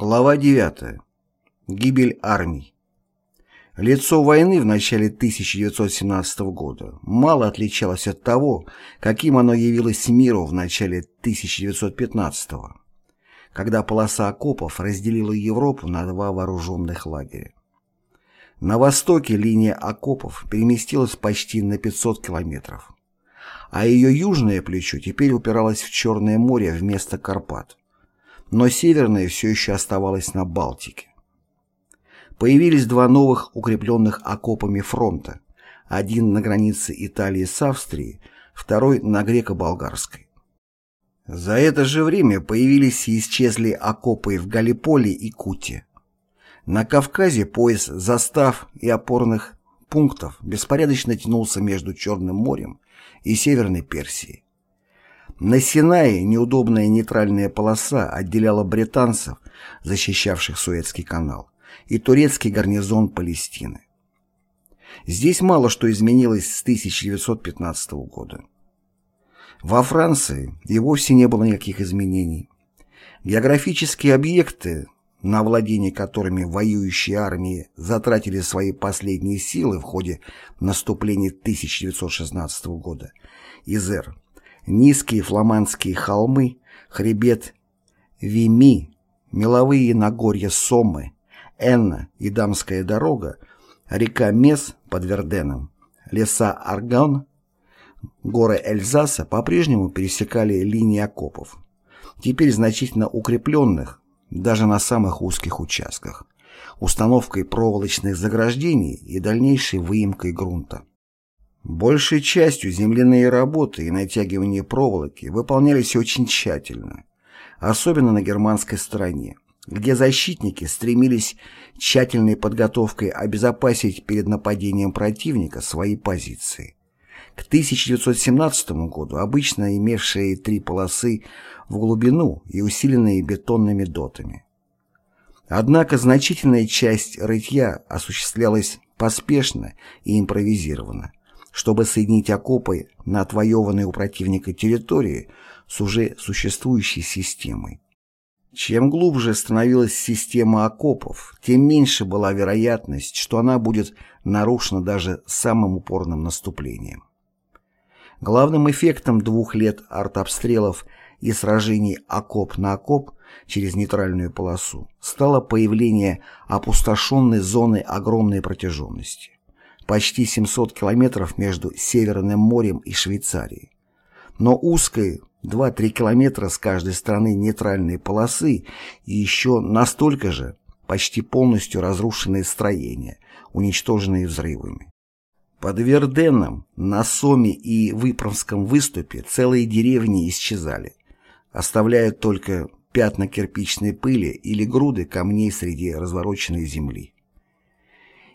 Глава 9. Гибель армий. Лицо войны в начале 1917 года мало отличалось от того, каким оно явилось миру в начале 1915 когда полоса окопов разделила Европу на два вооруженных лагеря. На востоке линия окопов переместилась почти на 500 километров, а ее южное плечо теперь упиралось в Черное море вместо Карпат но северная все еще оставалась на Балтике. Появились два новых укрепленных окопами фронта, один на границе Италии с Австрией, второй на греко-болгарской. За это же время появились и исчезли окопы в Галиполе и Куте. На Кавказе пояс застав и опорных пунктов беспорядочно тянулся между Черным морем и Северной Персией. На Синае неудобная нейтральная полоса отделяла британцев, защищавших Суэцкий канал, и турецкий гарнизон Палестины. Здесь мало что изменилось с 1915 года. Во Франции и вовсе не было никаких изменений. Географические объекты, на владение которыми воюющие армии затратили свои последние силы в ходе наступления 1916 года, Изер, Низкие фламандские холмы, хребет Вими, меловые Нагорья Соммы, Энна и Дамская дорога, река Мес под Верденом, леса Аргон, горы Эльзаса по-прежнему пересекали линии окопов, теперь значительно укрепленных, даже на самых узких участках, установкой проволочных заграждений и дальнейшей выемкой грунта. Большей частью земляные работы и натягивание проволоки выполнялись очень тщательно, особенно на германской стороне, где защитники стремились тщательной подготовкой обезопасить перед нападением противника свои позиции. К 1917 году обычно имевшие три полосы в глубину и усиленные бетонными дотами. Однако значительная часть рытья осуществлялась поспешно и импровизированно, чтобы соединить окопы на отвоеванной у противника территории с уже существующей системой. Чем глубже становилась система окопов, тем меньше была вероятность, что она будет нарушена даже самым упорным наступлением. Главным эффектом двух лет артобстрелов и сражений окоп на окоп через нейтральную полосу стало появление опустошенной зоны огромной протяженности почти 700 километров между Северным морем и Швейцарией. Но узкой 2-3 километра с каждой стороны нейтральной полосы и еще настолько же почти полностью разрушенные строения, уничтоженные взрывами. Под Верденом, на Соме и Выпромском выступе целые деревни исчезали, оставляя только пятна кирпичной пыли или груды камней среди развороченной земли.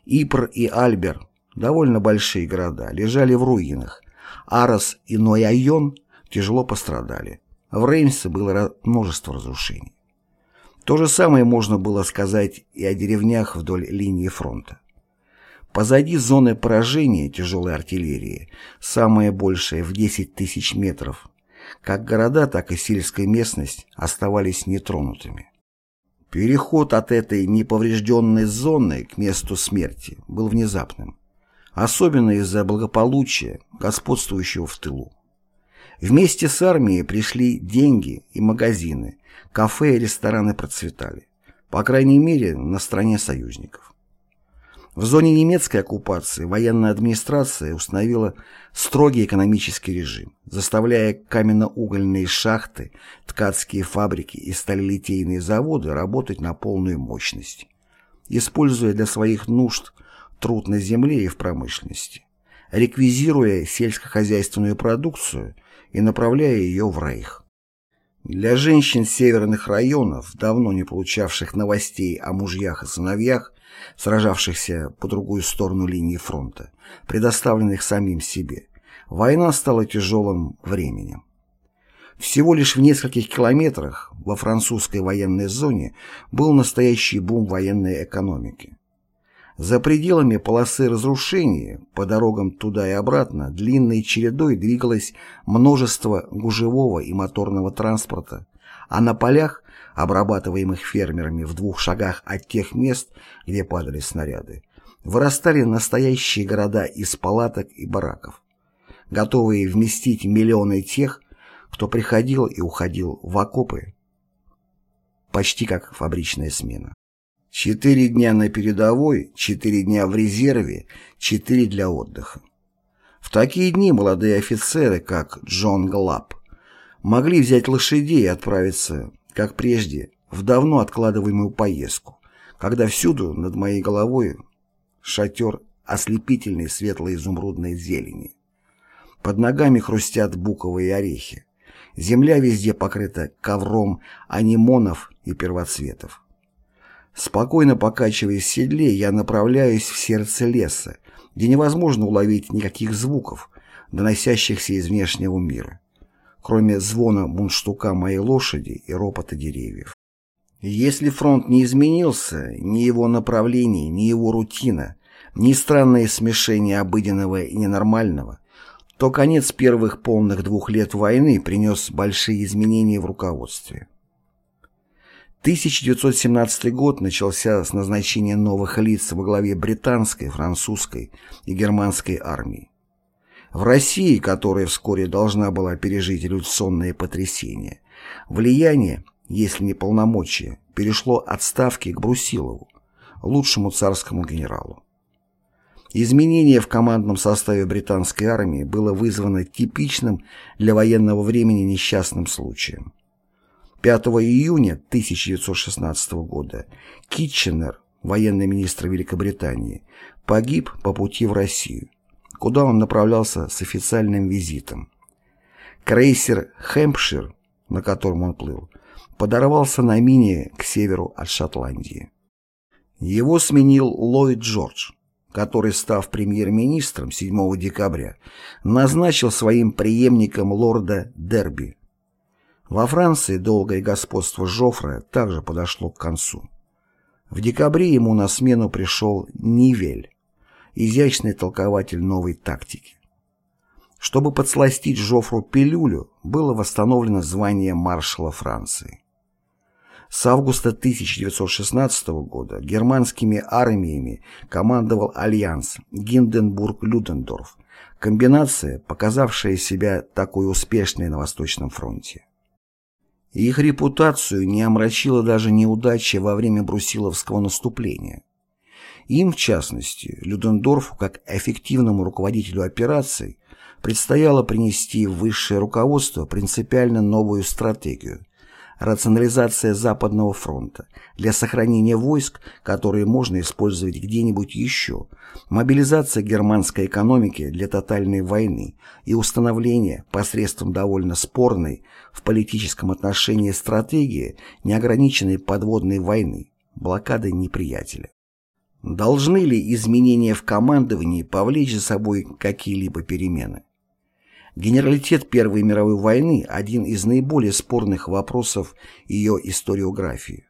Ипр и Альбер довольно большие города, лежали в руинах. Арос и Нояйон тяжело пострадали. В Реймсе было множество разрушений. То же самое можно было сказать и о деревнях вдоль линии фронта. Позади зоны поражения тяжелой артиллерии, самая большая в 10 тысяч метров, как города, так и сельская местность оставались нетронутыми. Переход от этой неповрежденной зоны к месту смерти был внезапным особенно из-за благополучия, господствующего в тылу. Вместе с армией пришли деньги и магазины, кафе и рестораны процветали, по крайней мере, на стороне союзников. В зоне немецкой оккупации военная администрация установила строгий экономический режим, заставляя каменно-угольные шахты, ткацкие фабрики и сталелитейные заводы работать на полную мощность, используя для своих нужд труд на земле и в промышленности, реквизируя сельскохозяйственную продукцию и направляя ее в Рейх. Для женщин северных районов, давно не получавших новостей о мужьях и сыновьях, сражавшихся по другую сторону линии фронта, предоставленных самим себе, война стала тяжелым временем. Всего лишь в нескольких километрах во французской военной зоне был настоящий бум военной экономики. За пределами полосы разрушения, по дорогам туда и обратно, длинной чередой двигалось множество гужевого и моторного транспорта, а на полях обрабатываемых фермерами в двух шагах от тех мест, где падали снаряды, вырастали настоящие города из палаток и бараков, готовые вместить миллионы тех, кто приходил и уходил в окопы, почти как фабричная смена. Четыре дня на передовой, четыре дня в резерве, четыре для отдыха. В такие дни молодые офицеры, как Джон Глаб, могли взять лошадей и отправиться, как прежде, в давно откладываемую поездку, когда всюду над моей головой шатер ослепительной светлой изумрудной зелени. Под ногами хрустят буковые орехи. Земля везде покрыта ковром анимонов и первоцветов. Спокойно покачиваясь в седле, я направляюсь в сердце леса, где невозможно уловить никаких звуков, доносящихся из внешнего мира кроме звона мундштука моей лошади и ропота деревьев. Если фронт не изменился, ни его направление, ни его рутина, ни странное смешение обыденного и ненормального, то конец первых полных двух лет войны принес большие изменения в руководстве. 1917 год начался с назначения новых лиц во главе британской, французской и германской армии. В России, которая вскоре должна была пережить революционные потрясения, влияние, если не полномочия, перешло от Ставки к Брусилову, лучшему царскому генералу. Изменение в командном составе британской армии было вызвано типичным для военного времени несчастным случаем. 5 июня 1916 года Китченер, военный министр Великобритании, погиб по пути в Россию куда он направлялся с официальным визитом. Крейсер «Хэмпшир», на котором он плыл, подорвался на мине к северу от Шотландии. Его сменил Ллойд Джордж, который, став премьер-министром 7 декабря, назначил своим преемником лорда Дерби. Во Франции долгое господство Жофре также подошло к концу. В декабре ему на смену пришел Нивель, изящный толкователь новой тактики. Чтобы подсластить Жофру пилюлю, было восстановлено звание маршала Франции. С августа 1916 года германскими армиями командовал альянс Гинденбург-Людендорф, комбинация, показавшая себя такой успешной на Восточном фронте. Их репутацию не омрачила даже неудача во время Брусиловского наступления. Им, в частности, Людендорфу, как эффективному руководителю операций, предстояло принести в высшее руководство принципиально новую стратегию – рационализация Западного фронта для сохранения войск, которые можно использовать где-нибудь еще, мобилизация германской экономики для тотальной войны и установление посредством довольно спорной в политическом отношении стратегии неограниченной подводной войны, блокады неприятеля. Должны ли изменения в командовании повлечь за собой какие-либо перемены? Генералитет Первой мировой войны – один из наиболее спорных вопросов ее историографии.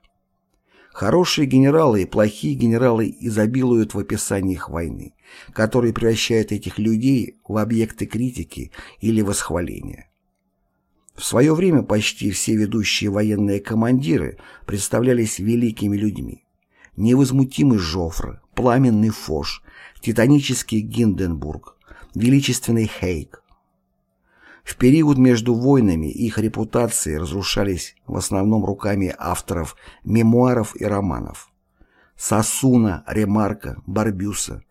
Хорошие генералы и плохие генералы изобилуют в описаниях войны, которые превращают этих людей в объекты критики или восхваления. В свое время почти все ведущие военные командиры представлялись великими людьми невозмутимый Жофр, пламенный Фош, титанический Гинденбург, величественный Хейк. В период между войнами их репутации разрушались в основном руками авторов мемуаров и романов. Сосуна, Ремарка, Барбюса,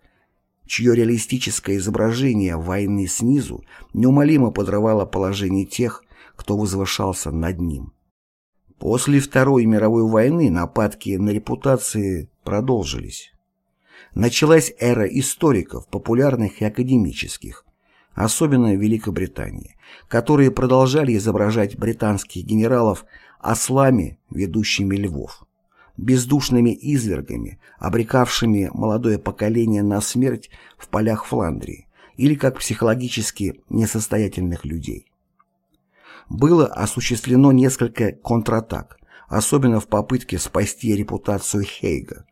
чье реалистическое изображение войны снизу неумолимо подрывало положение тех, кто возвышался над ним. После Второй мировой войны нападки на репутации продолжились. Началась эра историков, популярных и академических, особенно Великобритании, которые продолжали изображать британских генералов ослами, ведущими львов, бездушными извергами, обрекавшими молодое поколение на смерть в полях Фландрии, или как психологически несостоятельных людей. Было осуществлено несколько контратак, особенно в попытке спасти репутацию Хейга,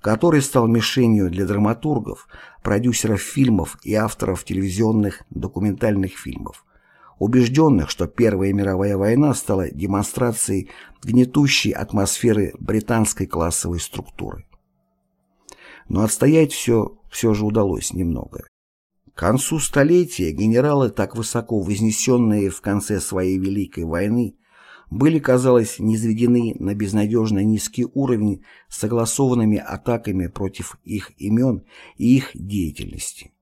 который стал мишенью для драматургов, продюсеров фильмов и авторов телевизионных документальных фильмов, убежденных, что Первая мировая война стала демонстрацией гнетущей атмосферы британской классовой структуры. Но отстоять все все же удалось немного. К концу столетия генералы, так высоко вознесенные в конце своей Великой войны, были, казалось, низведены на безнадежно низкий уровень согласованными атаками против их имен и их деятельности.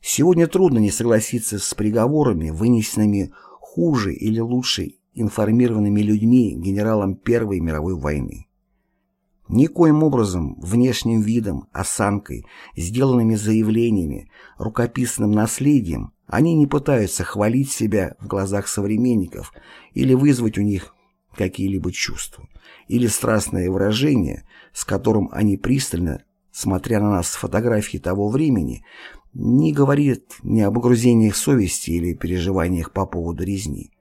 Сегодня трудно не согласиться с приговорами, вынесенными хуже или лучше информированными людьми генералам Первой мировой войны. Никоим образом, внешним видом, осанкой, сделанными заявлениями, рукописным наследием они не пытаются хвалить себя в глазах современников или вызвать у них какие-либо чувства, или страстное выражение, с которым они пристально, смотря на нас с фотографии того времени, не говорит ни об огрузениях совести или переживаниях по поводу резни,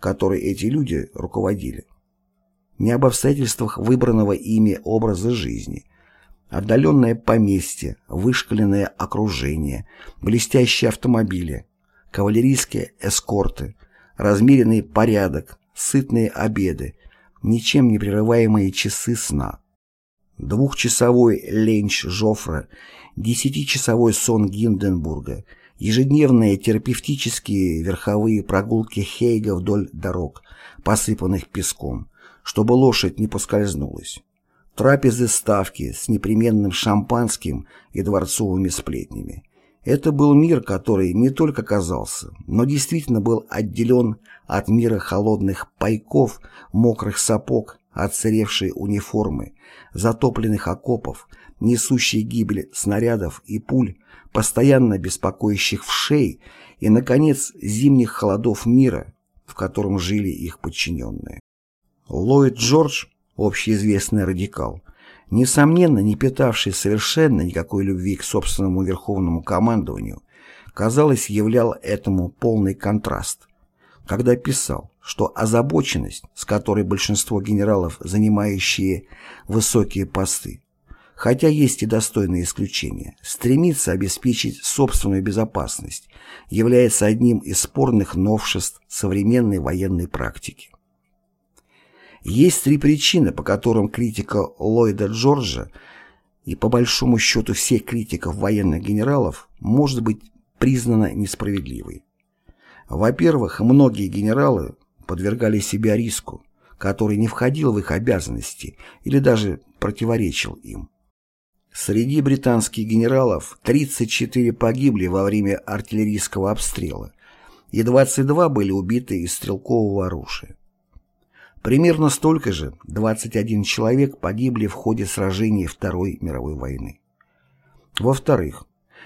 которой эти люди руководили, ни об обстоятельствах выбранного ими образа жизни, отдаленное поместье, вышкаленное окружение, блестящие автомобили, кавалерийские эскорты, размеренный порядок, сытные обеды, ничем не прерываемые часы сна. Двухчасовой ленч Жофра, десятичасовой сон Гинденбурга, ежедневные терапевтические верховые прогулки Хейга вдоль дорог, посыпанных песком, чтобы лошадь не поскользнулась. Трапезы ставки с непременным шампанским и дворцовыми сплетнями. Это был мир, который не только казался, но действительно был отделен от мира холодных пайков, мокрых сапог, отсыревшей униформы, затопленных окопов, несущей гибель снарядов и пуль, постоянно беспокоящих в шее и, наконец, зимних холодов мира, в котором жили их подчиненные. Ллойд Джордж, общеизвестный радикал, несомненно, не питавший совершенно никакой любви к собственному верховному командованию, казалось, являл этому полный контраст, когда писал, что озабоченность, с которой большинство генералов, занимающие высокие посты, хотя есть и достойные исключения, стремится обеспечить собственную безопасность, является одним из спорных новшеств современной военной практики. Есть три причины, по которым критика Ллойда Джорджа и по большому счету всех критиков военных генералов может быть признана несправедливой. Во-первых, многие генералы подвергали себя риску, который не входил в их обязанности или даже противоречил им. Среди британских генералов 34 погибли во время артиллерийского обстрела, и 22 были убиты из стрелкового оружия. Примерно столько же, 21 человек, погибли в ходе сражений Второй мировой войны. Во-вторых,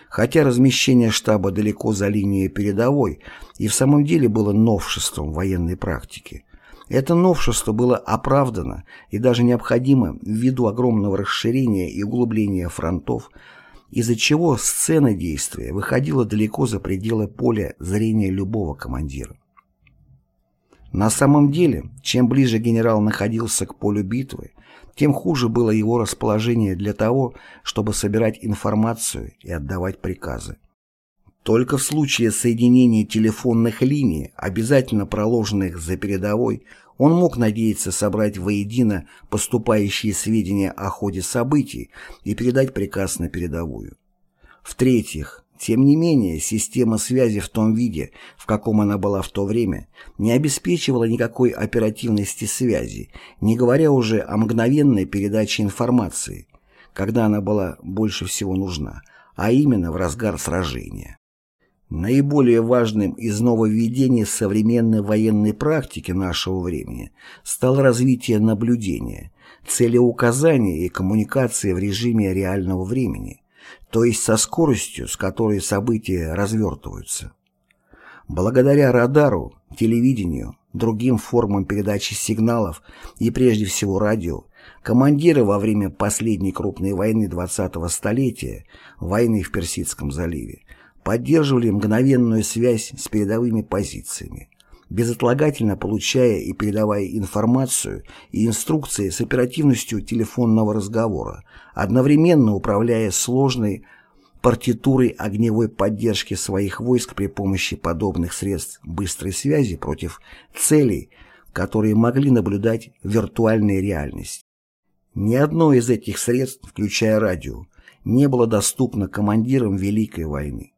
хотя размещение штаба далеко за линией передовой и в самом деле было новшеством военной практики, это новшество было оправдано и даже необходимо ввиду огромного расширения и углубления фронтов, из-за чего сцена действия выходила далеко за пределы поля зрения любого командира. На самом деле, чем ближе генерал находился к полю битвы, тем хуже было его расположение для того, чтобы собирать информацию и отдавать приказы. Только в случае соединения телефонных линий, обязательно проложенных за передовой, он мог надеяться собрать воедино поступающие сведения о ходе событий и передать приказ на передовую. В-третьих, тем не менее, система связи в том виде, в каком она была в то время, не обеспечивала никакой оперативности связи, не говоря уже о мгновенной передаче информации, когда она была больше всего нужна, а именно в разгар сражения. Наиболее важным из нововведений современной военной практики нашего времени стало развитие наблюдения, целеуказания и коммуникации в режиме реального времени, то есть со скоростью, с которой события развертываются. Благодаря радару, телевидению, другим формам передачи сигналов и прежде всего радио, командиры во время последней крупной войны 20-го столетия, войны в Персидском заливе, поддерживали мгновенную связь с передовыми позициями, безотлагательно получая и передавая информацию и инструкции с оперативностью телефонного разговора, одновременно управляя сложной партитурой огневой поддержки своих войск при помощи подобных средств быстрой связи против целей, которые могли наблюдать в виртуальной реальности. Ни одно из этих средств, включая радио, не было доступно командирам Великой войны.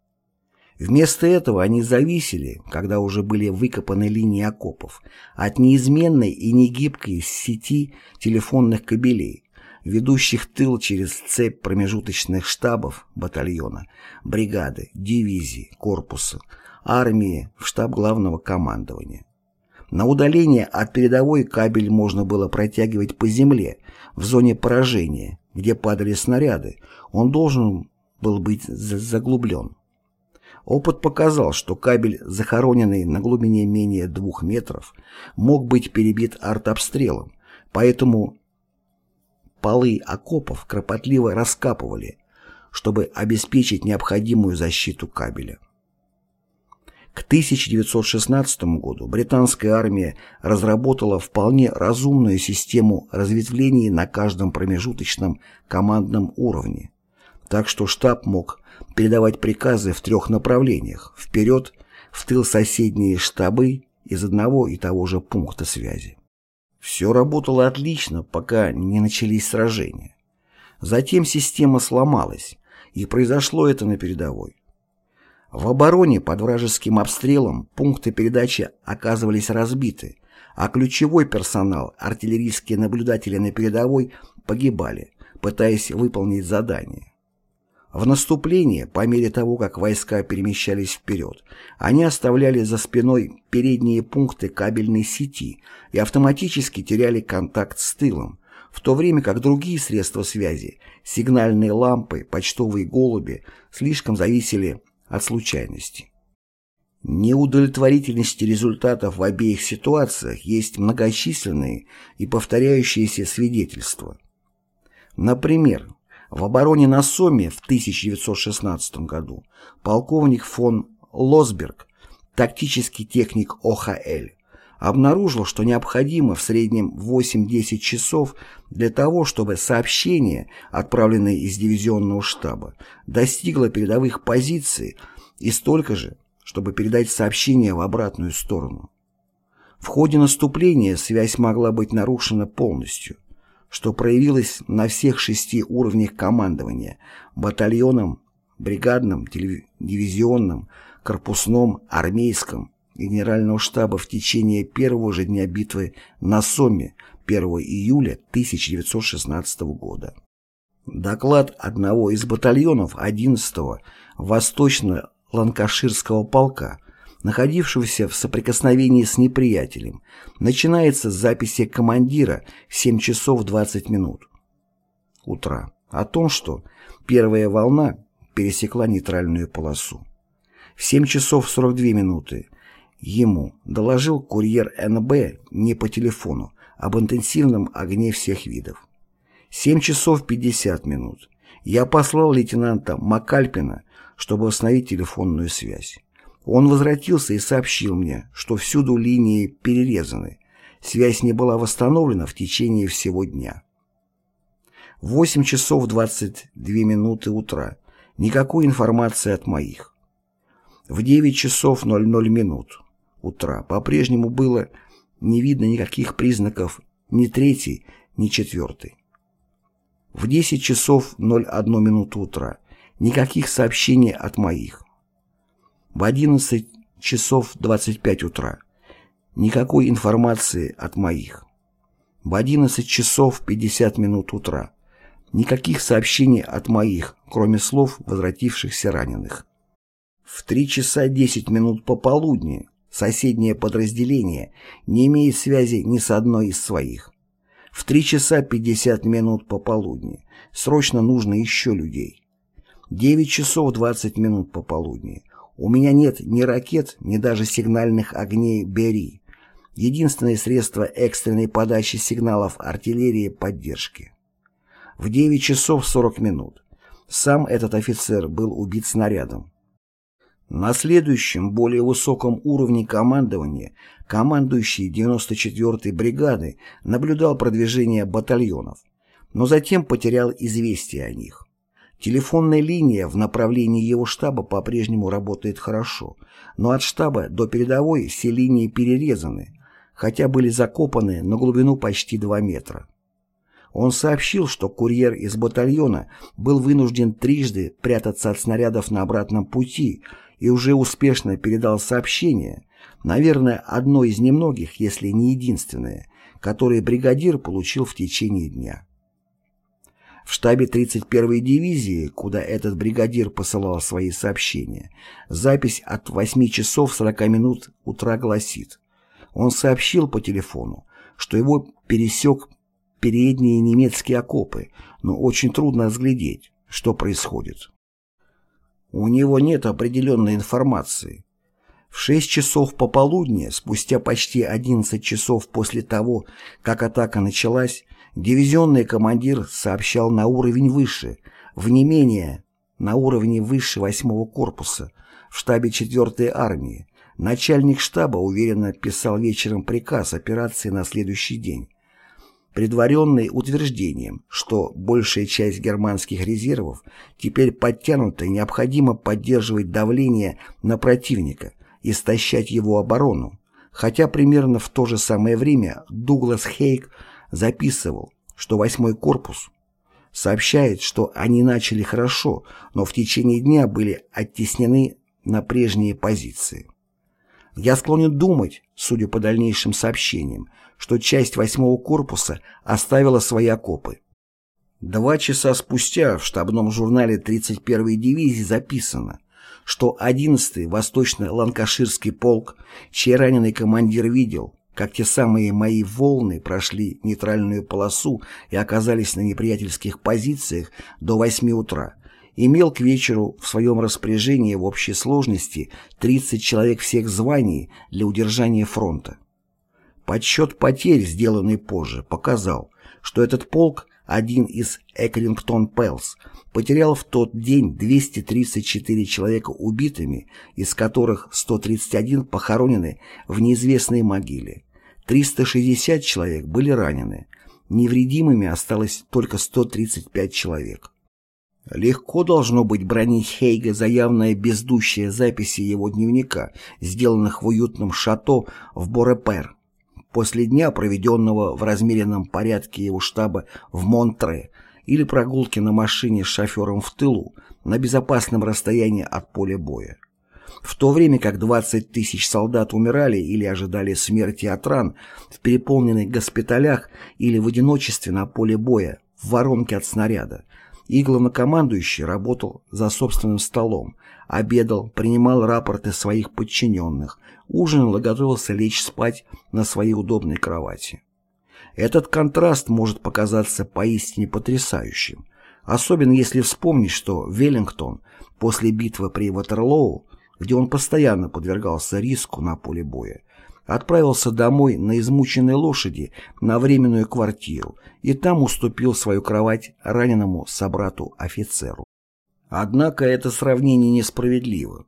Вместо этого они зависели, когда уже были выкопаны линии окопов, от неизменной и негибкой сети телефонных кабелей, ведущих тыл через цепь промежуточных штабов батальона, бригады, дивизии, корпуса, армии в штаб главного командования. На удаление от передовой кабель можно было протягивать по земле, в зоне поражения, где падали снаряды, он должен был быть заглублен. Опыт показал, что кабель, захороненный на глубине менее двух метров, мог быть перебит артобстрелом, поэтому полы окопов кропотливо раскапывали, чтобы обеспечить необходимую защиту кабеля. К 1916 году британская армия разработала вполне разумную систему разветвлений на каждом промежуточном командном уровне, так что штаб мог передавать приказы в трех направлениях – вперед, в тыл соседние штабы из одного и того же пункта связи. Все работало отлично, пока не начались сражения. Затем система сломалась, и произошло это на передовой. В обороне под вражеским обстрелом пункты передачи оказывались разбиты, а ключевой персонал, артиллерийские наблюдатели на передовой, погибали, пытаясь выполнить задание. В наступлении, по мере того, как войска перемещались вперед, они оставляли за спиной передние пункты кабельной сети и автоматически теряли контакт с тылом, в то время как другие средства связи, сигнальные лампы, почтовые голуби, слишком зависели от случайности. Неудовлетворительности результатов в обеих ситуациях есть многочисленные и повторяющиеся свидетельства. Например, в обороне на Соме в 1916 году полковник фон Лосберг, тактический техник ОХЛ, обнаружил, что необходимо в среднем 8-10 часов для того, чтобы сообщение, отправленное из дивизионного штаба, достигло передовых позиций и столько же, чтобы передать сообщение в обратную сторону. В ходе наступления связь могла быть нарушена полностью, что проявилось на всех шести уровнях командования – батальоном, бригадном, дивизионном, корпусном, армейском, генерального штаба в течение первого же дня битвы на Соме 1 июля 1916 года. Доклад одного из батальонов 11-го Восточно-Ланкаширского полка, находившегося в соприкосновении с неприятелем, начинается с записи командира в 7 часов 20 минут утра о том, что первая волна пересекла нейтральную полосу. В 7 часов 42 минуты Ему доложил курьер НБ не по телефону об интенсивном огне всех видов. 7 часов 50 минут. Я послал лейтенанта Макальпина, чтобы установить телефонную связь. Он возвратился и сообщил мне, что всюду линии перерезаны. Связь не была восстановлена в течение всего дня. 8 часов 22 минуты утра. Никакой информации от моих. В 9 часов 00 минут утра по-прежнему было не видно никаких признаков ни третьей, ни четвертой. В 10 часов 01 минуту утра никаких сообщений от моих. В 11 часов 25 утра никакой информации от моих. В 11 часов 50 минут утра никаких сообщений от моих, кроме слов возвратившихся раненых. В 3 часа 10 минут пополудни Соседнее подразделение не имеет связи ни с одной из своих. В 3 часа 50 минут пополудни. Срочно нужно еще людей. 9 часов 20 минут пополудни. У меня нет ни ракет, ни даже сигнальных огней Бери. Единственное средство экстренной подачи сигналов артиллерии поддержки. В 9 часов 40 минут. Сам этот офицер был убит снарядом. На следующем, более высоком уровне командования, командующий 94-й бригады наблюдал продвижение батальонов, но затем потерял известие о них. Телефонная линия в направлении его штаба по-прежнему работает хорошо, но от штаба до передовой все линии перерезаны, хотя были закопаны на глубину почти 2 метра. Он сообщил, что курьер из батальона был вынужден трижды прятаться от снарядов на обратном пути и уже успешно передал сообщение, наверное, одно из немногих, если не единственное, которое бригадир получил в течение дня. В штабе 31-й дивизии, куда этот бригадир посылал свои сообщения, запись от 8 часов 40 минут утра гласит. Он сообщил по телефону, что его пересек передние немецкие окопы, но очень трудно разглядеть, что происходит. У него нет определенной информации. В 6 часов пополудни, спустя почти 11 часов после того, как атака началась, дивизионный командир сообщал на уровень выше, в не менее, на уровне выше 8 корпуса, в штабе 4-й армии. Начальник штаба уверенно писал вечером приказ операции на следующий день предваренный утверждением, что большая часть германских резервов теперь подтянута и необходимо поддерживать давление на противника, истощать его оборону, хотя примерно в то же самое время Дуглас Хейк записывал, что 8-й корпус сообщает, что они начали хорошо, но в течение дня были оттеснены на прежние позиции. Я склонен думать, судя по дальнейшим сообщениям, что часть восьмого корпуса оставила свои окопы. Два часа спустя в штабном журнале 31-й дивизии записано, что 11-й Восточно-Ланкаширский полк, чей раненый командир видел, как те самые мои волны прошли нейтральную полосу и оказались на неприятельских позициях до 8 утра, имел к вечеру в своем распоряжении в общей сложности 30 человек всех званий для удержания фронта. Подсчет потерь, сделанный позже, показал, что этот полк, один из Экрингтон Пэлс, потерял в тот день 234 человека убитыми, из которых 131 похоронены в неизвестной могиле. 360 человек были ранены. Невредимыми осталось только 135 человек. Легко должно быть бронить Хейга за явное бездущие записи его дневника, сделанных в уютном шато в Борепер, после дня, проведенного в размеренном порядке его штаба в Монтре, или прогулки на машине с шофером в тылу, на безопасном расстоянии от поля боя. В то время как 20 тысяч солдат умирали или ожидали смерти от ран в переполненных госпиталях или в одиночестве на поле боя, в воронке от снаряда, и главнокомандующий работал за собственным столом, обедал, принимал рапорты своих подчиненных, ужинал и готовился лечь спать на своей удобной кровати. Этот контраст может показаться поистине потрясающим, особенно если вспомнить, что Веллингтон после битвы при Ватерлоу, где он постоянно подвергался риску на поле боя, отправился домой на измученной лошади на временную квартиру и там уступил свою кровать раненому собрату-офицеру. Однако это сравнение несправедливо.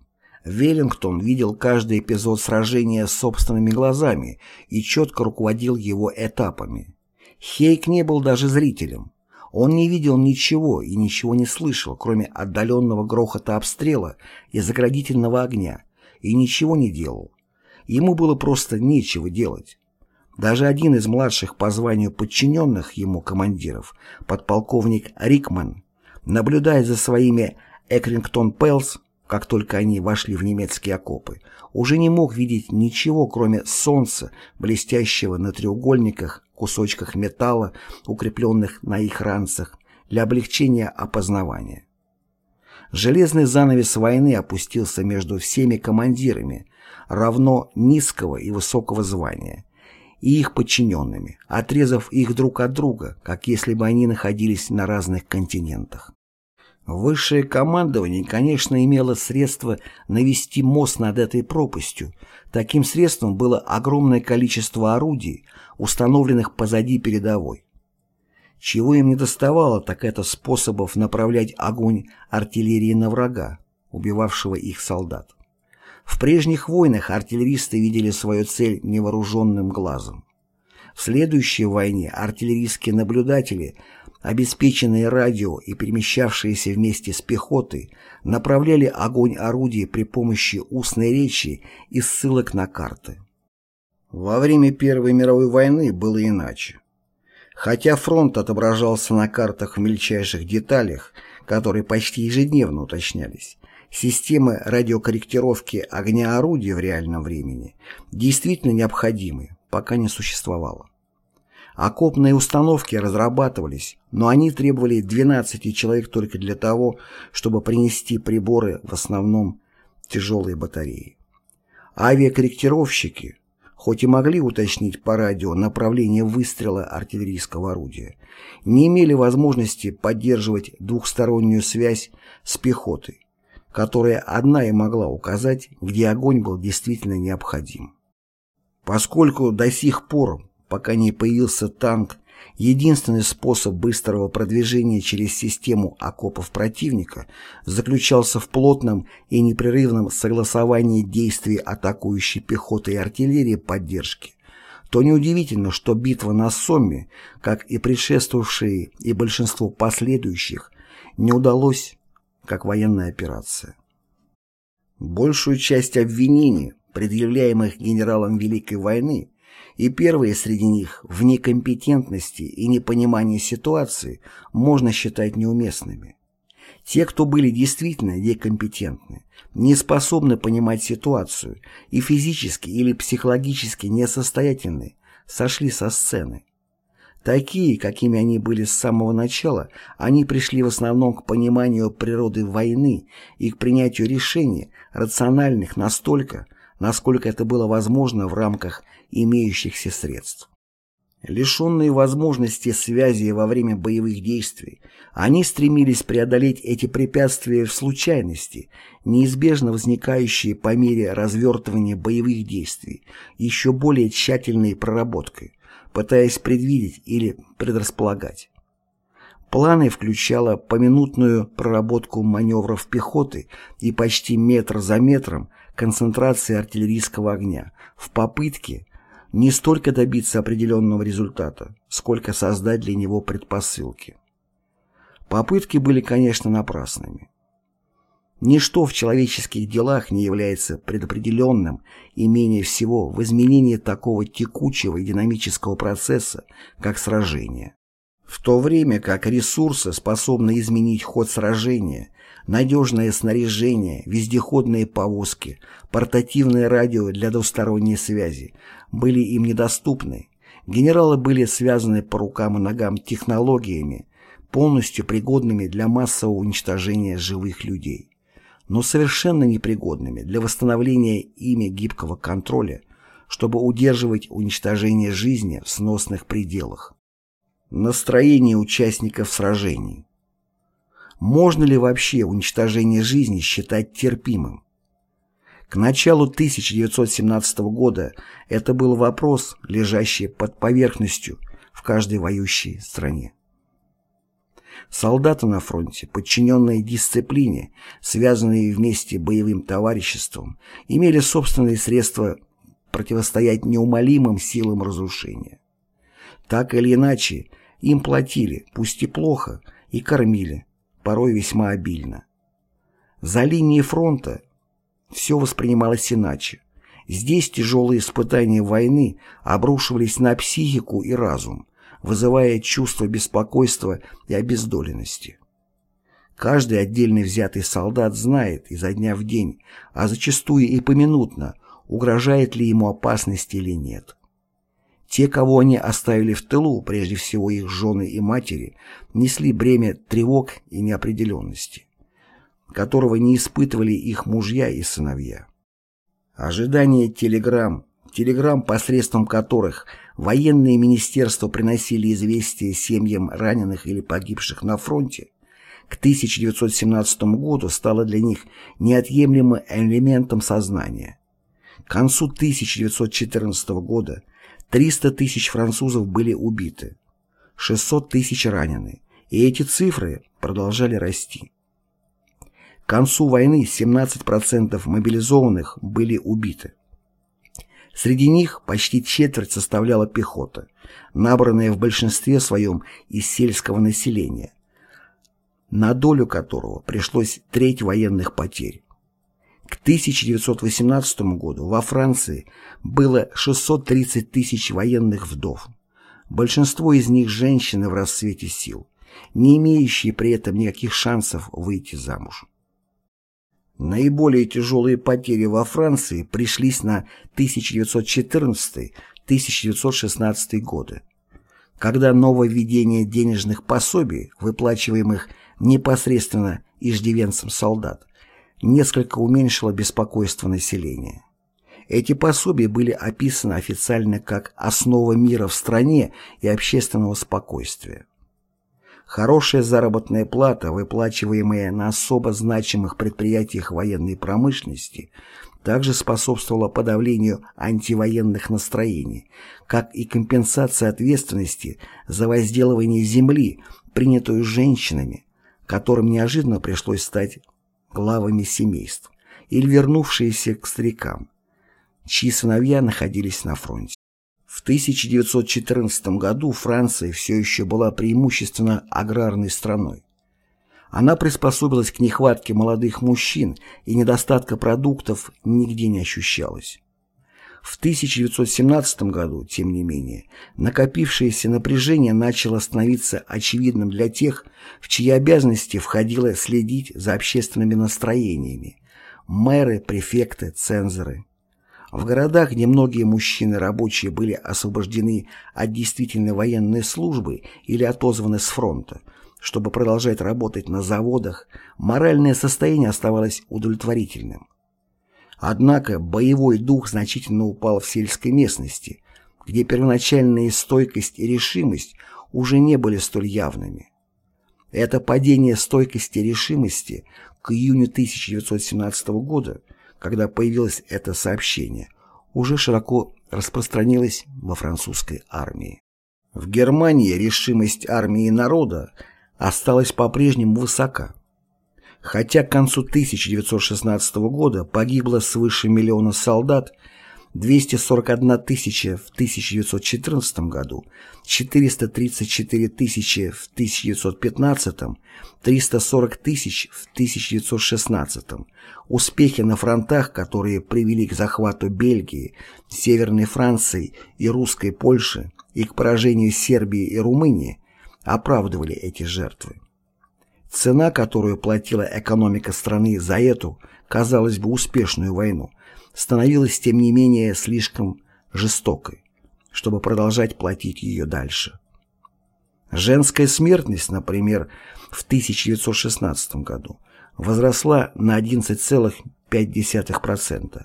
Веллингтон видел каждый эпизод сражения собственными глазами и четко руководил его этапами. Хейк не был даже зрителем. Он не видел ничего и ничего не слышал, кроме отдаленного грохота обстрела и заградительного огня, и ничего не делал. Ему было просто нечего делать. Даже один из младших по званию подчиненных ему командиров, подполковник Рикман, наблюдая за своими Экрингтон Пэлс, как только они вошли в немецкие окопы, уже не мог видеть ничего, кроме солнца, блестящего на треугольниках, кусочках металла, укрепленных на их ранцах, для облегчения опознавания. Железный занавес войны опустился между всеми командирами, равно низкого и высокого звания, и их подчиненными, отрезав их друг от друга, как если бы они находились на разных континентах. Высшее командование, конечно, имело средства навести мост над этой пропастью. Таким средством было огромное количество орудий, установленных позади передовой. Чего им не доставало, так это способов направлять огонь артиллерии на врага, убивавшего их солдат. В прежних войнах артиллеристы видели свою цель невооруженным глазом. В следующей войне артиллерийские наблюдатели обеспеченные радио и перемещавшиеся вместе с пехотой, направляли огонь орудий при помощи устной речи и ссылок на карты. Во время Первой мировой войны было иначе. Хотя фронт отображался на картах в мельчайших деталях, которые почти ежедневно уточнялись, системы радиокорректировки огня орудия в реальном времени действительно необходимы, пока не существовало. Окопные установки разрабатывались, но они требовали 12 человек только для того, чтобы принести приборы в основном тяжелые батареи. Авиакорректировщики, хоть и могли уточнить по радио направление выстрела артиллерийского орудия, не имели возможности поддерживать двухстороннюю связь с пехотой, которая одна и могла указать, где огонь был действительно необходим. Поскольку до сих пор, пока не появился танк, Единственный способ быстрого продвижения через систему окопов противника заключался в плотном и непрерывном согласовании действий атакующей пехоты и артиллерии поддержки, то неудивительно, что битва на Сомме, как и предшествовавшие и большинство последующих, не удалось как военная операция. Большую часть обвинений, предъявляемых генералом Великой войны, и первые среди них в некомпетентности и непонимании ситуации можно считать неуместными. Те, кто были действительно некомпетентны, не способны понимать ситуацию и физически или психологически несостоятельны, сошли со сцены. Такие, какими они были с самого начала, они пришли в основном к пониманию природы войны и к принятию решений, рациональных настолько, насколько это было возможно в рамках имеющихся средств. Лишенные возможности связи во время боевых действий, они стремились преодолеть эти препятствия в случайности, неизбежно возникающие по мере развертывания боевых действий, еще более тщательной проработкой, пытаясь предвидеть или предрасполагать. Планы включало поминутную проработку маневров пехоты и почти метр за метром концентрации артиллерийского огня в попытке не столько добиться определенного результата, сколько создать для него предпосылки. Попытки были, конечно, напрасными. Ничто в человеческих делах не является предопределенным и менее всего в изменении такого текучего и динамического процесса, как сражение. В то время как ресурсы способны изменить ход сражения, надежное снаряжение, вездеходные повозки, портативное радио для двусторонней связи были им недоступны, генералы были связаны по рукам и ногам технологиями, полностью пригодными для массового уничтожения живых людей, но совершенно непригодными для восстановления ими гибкого контроля, чтобы удерживать уничтожение жизни в сносных пределах. Настроение участников сражений. Можно ли вообще уничтожение жизни считать терпимым? К началу 1917 года это был вопрос, лежащий под поверхностью в каждой воюющей стране. Солдаты на фронте, подчиненные дисциплине, связанные вместе боевым товариществом, имели собственные средства противостоять неумолимым силам разрушения. Так или иначе, им платили, пусть и плохо, и кормили, порой весьма обильно. За линией фронта все воспринималось иначе. Здесь тяжелые испытания войны обрушивались на психику и разум, вызывая чувство беспокойства и обездоленности. Каждый отдельный взятый солдат знает изо дня в день, а зачастую и поминутно, угрожает ли ему опасность или нет. Те, кого они оставили в тылу, прежде всего их жены и матери, несли бремя тревог и неопределенности, которого не испытывали их мужья и сыновья. Ожидание телеграмм, телеграмм, посредством которых военные министерства приносили известия семьям раненых или погибших на фронте, к 1917 году стало для них неотъемлемым элементом сознания. К концу 1914 года 300 тысяч французов были убиты, 600 тысяч ранены, и эти цифры продолжали расти. К концу войны 17% мобилизованных были убиты. Среди них почти четверть составляла пехота, набранная в большинстве своем из сельского населения, на долю которого пришлось треть военных потерь. К 1918 году во Франции было 630 тысяч военных вдов. Большинство из них женщины в расцвете сил, не имеющие при этом никаких шансов выйти замуж. Наиболее тяжелые потери во Франции пришлись на 1914-1916 годы, когда нововведение денежных пособий, выплачиваемых непосредственно иждивенцам солдат, несколько уменьшило беспокойство населения. Эти пособия были описаны официально как «основа мира в стране и общественного спокойствия». Хорошая заработная плата, выплачиваемая на особо значимых предприятиях военной промышленности, также способствовала подавлению антивоенных настроений, как и компенсация ответственности за возделывание земли, принятую женщинами, которым неожиданно пришлось стать главами семейств, или вернувшиеся к старикам, чьи сыновья находились на фронте. В 1914 году Франция все еще была преимущественно аграрной страной. Она приспособилась к нехватке молодых мужчин, и недостатка продуктов нигде не ощущалось. В 1917 году, тем не менее, накопившееся напряжение начало становиться очевидным для тех, в чьи обязанности входило следить за общественными настроениями – мэры, префекты, цензоры. В городах, где многие мужчины рабочие были освобождены от действительной военной службы или отозваны с фронта, чтобы продолжать работать на заводах, моральное состояние оставалось удовлетворительным. Однако боевой дух значительно упал в сельской местности, где первоначальная стойкость и решимость уже не были столь явными. Это падение стойкости и решимости к июню 1917 года – когда появилось это сообщение, уже широко распространилось во французской армии. В Германии решимость армии и народа осталась по-прежнему высока. Хотя к концу 1916 года погибло свыше миллиона солдат, 241 тысяча в 1914 году, 434 тысячи в 1915, 340 тысяч в 1916. Успехи на фронтах, которые привели к захвату Бельгии, Северной Франции и русской Польши и к поражению Сербии и Румынии, оправдывали эти жертвы. Цена, которую платила экономика страны за эту, казалось бы, успешную войну, становилась тем не менее слишком жестокой, чтобы продолжать платить ее дальше. Женская смертность, например, в 1916 году возросла на 11,5%,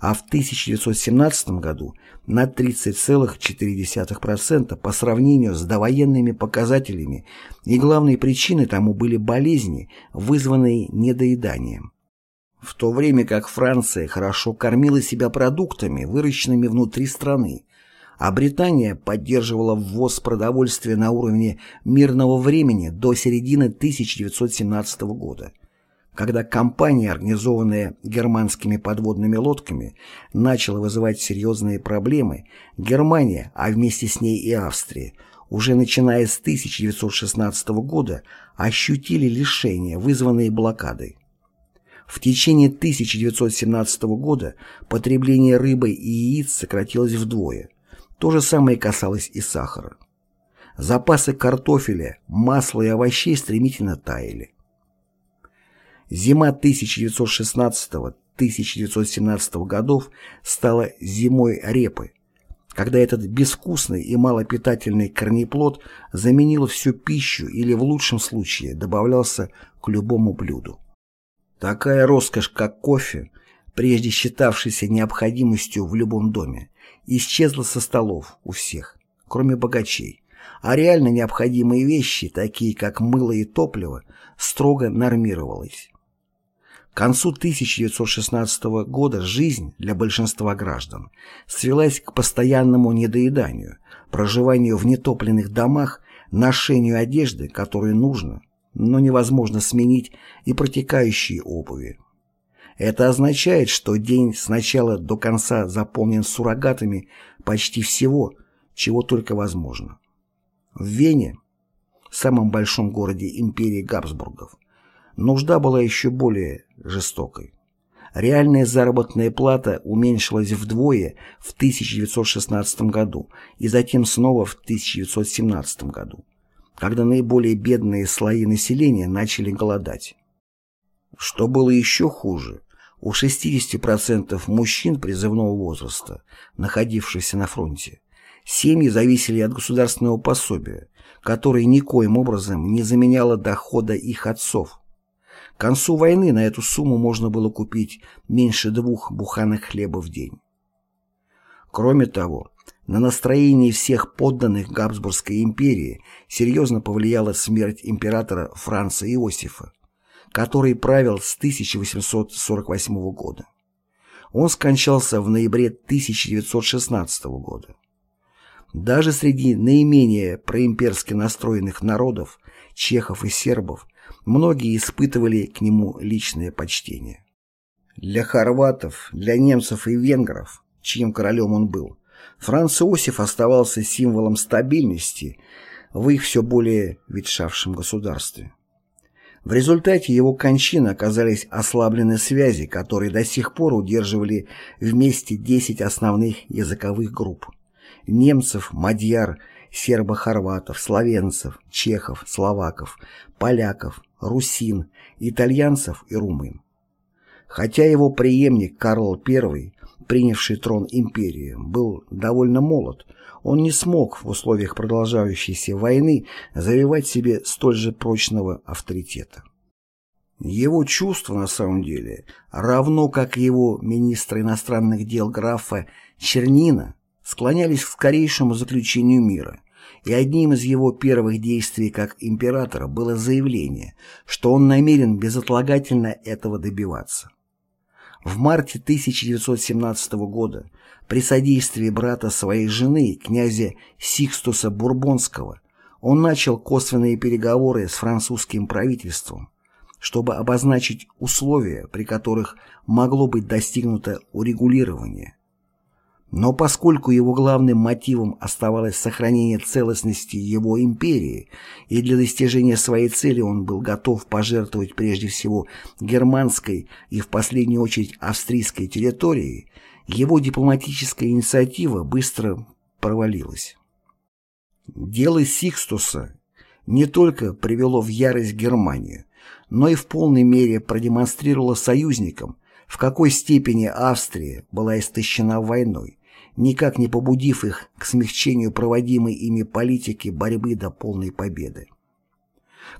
а в 1917 году на 30,4% по сравнению с довоенными показателями, и главной причиной тому были болезни, вызванные недоеданием. В то время как Франция хорошо кормила себя продуктами, выращенными внутри страны, а Британия поддерживала ввоз продовольствия на уровне мирного времени до середины 1917 года, когда компания, организованная германскими подводными лодками, начала вызывать серьезные проблемы, Германия, а вместе с ней и Австрия, уже начиная с 1916 года ощутили лишения, вызванные блокадой. В течение 1917 года потребление рыбы и яиц сократилось вдвое. То же самое касалось и сахара. Запасы картофеля, масла и овощей стремительно таяли. Зима 1916-1917 годов стала зимой репы, когда этот безвкусный и малопитательный корнеплод заменил всю пищу или в лучшем случае добавлялся к любому блюду. Такая роскошь, как кофе, прежде считавшаяся необходимостью в любом доме, исчезла со столов у всех, кроме богачей, а реально необходимые вещи, такие как мыло и топливо, строго нормировалась. Концу 1916 года жизнь для большинства граждан свелась к постоянному недоеданию, проживанию в нетопленных домах, ношению одежды, которую нужно, но невозможно сменить и протекающие обуви. Это означает, что день с начала до конца заполнен суррогатами почти всего, чего только возможно. В Вене, самом большом городе империи Габсбургов, нужда была еще более жестокой. Реальная заработная плата уменьшилась вдвое в 1916 году и затем снова в 1917 году, когда наиболее бедные слои населения начали голодать. Что было еще хуже, у 60% мужчин призывного возраста, находившихся на фронте, семьи зависели от государственного пособия, которое никоим образом не заменяло дохода их отцов, к концу войны на эту сумму можно было купить меньше двух буханок хлеба в день. Кроме того, на настроение всех подданных Габсбургской империи серьезно повлияла смерть императора Франца Иосифа, который правил с 1848 года. Он скончался в ноябре 1916 года. Даже среди наименее проимперски настроенных народов, чехов и сербов, многие испытывали к нему личное почтение. Для хорватов, для немцев и венгров, чьим королем он был, Франц Иосиф оставался символом стабильности в их все более ветшавшем государстве. В результате его кончины оказались ослаблены связи, которые до сих пор удерживали вместе 10 основных языковых групп – немцев, мадьяр, сербо-хорватов, словенцев, чехов, словаков, поляков, русин, итальянцев и румын. Хотя его преемник Карл I, принявший трон империи, был довольно молод, он не смог в условиях продолжающейся войны завоевать себе столь же прочного авторитета. Его чувства, на самом деле, равно как его министра иностранных дел графа Чернина, склонялись к скорейшему заключению мира, и одним из его первых действий как императора было заявление, что он намерен безотлагательно этого добиваться. В марте 1917 года при содействии брата своей жены, князя Сикстуса Бурбонского, он начал косвенные переговоры с французским правительством, чтобы обозначить условия, при которых могло быть достигнуто урегулирование, но поскольку его главным мотивом оставалось сохранение целостности его империи, и для достижения своей цели он был готов пожертвовать прежде всего германской и в последнюю очередь австрийской территорией, его дипломатическая инициатива быстро провалилась. Дело Сикстуса не только привело в ярость Германию, но и в полной мере продемонстрировало союзникам, в какой степени Австрия была истощена войной, никак не побудив их к смягчению проводимой ими политики борьбы до полной победы.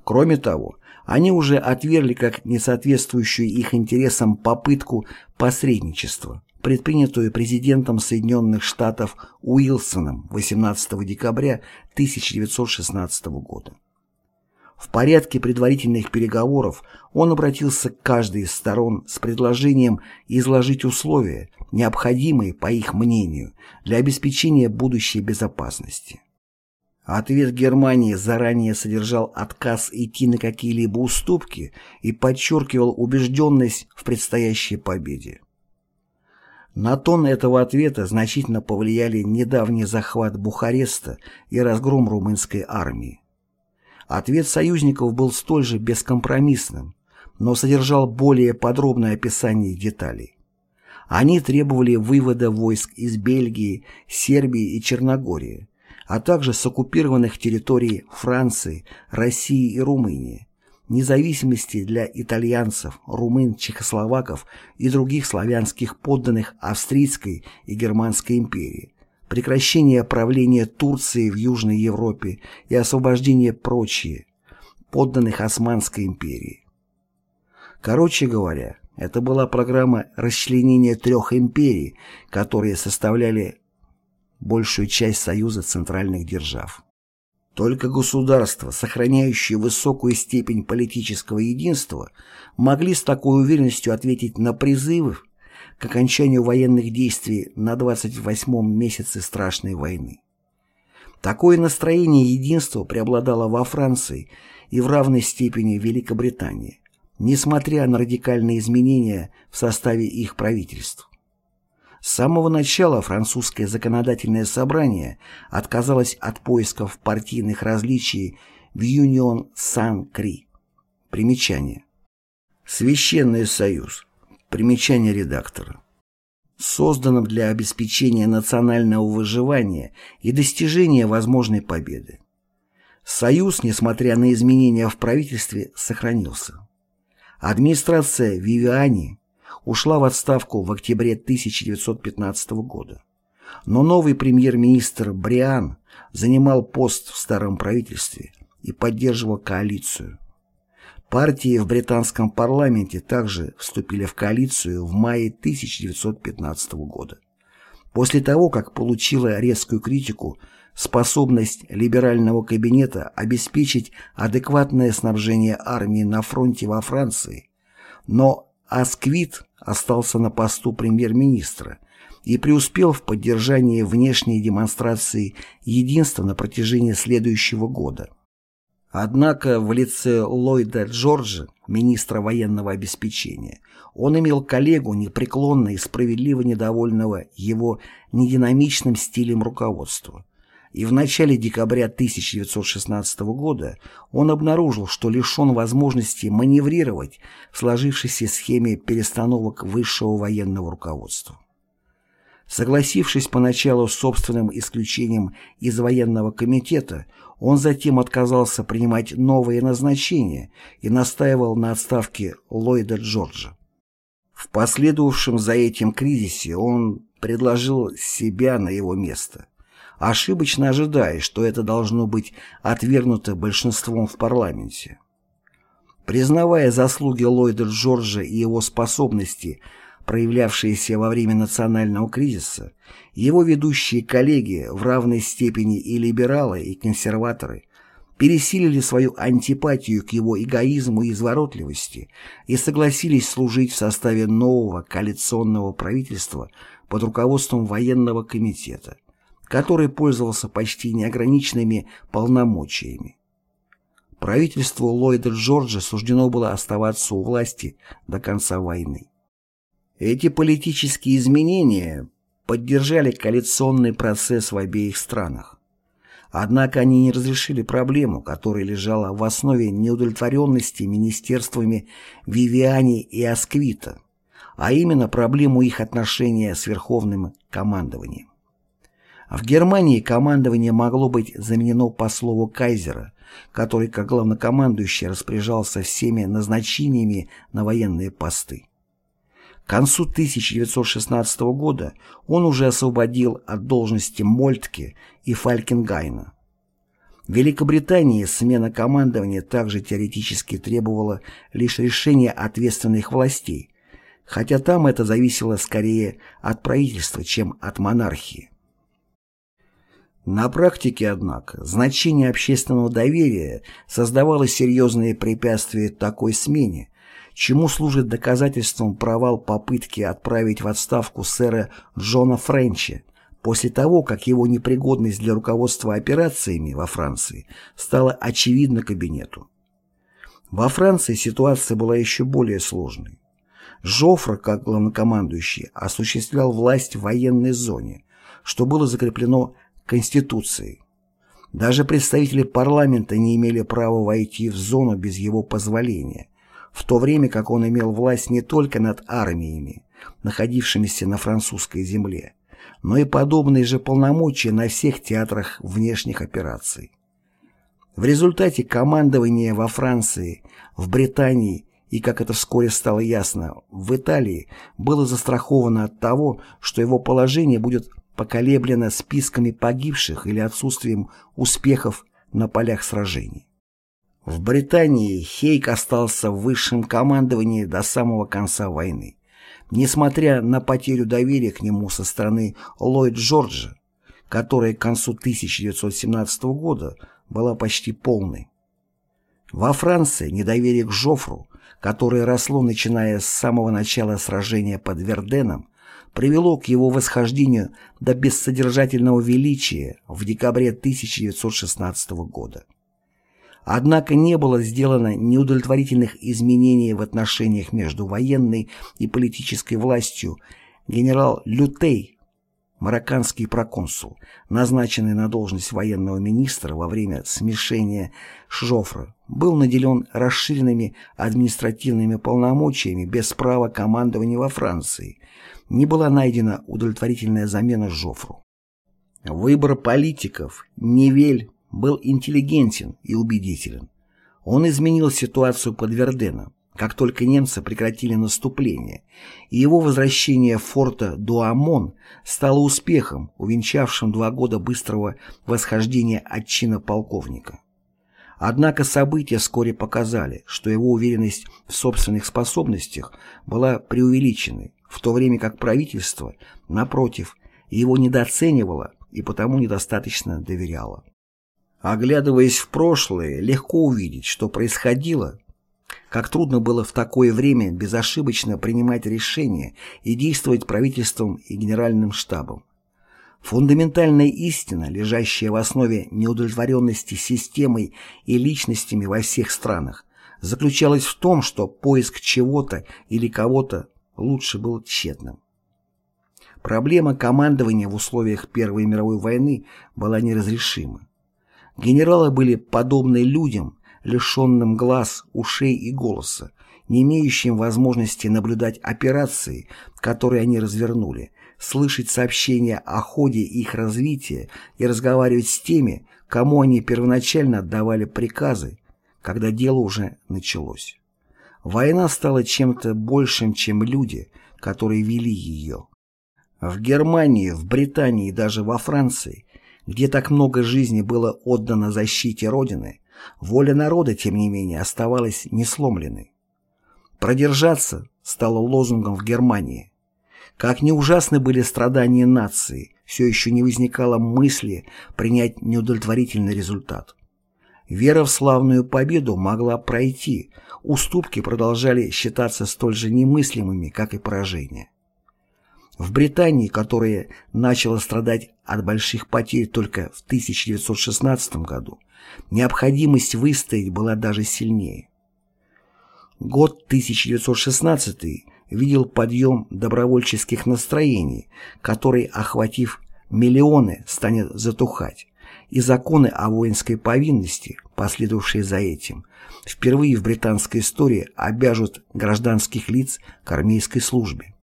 Кроме того, они уже отвергли как несоответствующую их интересам попытку посредничества, предпринятую президентом Соединенных Штатов Уилсоном 18 декабря 1916 года. В порядке предварительных переговоров он обратился к каждой из сторон с предложением изложить условия, необходимые, по их мнению, для обеспечения будущей безопасности. Ответ Германии заранее содержал отказ идти на какие-либо уступки и подчеркивал убежденность в предстоящей победе. На тон этого ответа значительно повлияли недавний захват Бухареста и разгром румынской армии. Ответ союзников был столь же бескомпромиссным, но содержал более подробное описание деталей. Они требовали вывода войск из Бельгии, Сербии и Черногории, а также с оккупированных территорий Франции, России и Румынии, независимости для итальянцев, румын, чехословаков и других славянских подданных Австрийской и Германской империи, прекращение правления Турции в Южной Европе и освобождение прочие, подданных Османской империи. Короче говоря, это была программа расчленения трех империй, которые составляли большую часть Союза центральных держав. Только государства, сохраняющие высокую степень политического единства, могли с такой уверенностью ответить на призывы к окончанию военных действий на 28-м месяце страшной войны. Такое настроение единства преобладало во Франции и в равной степени в Великобритании, несмотря на радикальные изменения в составе их правительств. С самого начала французское законодательное собрание отказалось от поисков партийных различий в Юнион Сан-Кри. Примечание. Священный союз. Примечание редактора. Созданном для обеспечения национального выживания и достижения возможной победы. Союз, несмотря на изменения в правительстве, сохранился. Администрация Вивиани ушла в отставку в октябре 1915 года. Но новый премьер-министр Бриан занимал пост в старом правительстве и поддерживал коалицию. Партии в британском парламенте также вступили в коалицию в мае 1915 года. После того, как получила резкую критику способность либерального кабинета обеспечить адекватное снабжение армии на фронте во Франции, но Асквит остался на посту премьер-министра и преуспел в поддержании внешней демонстрации единства на протяжении следующего года. Однако в лице Ллойда Джорджа, министра военного обеспечения, он имел коллегу непреклонно и справедливо недовольного его нединамичным стилем руководства, и в начале декабря 1916 года он обнаружил, что лишен возможности маневрировать в сложившейся схеме перестановок высшего военного руководства. Согласившись поначалу с собственным исключением из военного комитета, он затем отказался принимать новые назначения и настаивал на отставке Ллойда Джорджа. В последовавшем за этим кризисе он предложил себя на его место ошибочно ожидая, что это должно быть отвергнуто большинством в парламенте. Признавая заслуги Ллойда Джорджа и его способности, проявлявшиеся во время национального кризиса, его ведущие коллеги в равной степени и либералы, и консерваторы пересилили свою антипатию к его эгоизму и изворотливости и согласились служить в составе нового коалиционного правительства под руководством военного комитета – который пользовался почти неограниченными полномочиями. Правительству Ллойда Джорджа суждено было оставаться у власти до конца войны. Эти политические изменения поддержали коалиционный процесс в обеих странах. Однако они не разрешили проблему, которая лежала в основе неудовлетворенности министерствами Вивиани и Асквита, а именно проблему их отношения с Верховным командованием. В Германии командование могло быть заменено по слову кайзера, который как главнокомандующий распоряжался всеми назначениями на военные посты. К концу 1916 года он уже освободил от должности Мольтке и Фалькенгайна. В Великобритании смена командования также теоретически требовала лишь решения ответственных властей, хотя там это зависело скорее от правительства, чем от монархии. На практике, однако, значение общественного доверия создавало серьезные препятствия такой смене, чему служит доказательством провал попытки отправить в отставку сэра Джона Френча после того, как его непригодность для руководства операциями во Франции стала очевидна кабинету. Во Франции ситуация была еще более сложной. Жофра, как главнокомандующий, осуществлял власть в военной зоне, что было закреплено Конституцией. Даже представители парламента не имели права войти в зону без его позволения, в то время как он имел власть не только над армиями, находившимися на французской земле, но и подобные же полномочия на всех театрах внешних операций. В результате командование во Франции, в Британии и, как это вскоре стало ясно, в Италии было застраховано от того, что его положение будет поколеблена списками погибших или отсутствием успехов на полях сражений. В Британии Хейк остался в высшем командовании до самого конца войны, несмотря на потерю доверия к нему со стороны Ллойд Джорджа, которая к концу 1917 года была почти полной. Во Франции недоверие к Жофру, которое росло начиная с самого начала сражения под Верденом, привело к его восхождению до бессодержательного величия в декабре 1916 года. Однако не было сделано неудовлетворительных изменений в отношениях между военной и политической властью. Генерал Лютей, марокканский проконсул, назначенный на должность военного министра во время смешения Жофра, был наделен расширенными административными полномочиями без права командования во Франции. Не была найдена удовлетворительная замена Жофру. Выбор политиков Невель был интеллигентен и убедителен. Он изменил ситуацию под Верденом, как только немцы прекратили наступление, и его возвращение форта Дуамон стало успехом, увенчавшим два года быстрого восхождения от чина полковника. Однако события вскоре показали, что его уверенность в собственных способностях была преувеличенной, в то время как правительство, напротив, его недооценивало и потому недостаточно доверяло. Оглядываясь в прошлое, легко увидеть, что происходило, как трудно было в такое время безошибочно принимать решения и действовать правительством и генеральным штабом. Фундаментальная истина, лежащая в основе неудовлетворенности системой и личностями во всех странах, заключалась в том, что поиск чего-то или кого-то лучше был тщетным. Проблема командования в условиях Первой мировой войны была неразрешима. Генералы были подобны людям, лишенным глаз, ушей и голоса, не имеющим возможности наблюдать операции, которые они развернули, слышать сообщения о ходе их развития и разговаривать с теми, кому они первоначально отдавали приказы, когда дело уже началось. Война стала чем-то большим, чем люди, которые вели ее. В Германии, в Британии и даже во Франции, где так много жизни было отдано защите Родины, воля народа, тем не менее, оставалась несломленной. Продержаться стало лозунгом в Германии. Как ни ужасны были страдания нации, все еще не возникало мысли принять неудовлетворительный результат. Вера в славную победу могла пройти, уступки продолжали считаться столь же немыслимыми, как и поражение. В Британии, которая начала страдать от больших потерь только в 1916 году, необходимость выстоять была даже сильнее. Год 1916 видел подъем добровольческих настроений, который, охватив миллионы, станет затухать, и законы о воинской повинности, последовавшие за этим, впервые в британской истории обяжут гражданских лиц к армейской службе.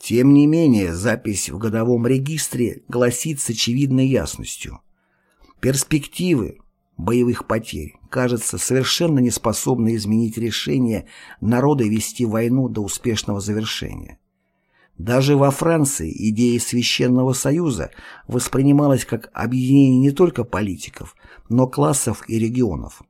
Тем не менее, запись в годовом регистре гласит с очевидной ясностью. Перспективы, боевых потерь, кажется совершенно неспособны изменить решение народа вести войну до успешного завершения. Даже во Франции идея Священного Союза воспринималась как объединение не только политиков, но классов и регионов.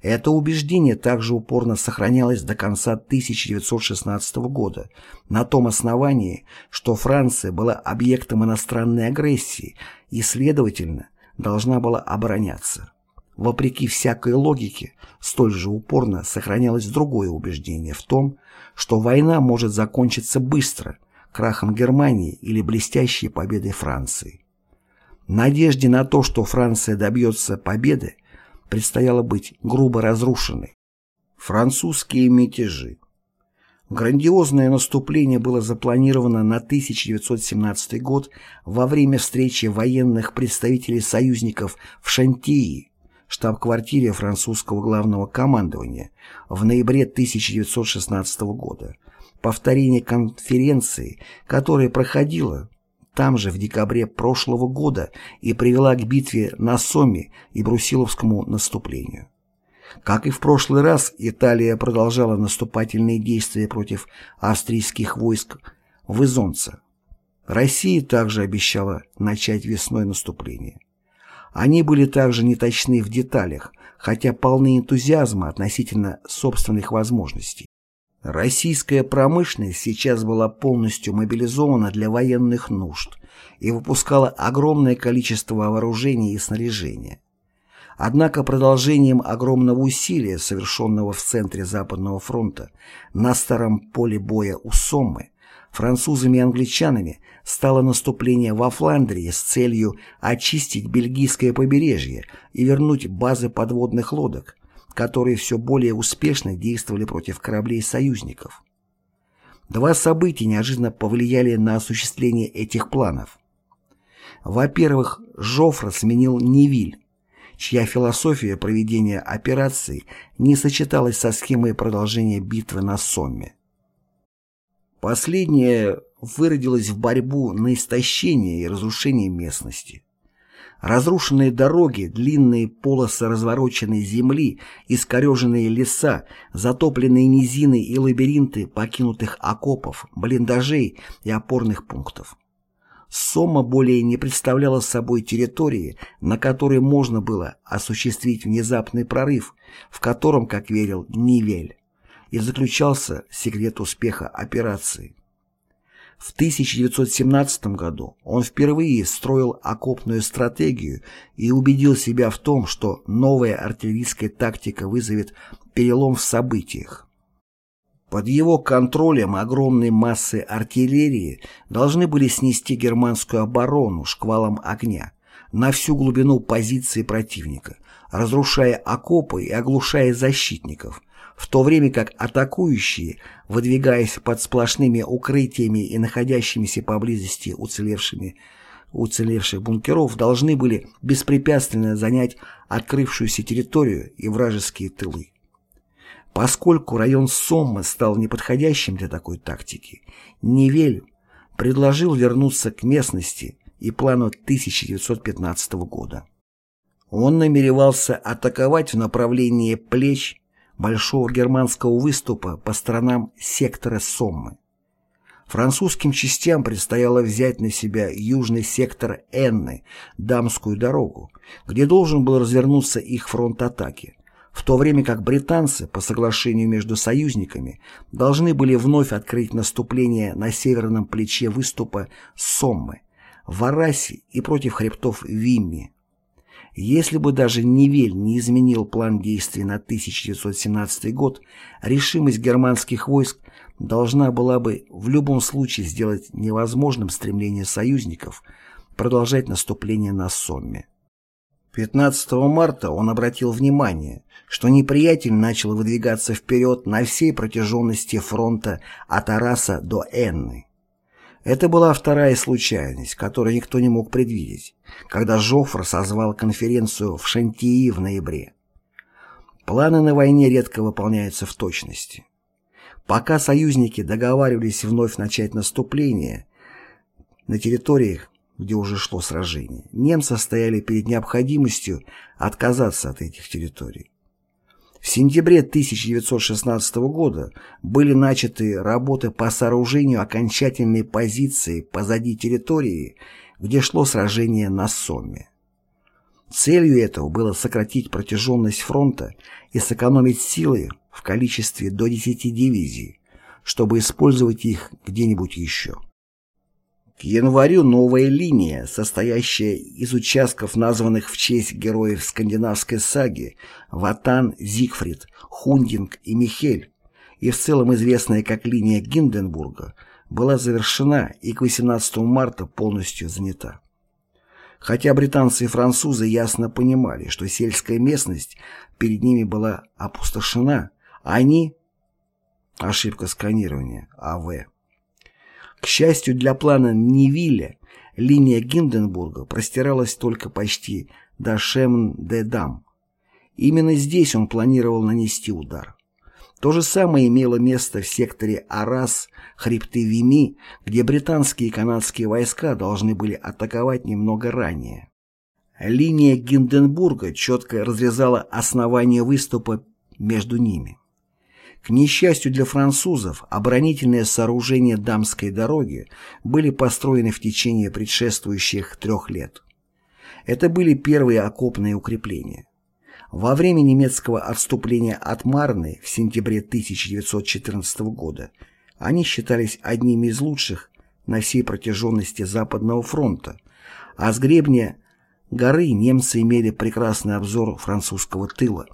Это убеждение также упорно сохранялось до конца 1916 года на том основании, что Франция была объектом иностранной агрессии и, следовательно, должна была обороняться. Вопреки всякой логике, столь же упорно сохранялось другое убеждение в том, что война может закончиться быстро, крахом Германии или блестящей победой Франции. Надежде на то, что Франция добьется победы, предстояло быть грубо разрушенной. Французские мятежи Грандиозное наступление было запланировано на 1917 год во время встречи военных представителей союзников в Шантии, штаб-квартире французского главного командования в ноябре 1916 года, повторение конференции, которая проходила там же в декабре прошлого года и привела к битве на Соме и Брусиловскому наступлению. Как и в прошлый раз, Италия продолжала наступательные действия против австрийских войск в Изонце. Россия также обещала начать весной наступление. Они были также неточны в деталях, хотя полны энтузиазма относительно собственных возможностей. Российская промышленность сейчас была полностью мобилизована для военных нужд и выпускала огромное количество вооружений и снаряжения. Однако продолжением огромного усилия, совершенного в центре Западного фронта на старом поле боя у Соммы, французами и англичанами стало наступление во Фландрии с целью очистить бельгийское побережье и вернуть базы подводных лодок, которые все более успешно действовали против кораблей союзников. Два события неожиданно повлияли на осуществление этих планов. Во-первых, Жофра сменил Невиль, чья философия проведения операций не сочеталась со схемой продолжения битвы на Сомме. Последняя выродилась в борьбу на истощение и разрушение местности. Разрушенные дороги, длинные полосы развороченной земли, искореженные леса, затопленные низины и лабиринты покинутых окопов, блиндажей и опорных пунктов. Сома более не представляла собой территории, на которой можно было осуществить внезапный прорыв, в котором, как верил Нивель, и заключался секрет успеха операции. В 1917 году он впервые строил окопную стратегию и убедил себя в том, что новая артиллерийская тактика вызовет перелом в событиях. Под его контролем огромные массы артиллерии должны были снести германскую оборону шквалом огня на всю глубину позиции противника, разрушая окопы и оглушая защитников, в то время как атакующие, выдвигаясь под сплошными укрытиями и находящимися поблизости уцелевшими уцелевших бункеров, должны были беспрепятственно занять открывшуюся территорию и вражеские тылы. Поскольку район Соммы стал неподходящим для такой тактики, Невель предложил вернуться к местности и плану 1915 года. Он намеревался атаковать в направлении плеч большого германского выступа по сторонам сектора Соммы. Французским частям предстояло взять на себя южный сектор Энны, Дамскую дорогу, где должен был развернуться их фронт атаки, в то время как британцы, по соглашению между союзниками, должны были вновь открыть наступление на северном плече выступа Соммы, в Арасе и против хребтов Вимми. Если бы даже Невель не изменил план действий на 1917 год, решимость германских войск должна была бы в любом случае сделать невозможным стремление союзников продолжать наступление на Сомме. 15 марта он обратил внимание, что неприятель начал выдвигаться вперед на всей протяженности фронта от Араса до Энны. Это была вторая случайность, которую никто не мог предвидеть, когда Жофр созвал конференцию в Шантии в ноябре. Планы на войне редко выполняются в точности. Пока союзники договаривались вновь начать наступление на территориях, где уже шло сражение, немцы стояли перед необходимостью отказаться от этих территорий. В сентябре 1916 года были начаты работы по сооружению окончательной позиции позади территории, где шло сражение на Сомме. Целью этого было сократить протяженность фронта и сэкономить силы в количестве до 10 дивизий, чтобы использовать их где-нибудь еще. К январю новая линия, состоящая из участков, названных в честь героев скандинавской саги Ватан, Зигфрид, Хундинг и Михель, и в целом известная как линия Гинденбурга, была завершена и к 18 марта полностью занята. Хотя британцы и французы ясно понимали, что сельская местность перед ними была опустошена, они, ошибка сканирования, АВ, к счастью для плана Невилля, линия Гинденбурга простиралась только почти до Шемн-де-Дам. Именно здесь он планировал нанести удар. То же самое имело место в секторе Арас, хребты Вими, где британские и канадские войска должны были атаковать немного ранее. Линия Гинденбурга четко разрезала основание выступа между ними. К несчастью для французов, оборонительные сооружения Дамской дороги были построены в течение предшествующих трех лет. Это были первые окопные укрепления. Во время немецкого отступления от Марны в сентябре 1914 года они считались одними из лучших на всей протяженности Западного фронта, а с гребня горы немцы имели прекрасный обзор французского тыла.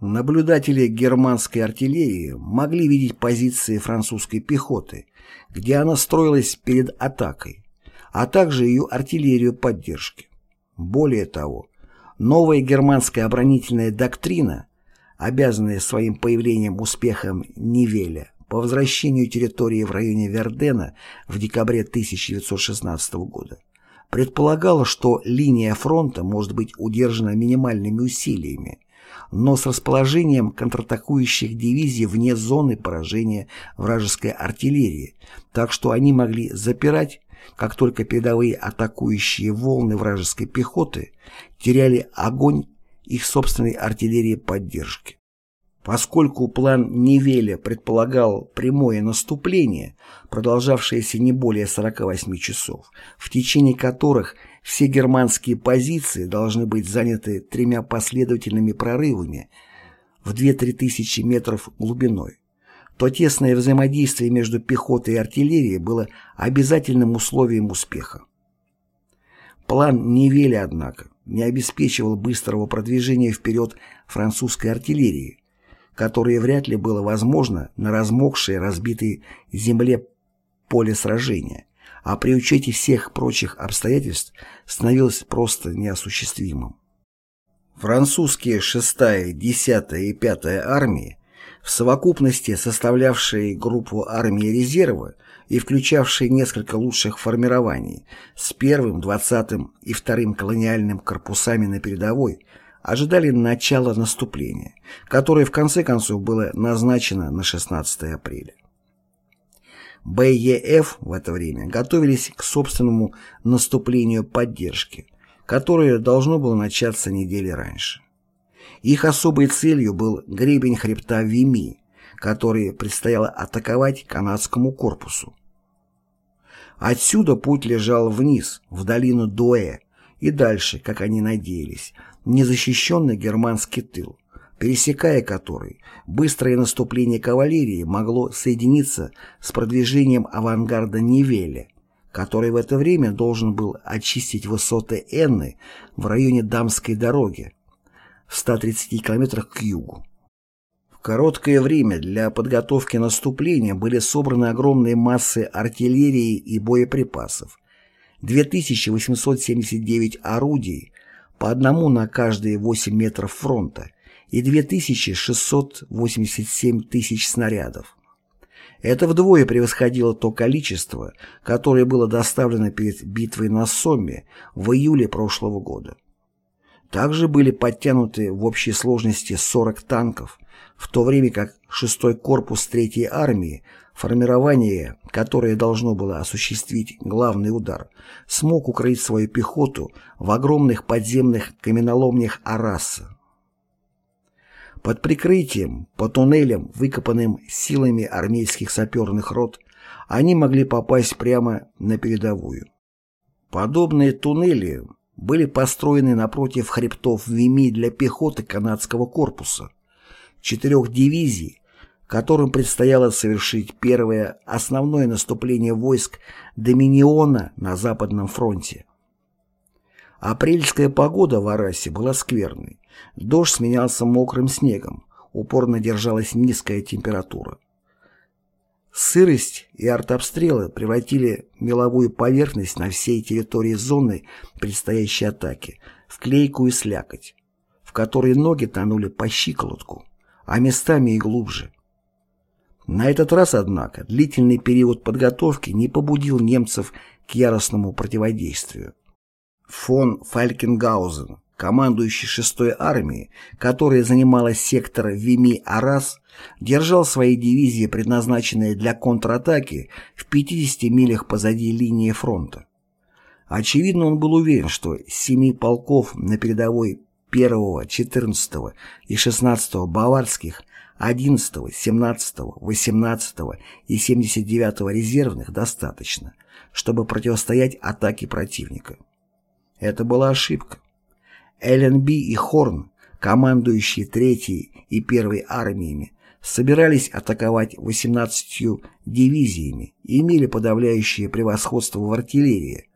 Наблюдатели германской артиллерии могли видеть позиции французской пехоты, где она строилась перед атакой, а также ее артиллерию поддержки. Более того, новая германская оборонительная доктрина, обязанная своим появлением успехом Нивеля по возвращению территории в районе Вердена в декабре 1916 года, предполагала, что линия фронта может быть удержана минимальными усилиями, но с расположением контратакующих дивизий вне зоны поражения вражеской артиллерии, так что они могли запирать, как только передовые атакующие волны вражеской пехоты теряли огонь их собственной артиллерии поддержки. Поскольку план Невеля предполагал прямое наступление, продолжавшееся не более 48 часов, в течение которых все германские позиции должны быть заняты тремя последовательными прорывами в 2-3 тысячи метров глубиной, то тесное взаимодействие между пехотой и артиллерией было обязательным условием успеха. План Невеля, однако, не обеспечивал быстрого продвижения вперед французской артиллерии, которое вряд ли было возможно на размокшей, разбитой земле поле сражения, а при учете всех прочих обстоятельств становилось просто неосуществимым. Французские 6-я, 10-я и 5-я армии, в совокупности составлявшие группу армии резерва и включавшие несколько лучших формирований с первым, 20-м и вторым колониальным корпусами на передовой, ожидали начала наступления, которое в конце концов было назначено на 16 апреля. БЕФ в это время готовились к собственному наступлению поддержки, которое должно было начаться недели раньше. Их особой целью был гребень хребта Вими, который предстояло атаковать канадскому корпусу. Отсюда путь лежал вниз, в долину Дуэ, и дальше, как они надеялись, незащищенный германский тыл, пересекая который, быстрое наступление кавалерии могло соединиться с продвижением авангарда Невеля, который в это время должен был очистить высоты Энны в районе Дамской дороги, в 130 километрах к югу. В короткое время для подготовки наступления были собраны огромные массы артиллерии и боеприпасов, 2879 орудий, по одному на каждые 8 метров фронта и 2687 тысяч снарядов. Это вдвое превосходило то количество, которое было доставлено перед битвой на Сомме в июле прошлого года. Также были подтянуты в общей сложности 40 танков, в то время как 6-й корпус 3-й армии Формирование, которое должно было осуществить главный удар, смог укрыть свою пехоту в огромных подземных каменоломнях Араса. Под прикрытием, по туннелям, выкопанным силами армейских саперных рот, они могли попасть прямо на передовую. Подобные туннели были построены напротив хребтов Вими для пехоты канадского корпуса, четырех дивизий, которым предстояло совершить первое основное наступление войск Доминиона на Западном фронте. Апрельская погода в Арасе была скверной. Дождь сменялся мокрым снегом, упорно держалась низкая температура. Сырость и артобстрелы превратили меловую поверхность на всей территории зоны предстоящей атаки в клейкую слякоть, в которой ноги тонули по щиколотку, а местами и глубже. На этот раз, однако, длительный период подготовки не побудил немцев к яростному противодействию. Фон Фалькенгаузен, командующий 6-й армией, которая занимала сектор Вими-Арас, держал свои дивизии, предназначенные для контратаки, в 50 милях позади линии фронта. Очевидно, он был уверен, что семи полков на передовой 1, 14 и 16 баварских 11, 17, 18 и 79 резервных достаточно, чтобы противостоять атаке противника. Это была ошибка. ЛНБ и Хорн, командующие Третьей и Первой армиями, собирались атаковать 18 дивизиями и имели подавляющее превосходство в артиллерии,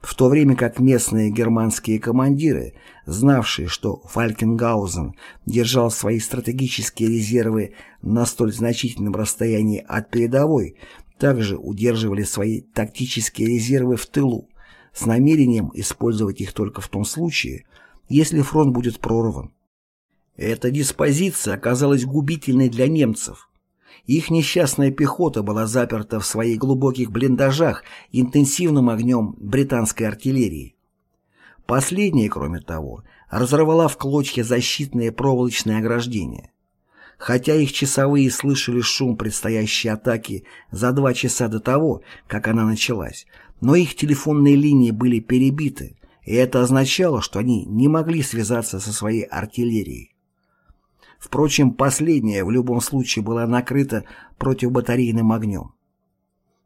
в то время как местные германские командиры, знавшие, что Фалькенгаузен держал свои стратегические резервы на столь значительном расстоянии от передовой, также удерживали свои тактические резервы в тылу, с намерением использовать их только в том случае, если фронт будет прорван. Эта диспозиция оказалась губительной для немцев. Их несчастная пехота была заперта в своих глубоких блиндажах интенсивным огнем британской артиллерии. Последняя, кроме того, разорвала в клочья защитные проволочные ограждения. Хотя их часовые слышали шум предстоящей атаки за два часа до того, как она началась, но их телефонные линии были перебиты, и это означало, что они не могли связаться со своей артиллерией. Впрочем, последняя в любом случае была накрыта противобатарейным огнем.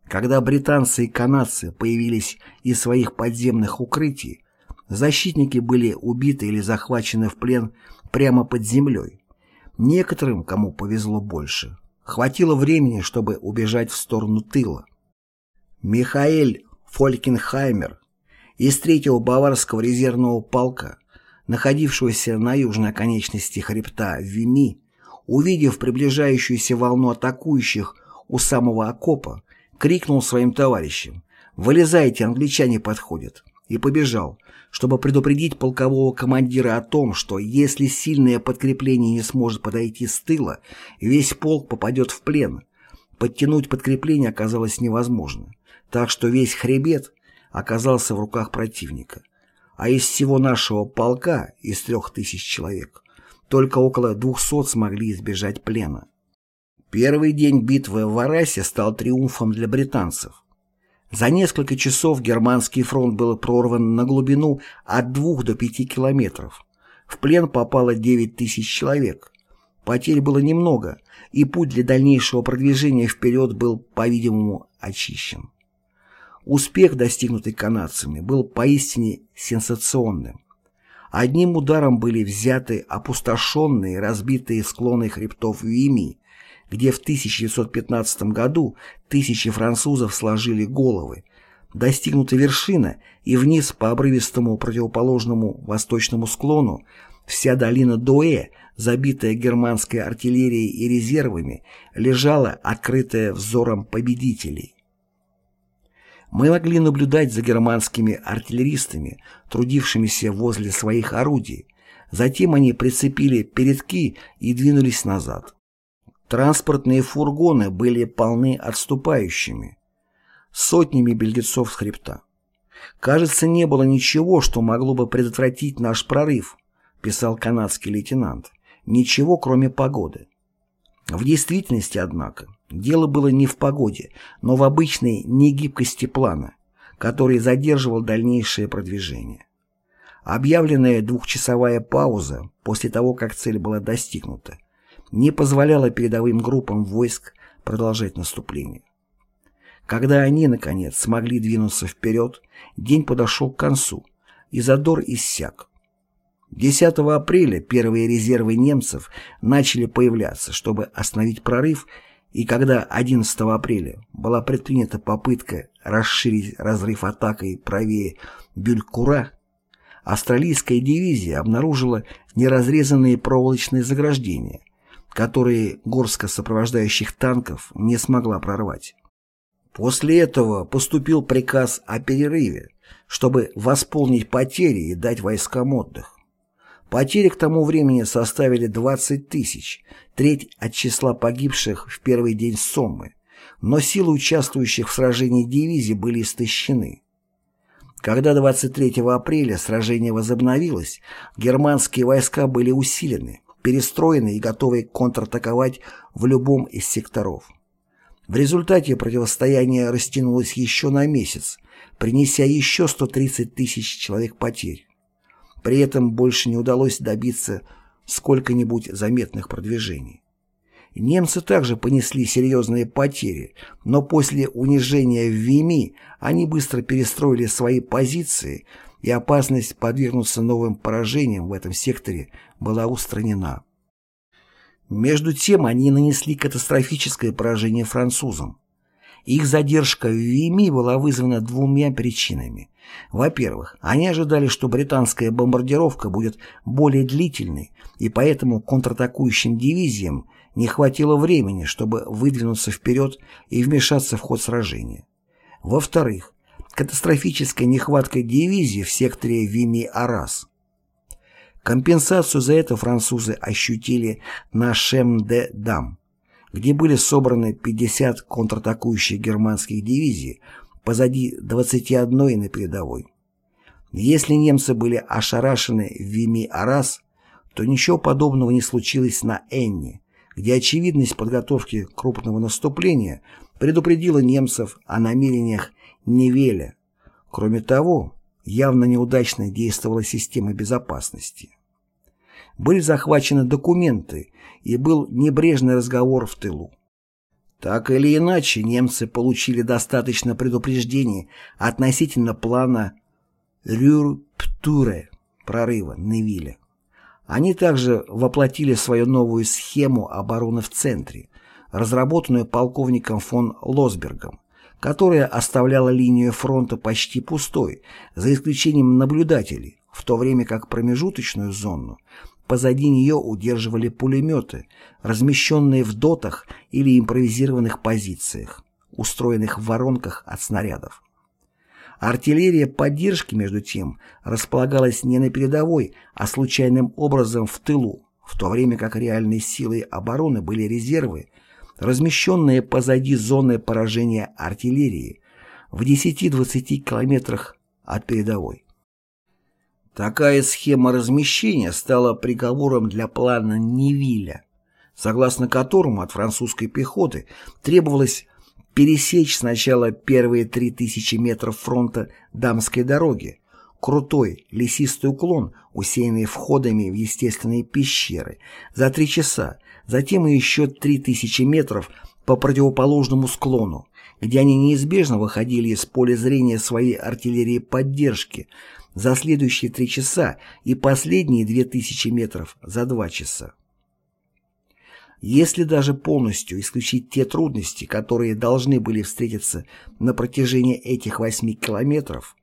Когда британцы и канадцы появились из своих подземных укрытий, защитники были убиты или захвачены в плен прямо под землей. Некоторым, кому повезло больше, хватило времени, чтобы убежать в сторону тыла. Михаэль Фолькенхаймер из третьего Баварского резервного полка находившегося на южной оконечности хребта Вими, увидев приближающуюся волну атакующих у самого окопа, крикнул своим товарищам «Вылезайте, англичане подходят!» и побежал, чтобы предупредить полкового командира о том, что если сильное подкрепление не сможет подойти с тыла, весь полк попадет в плен. Подтянуть подкрепление оказалось невозможно, так что весь хребет оказался в руках противника а из всего нашего полка, из трех тысяч человек, только около двухсот смогли избежать плена. Первый день битвы в Арасе стал триумфом для британцев. За несколько часов германский фронт был прорван на глубину от двух до пяти километров. В плен попало 9 тысяч человек. Потерь было немного, и путь для дальнейшего продвижения вперед был, по-видимому, очищен. Успех, достигнутый канадцами, был поистине сенсационным. Одним ударом были взяты опустошенные, разбитые склоны хребтов Вими, где в 1915 году тысячи французов сложили головы, достигнута вершина, и вниз по обрывистому противоположному восточному склону вся долина Дуэ, забитая германской артиллерией и резервами, лежала, открытая взором победителей мы могли наблюдать за германскими артиллеристами, трудившимися возле своих орудий. Затем они прицепили передки и двинулись назад. Транспортные фургоны были полны отступающими, сотнями беглецов с хребта. «Кажется, не было ничего, что могло бы предотвратить наш прорыв», писал канадский лейтенант. «Ничего, кроме погоды». В действительности, однако, дело было не в погоде, но в обычной негибкости плана, который задерживал дальнейшее продвижение. Объявленная двухчасовая пауза после того, как цель была достигнута, не позволяла передовым группам войск продолжать наступление. Когда они, наконец, смогли двинуться вперед, день подошел к концу, и задор иссяк. 10 апреля первые резервы немцев начали появляться, чтобы остановить прорыв, и когда 11 апреля была предпринята попытка расширить разрыв атакой правее Бюлькура, австралийская дивизия обнаружила неразрезанные проволочные заграждения, которые горстка сопровождающих танков не смогла прорвать. После этого поступил приказ о перерыве, чтобы восполнить потери и дать войскам отдых. Потери к тому времени составили 20 тысяч, треть от числа погибших в первый день Соммы, но силы участвующих в сражении дивизии были истощены. Когда 23 апреля сражение возобновилось, германские войска были усилены, перестроены и готовы контратаковать в любом из секторов. В результате противостояние растянулось еще на месяц, принеся еще 130 тысяч человек потерь. При этом больше не удалось добиться сколько-нибудь заметных продвижений. Немцы также понесли серьезные потери, но после унижения в Вими они быстро перестроили свои позиции, и опасность подвергнуться новым поражениям в этом секторе была устранена. Между тем они нанесли катастрофическое поражение французам. Их задержка в Вими была вызвана двумя причинами. Во-первых, они ожидали, что британская бомбардировка будет более длительной, и поэтому контратакующим дивизиям не хватило времени, чтобы выдвинуться вперед и вмешаться в ход сражения. Во-вторых, катастрофическая нехватка дивизии в секторе Вими-Арас. Компенсацию за это французы ощутили на Шем-де-Дам, где были собраны 50 контратакующих германских дивизий позади 21 на передовой. Если немцы были ошарашены в Вими-Арас, то ничего подобного не случилось на Энне, где очевидность подготовки крупного наступления предупредила немцев о намерениях Невеля. Кроме того, явно неудачно действовала система безопасности. Были захвачены документы и был небрежный разговор в тылу. Так или иначе, немцы получили достаточно предупреждений относительно плана Рюрптуре прорыва Невиля. Они также воплотили свою новую схему обороны в центре, разработанную полковником фон Лосбергом, которая оставляла линию фронта почти пустой, за исключением наблюдателей, в то время как промежуточную зону позади нее удерживали пулеметы, размещенные в дотах или импровизированных позициях, устроенных в воронках от снарядов. Артиллерия поддержки, между тем, располагалась не на передовой, а случайным образом в тылу, в то время как реальной силой обороны были резервы, размещенные позади зоны поражения артиллерии в 10-20 километрах от передовой. Такая схема размещения стала приговором для плана Невиля, согласно которому от французской пехоты требовалось пересечь сначала первые 3000 метров фронта Дамской дороги, крутой лесистый уклон, усеянный входами в естественные пещеры, за три часа, затем еще 3000 метров по противоположному склону, где они неизбежно выходили из поля зрения своей артиллерии поддержки за следующие три часа и последние 2000 метров за два часа. Если даже полностью исключить те трудности, которые должны были встретиться на протяжении этих восьми километров,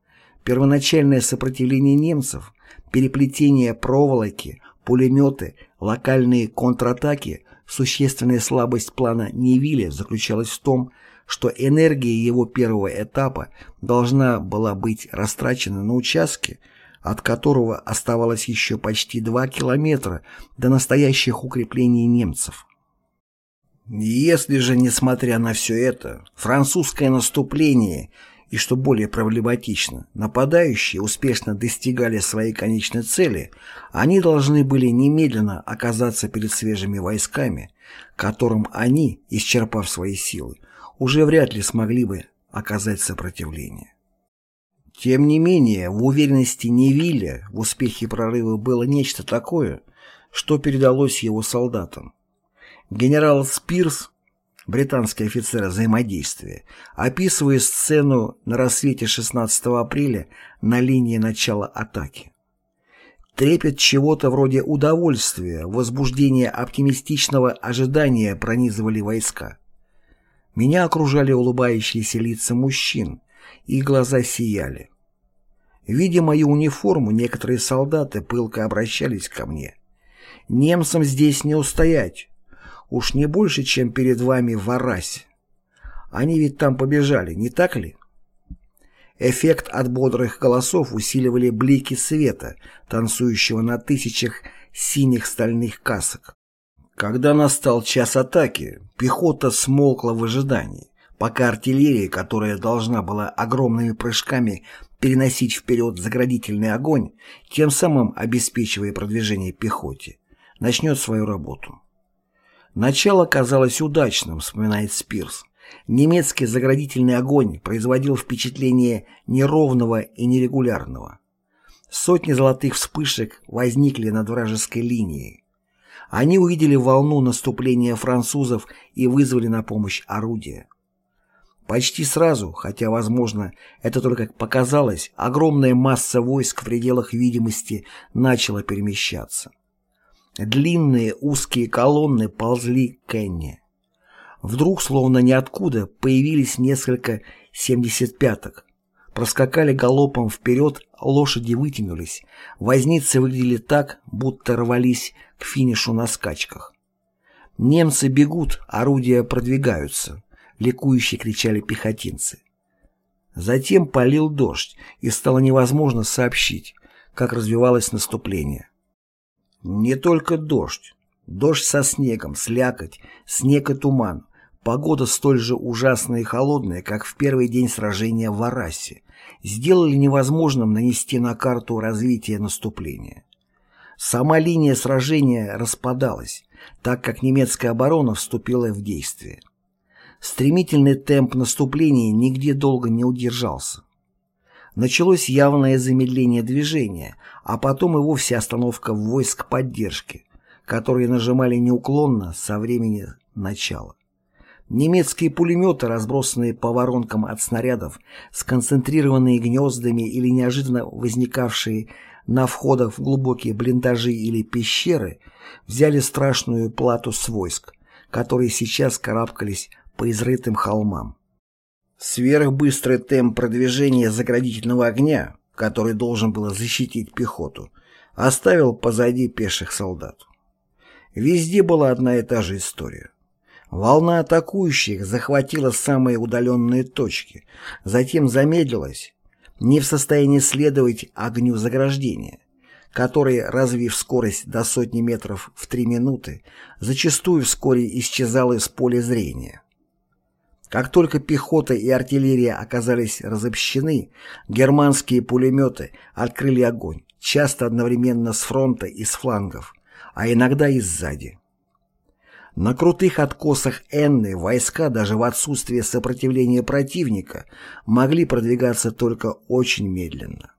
первоначальное сопротивление немцев, переплетение проволоки, пулеметы, локальные контратаки, существенная слабость плана Невилля заключалась в том, что энергия его первого этапа должна была быть растрачена на участке, от которого оставалось еще почти 2 километра до настоящих укреплений немцев. Если же, несмотря на все это, французское наступление и, что более проблематично, нападающие успешно достигали своей конечной цели, они должны были немедленно оказаться перед свежими войсками, которым они, исчерпав свои силы, уже вряд ли смогли бы оказать сопротивление. Тем не менее, в уверенности Невилля в успехе прорыва было нечто такое, что передалось его солдатам. Генерал Спирс, британский офицер взаимодействия, описывая сцену на рассвете 16 апреля на линии начала атаки. Трепет чего-то вроде удовольствия, возбуждения оптимистичного ожидания пронизывали войска. Меня окружали улыбающиеся лица мужчин, и глаза сияли. Видя мою униформу, некоторые солдаты пылко обращались ко мне. «Немцам здесь не устоять. Уж не больше, чем перед вами в Арасе. Они ведь там побежали, не так ли?» Эффект от бодрых голосов усиливали блики света, танцующего на тысячах синих стальных касок. Когда настал час атаки, пехота смолкла в ожидании пока артиллерия, которая должна была огромными прыжками переносить вперед заградительный огонь, тем самым обеспечивая продвижение пехоте, начнет свою работу. Начало казалось удачным, вспоминает Спирс. Немецкий заградительный огонь производил впечатление неровного и нерегулярного. Сотни золотых вспышек возникли над вражеской линией. Они увидели волну наступления французов и вызвали на помощь орудия. Почти сразу, хотя, возможно, это только показалось, огромная масса войск в пределах видимости начала перемещаться. Длинные узкие колонны ползли к Энне. Вдруг, словно ниоткуда, появились несколько семидесятпяток. Проскакали галопом вперед, лошади вытянулись. Возницы выглядели так, будто рвались к финишу на скачках. «Немцы бегут, орудия продвигаются», — ликующе кричали пехотинцы. Затем полил дождь, и стало невозможно сообщить, как развивалось наступление. Не только дождь. Дождь со снегом, слякоть, снег и туман. Погода столь же ужасная и холодная, как в первый день сражения в Арасе, сделали невозможным нанести на карту развития наступления. Сама линия сражения распадалась, так как немецкая оборона вступила в действие. Стремительный темп наступления нигде долго не удержался. Началось явное замедление движения, а потом и вовсе остановка войск поддержки, которые нажимали неуклонно со времени начала. Немецкие пулеметы, разбросанные по воронкам от снарядов, сконцентрированные гнездами или неожиданно возникавшие на входах в глубокие блиндажи или пещеры, взяли страшную плату с войск, которые сейчас карабкались по изрытым холмам. Сверхбыстрый темп продвижения заградительного огня, который должен был защитить пехоту, оставил позади пеших солдат. Везде была одна и та же история. Волна атакующих захватила самые удаленные точки, затем замедлилась, не в состоянии следовать огню заграждения, который, развив скорость до сотни метров в три минуты, зачастую вскоре исчезал из поля зрения. Как только пехота и артиллерия оказались разобщены, германские пулеметы открыли огонь, часто одновременно с фронта и с флангов, а иногда и сзади. На крутых откосах Энны войска даже в отсутствие сопротивления противника могли продвигаться только очень медленно.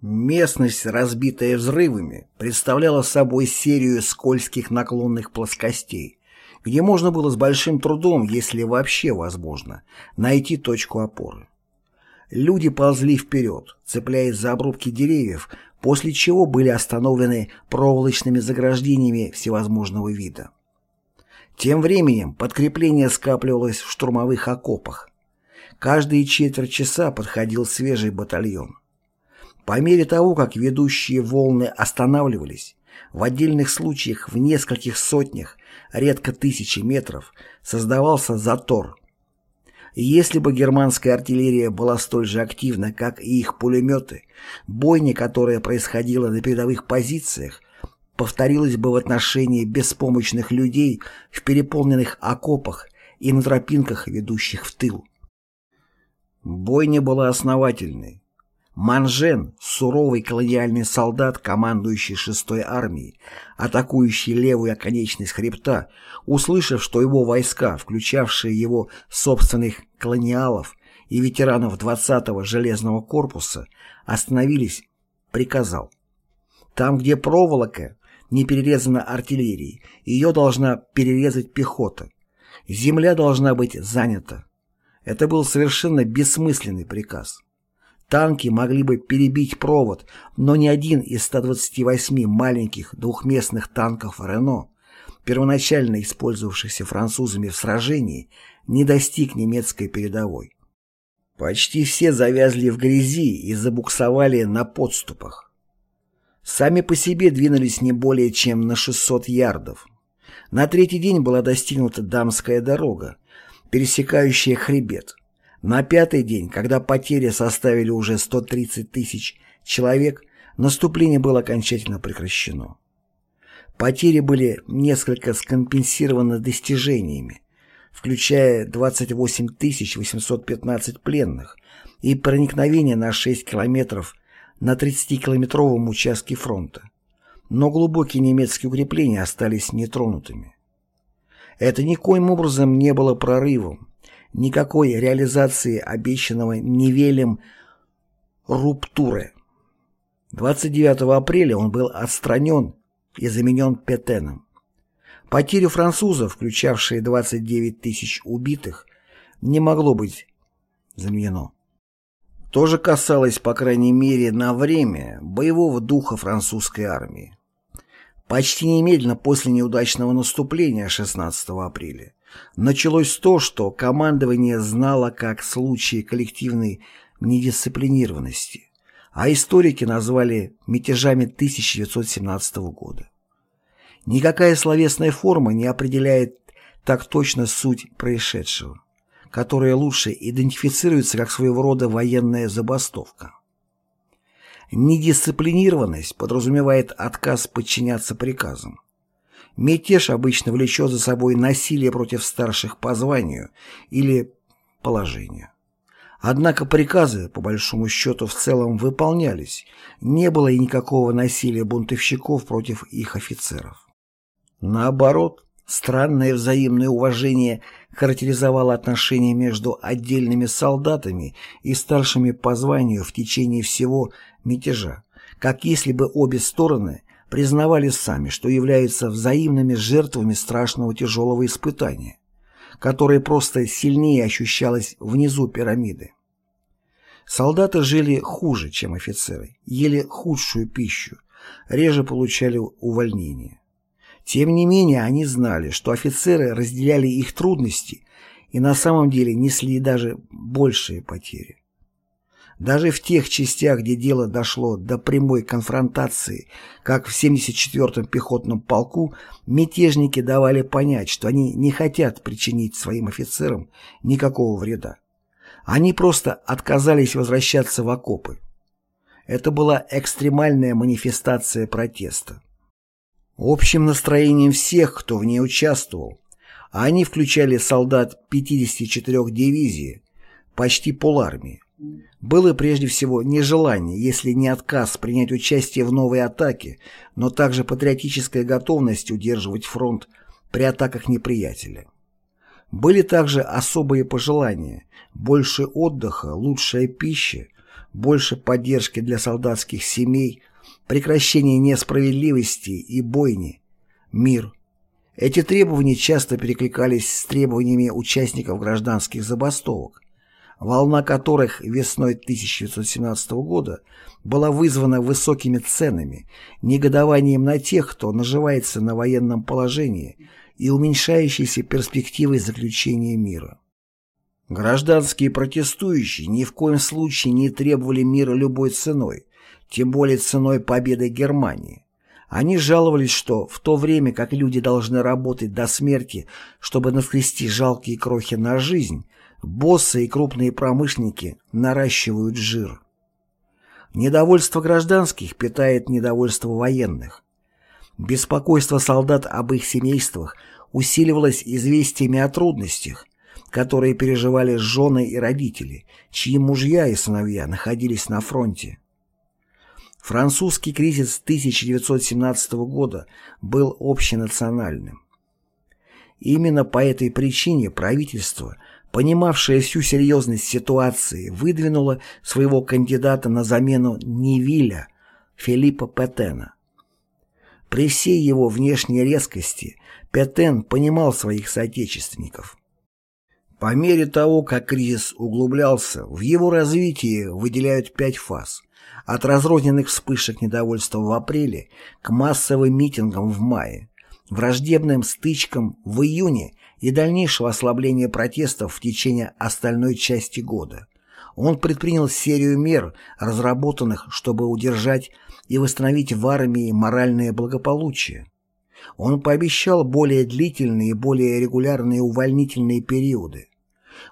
Местность, разбитая взрывами, представляла собой серию скользких наклонных плоскостей, где можно было с большим трудом, если вообще возможно, найти точку опоры. Люди ползли вперед, цепляясь за обрубки деревьев, после чего были остановлены проволочными заграждениями всевозможного вида. Тем временем подкрепление скапливалось в штурмовых окопах. Каждые четверть часа подходил свежий батальон. По мере того, как ведущие волны останавливались, в отдельных случаях в нескольких сотнях, редко тысячи метров, создавался затор. если бы германская артиллерия была столь же активна, как и их пулеметы, бойня, которая происходила на передовых позициях, повторилась бы в отношении беспомощных людей в переполненных окопах и на тропинках, ведущих в тыл. Бойня была основательной, Манжен, суровый колониальный солдат, командующий шестой армией, атакующий левую оконечность хребта, услышав, что его войска, включавшие его собственных колониалов и ветеранов 20-го железного корпуса, остановились, приказал. Там, где проволока не перерезана артиллерией, ее должна перерезать пехота. Земля должна быть занята. Это был совершенно бессмысленный приказ. Танки могли бы перебить провод, но ни один из 128 маленьких двухместных танков «Рено», первоначально использовавшихся французами в сражении, не достиг немецкой передовой. Почти все завязли в грязи и забуксовали на подступах. Сами по себе двинулись не более чем на 600 ярдов. На третий день была достигнута Дамская дорога, пересекающая хребет. На пятый день, когда потери составили уже 130 тысяч человек, наступление было окончательно прекращено. Потери были несколько скомпенсированы достижениями, включая 28 815 пленных и проникновение на 6 километров на 30-километровом участке фронта. Но глубокие немецкие укрепления остались нетронутыми. Это никоим образом не было прорывом, никакой реализации обещанного Невелем руптуры. 29 апреля он был отстранен и заменен Петеном. Потери французов, включавшие 29 тысяч убитых, не могло быть заменено. То же касалось, по крайней мере, на время боевого духа французской армии. Почти немедленно после неудачного наступления 16 апреля началось то, что командование знало как случаи коллективной недисциплинированности, а историки назвали мятежами 1917 года. Никакая словесная форма не определяет так точно суть происшедшего, которая лучше идентифицируется как своего рода военная забастовка. Недисциплинированность подразумевает отказ подчиняться приказам. Мятеж обычно влечет за собой насилие против старших по званию или положению. Однако приказы, по большому счету, в целом выполнялись, не было и никакого насилия бунтовщиков против их офицеров. Наоборот, странное взаимное уважение характеризовало отношения между отдельными солдатами и старшими по званию в течение всего мятежа, как если бы обе стороны признавали сами, что являются взаимными жертвами страшного тяжелого испытания, которое просто сильнее ощущалось внизу пирамиды. Солдаты жили хуже, чем офицеры, ели худшую пищу, реже получали увольнение. Тем не менее, они знали, что офицеры разделяли их трудности и на самом деле несли даже большие потери. Даже в тех частях, где дело дошло до прямой конфронтации, как в 74-м пехотном полку, мятежники давали понять, что они не хотят причинить своим офицерам никакого вреда. Они просто отказались возвращаться в окопы. Это была экстремальная манифестация протеста. Общим настроением всех, кто в ней участвовал, а они включали солдат 54 дивизий, почти полармии, было прежде всего нежелание, если не отказ принять участие в новой атаке, но также патриотическая готовность удерживать фронт при атаках неприятеля. Были также особые пожелания – больше отдыха, лучшая пища, больше поддержки для солдатских семей, прекращение несправедливости и бойни, мир. Эти требования часто перекликались с требованиями участников гражданских забастовок, волна которых весной 1917 года была вызвана высокими ценами, негодованием на тех, кто наживается на военном положении и уменьшающейся перспективой заключения мира. Гражданские протестующие ни в коем случае не требовали мира любой ценой, тем более ценой победы Германии. Они жаловались, что в то время как люди должны работать до смерти, чтобы наскрести жалкие крохи на жизнь, боссы и крупные промышленники наращивают жир. Недовольство гражданских питает недовольство военных. Беспокойство солдат об их семействах усиливалось известиями о трудностях, которые переживали жены и родители, чьи мужья и сыновья находились на фронте. Французский кризис 1917 года был общенациональным. Именно по этой причине правительство – понимавшая всю серьезность ситуации, выдвинула своего кандидата на замену Невиля Филиппа Петена. При всей его внешней резкости Петен понимал своих соотечественников. По мере того, как кризис углублялся, в его развитии выделяют пять фаз – от разрозненных вспышек недовольства в апреле к массовым митингам в мае, враждебным стычкам в июне и дальнейшего ослабления протестов в течение остальной части года. Он предпринял серию мер, разработанных, чтобы удержать и восстановить в армии моральное благополучие. Он пообещал более длительные и более регулярные увольнительные периоды.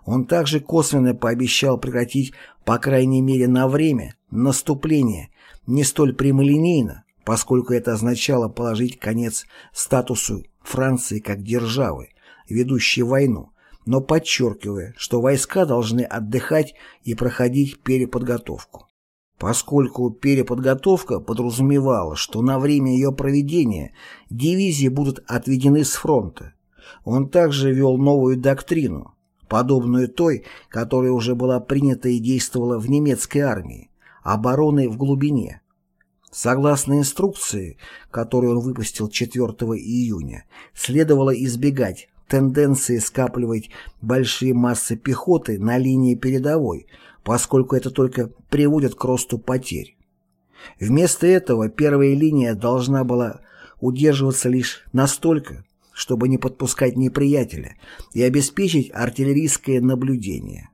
Он также косвенно пообещал прекратить, по крайней мере на время, наступление не столь прямолинейно, поскольку это означало положить конец статусу Франции как державы, ведущие войну, но подчеркивая, что войска должны отдыхать и проходить переподготовку. Поскольку переподготовка подразумевала, что на время ее проведения дивизии будут отведены с фронта, он также вел новую доктрину, подобную той, которая уже была принята и действовала в немецкой армии, обороны в глубине. Согласно инструкции, которую он выпустил 4 июня, следовало избегать тенденции скапливать большие массы пехоты на линии передовой, поскольку это только приводит к росту потерь. Вместо этого первая линия должна была удерживаться лишь настолько, чтобы не подпускать неприятеля и обеспечить артиллерийское наблюдение.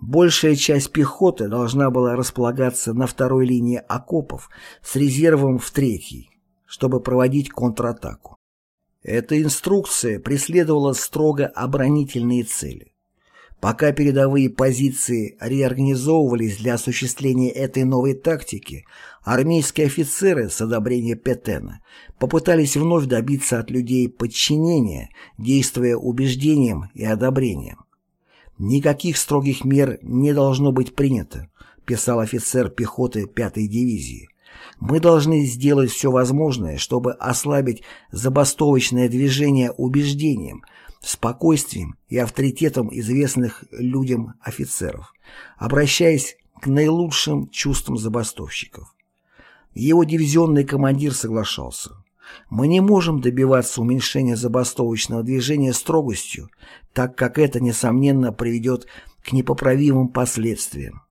Большая часть пехоты должна была располагаться на второй линии окопов с резервом в третьей, чтобы проводить контратаку. Эта инструкция преследовала строго оборонительные цели. Пока передовые позиции реорганизовывались для осуществления этой новой тактики, армейские офицеры с одобрения Петена попытались вновь добиться от людей подчинения, действуя убеждением и одобрением. «Никаких строгих мер не должно быть принято», писал офицер пехоты 5-й дивизии. «Мы должны сделать все возможное, чтобы ослабить забастовочное движение убеждением, спокойствием и авторитетом известных людям офицеров, обращаясь к наилучшим чувствам забастовщиков». Его дивизионный командир соглашался. Мы не можем добиваться уменьшения забастовочного движения строгостью, так как это, несомненно, приведет к непоправимым последствиям.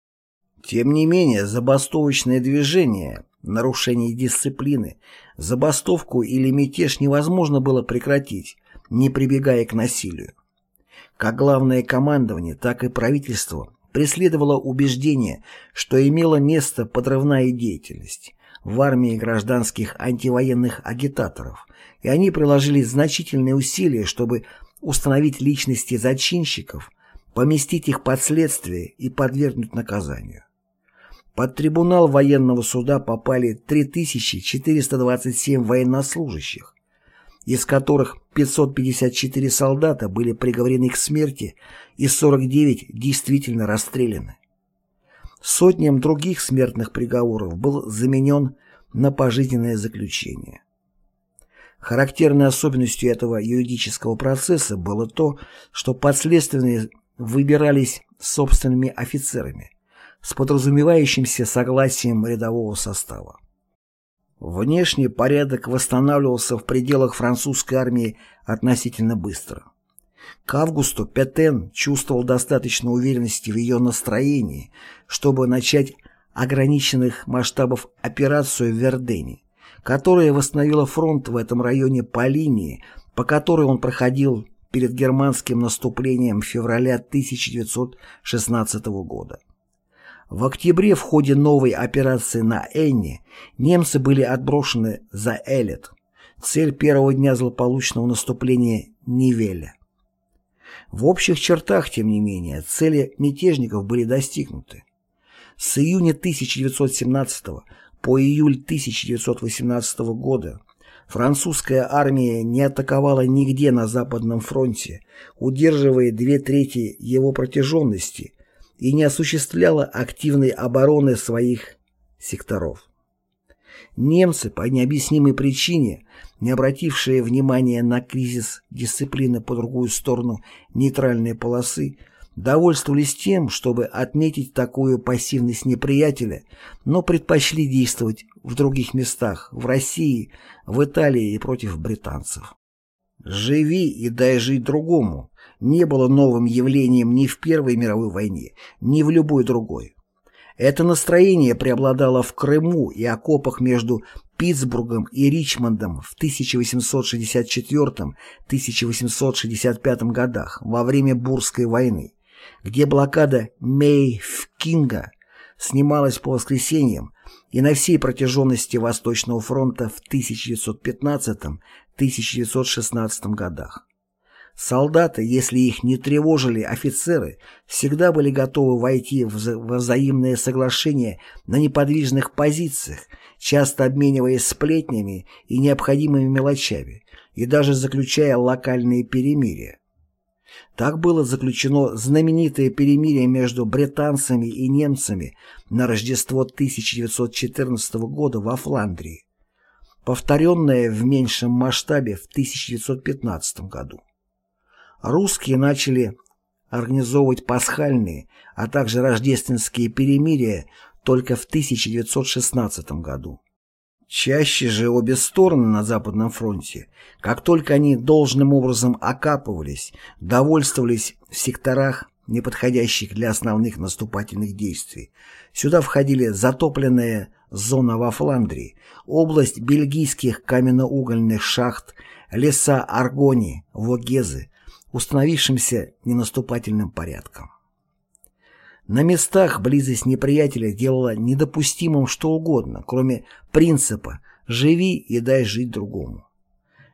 Тем не менее, забастовочное движение, нарушение дисциплины, забастовку или мятеж невозможно было прекратить, не прибегая к насилию. Как главное командование, так и правительство преследовало убеждение, что имела место подрывная деятельность, в армии гражданских антивоенных агитаторов, и они приложили значительные усилия, чтобы установить личности зачинщиков, поместить их под следствие и подвергнуть наказанию. Под трибунал военного суда попали 3427 военнослужащих, из которых 554 солдата были приговорены к смерти и 49 действительно расстреляны. Сотням других смертных приговоров был заменен на пожизненное заключение. Характерной особенностью этого юридического процесса было то, что подследственные выбирались собственными офицерами с подразумевающимся согласием рядового состава. Внешний порядок восстанавливался в пределах французской армии относительно быстро. К августу Петен чувствовал достаточно уверенности в ее настроении, чтобы начать ограниченных масштабов операцию в Вердене, которая восстановила фронт в этом районе по линии, по которой он проходил перед германским наступлением февраля 1916 года. В октябре в ходе новой операции на Энне немцы были отброшены за Элет, цель первого дня злополучного наступления Нивеля. В общих чертах, тем не менее, цели мятежников были достигнуты. С июня 1917 по июль 1918 года французская армия не атаковала нигде на Западном фронте, удерживая две трети его протяженности и не осуществляла активной обороны своих секторов. Немцы, по необъяснимой причине, не обратившие внимания на кризис дисциплины по другую сторону нейтральной полосы, довольствовались тем, чтобы отметить такую пассивность неприятеля, но предпочли действовать в других местах, в России, в Италии и против британцев. «Живи и дай жить другому» не было новым явлением ни в Первой мировой войне, ни в любой другой. Это настроение преобладало в Крыму и окопах между Питтсбургом и Ричмондом в 1864-1865 годах во время Бурской войны, где блокада Мейфкинга снималась по воскресеньям и на всей протяженности Восточного фронта в 1915-1916 годах. Солдаты, если их не тревожили офицеры, всегда были готовы войти в взаимное соглашение на неподвижных позициях, часто обмениваясь сплетнями и необходимыми мелочами, и даже заключая локальные перемирия. Так было заключено знаменитое перемирие между британцами и немцами на Рождество 1914 года во Фландрии, повторенное в меньшем масштабе в 1915 году русские начали организовывать пасхальные, а также рождественские перемирия только в 1916 году. Чаще же обе стороны на Западном фронте, как только они должным образом окапывались, довольствовались в секторах не подходящих для основных наступательных действий. Сюда входили затопленная зона во Фландрии, область бельгийских каменноугольных шахт, леса Аргони, Вогезы, установившимся ненаступательным порядком. На местах близость неприятеля делала недопустимым что угодно, кроме принципа «живи и дай жить другому».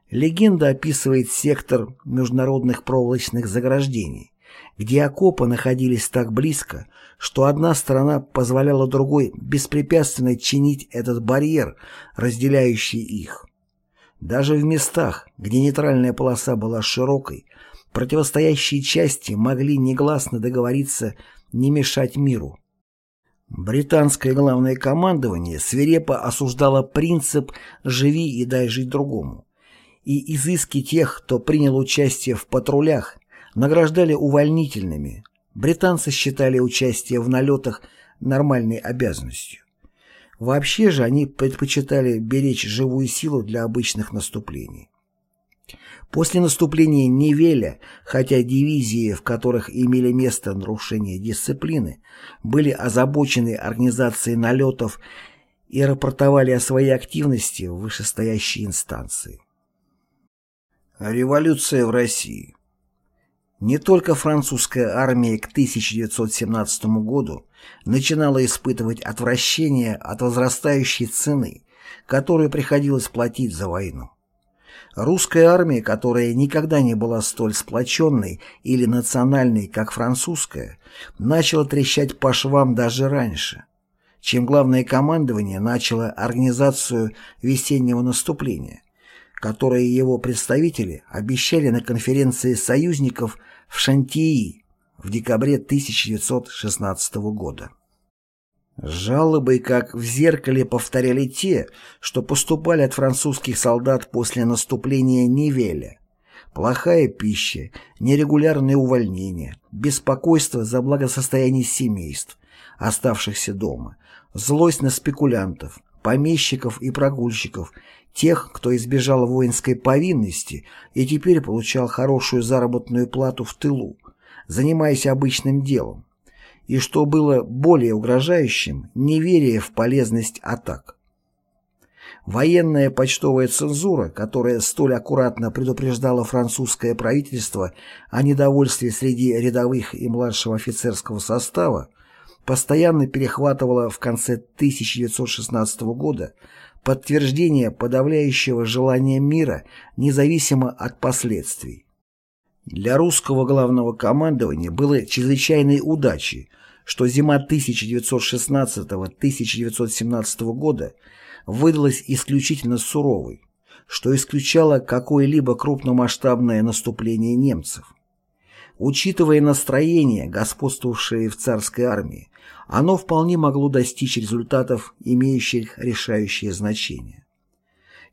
Легенда описывает сектор международных проволочных заграждений, где окопы находились так близко, что одна сторона позволяла другой беспрепятственно чинить этот барьер, разделяющий их. Даже в местах, где нейтральная полоса была широкой, противостоящие части могли негласно договориться не мешать миру. Британское главное командование свирепо осуждало принцип «живи и дай жить другому», и изыски тех, кто принял участие в патрулях, награждали увольнительными. Британцы считали участие в налетах нормальной обязанностью. Вообще же они предпочитали беречь живую силу для обычных наступлений. После наступления Невеля, хотя дивизии, в которых имели место нарушения дисциплины, были озабочены организацией налетов и рапортовали о своей активности в вышестоящей инстанции. Революция в России Не только французская армия к 1917 году начинала испытывать отвращение от возрастающей цены, которую приходилось платить за войну. Русская армия, которая никогда не была столь сплоченной или национальной, как французская, начала трещать по швам даже раньше, чем главное командование начало организацию весеннего наступления, которое его представители обещали на конференции союзников в Шантии в декабре 1916 года. Жалобы, как в зеркале, повторяли те, что поступали от французских солдат после наступления Нивеля. Плохая пища, нерегулярные увольнения, беспокойство за благосостояние семейств, оставшихся дома, злость на спекулянтов, помещиков и прогульщиков, тех, кто избежал воинской повинности и теперь получал хорошую заработную плату в тылу, занимаясь обычным делом, и, что было более угрожающим, неверие в полезность атак. Военная почтовая цензура, которая столь аккуратно предупреждала французское правительство о недовольстве среди рядовых и младшего офицерского состава, постоянно перехватывала в конце 1916 года подтверждение подавляющего желания мира независимо от последствий. Для русского главного командования было чрезвычайной удачей, что зима 1916-1917 года выдалась исключительно суровой, что исключало какое-либо крупномасштабное наступление немцев. Учитывая настроение, господствовавшее в царской армии, оно вполне могло достичь результатов, имеющих решающее значение.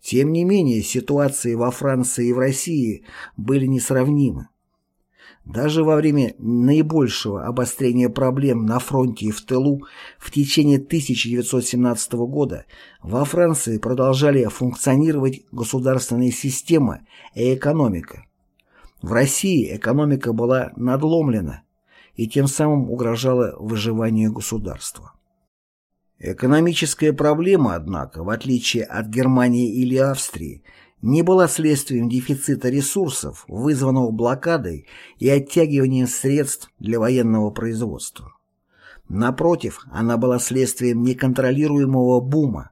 Тем не менее, ситуации во Франции и в России были несравнимы. Даже во время наибольшего обострения проблем на фронте и в тылу в течение 1917 года во Франции продолжали функционировать государственная система и экономика. В России экономика была надломлена и тем самым угрожала выживанию государства. Экономическая проблема, однако, в отличие от Германии или Австрии, не была следствием дефицита ресурсов, вызванного блокадой и оттягиванием средств для военного производства. Напротив, она была следствием неконтролируемого бума.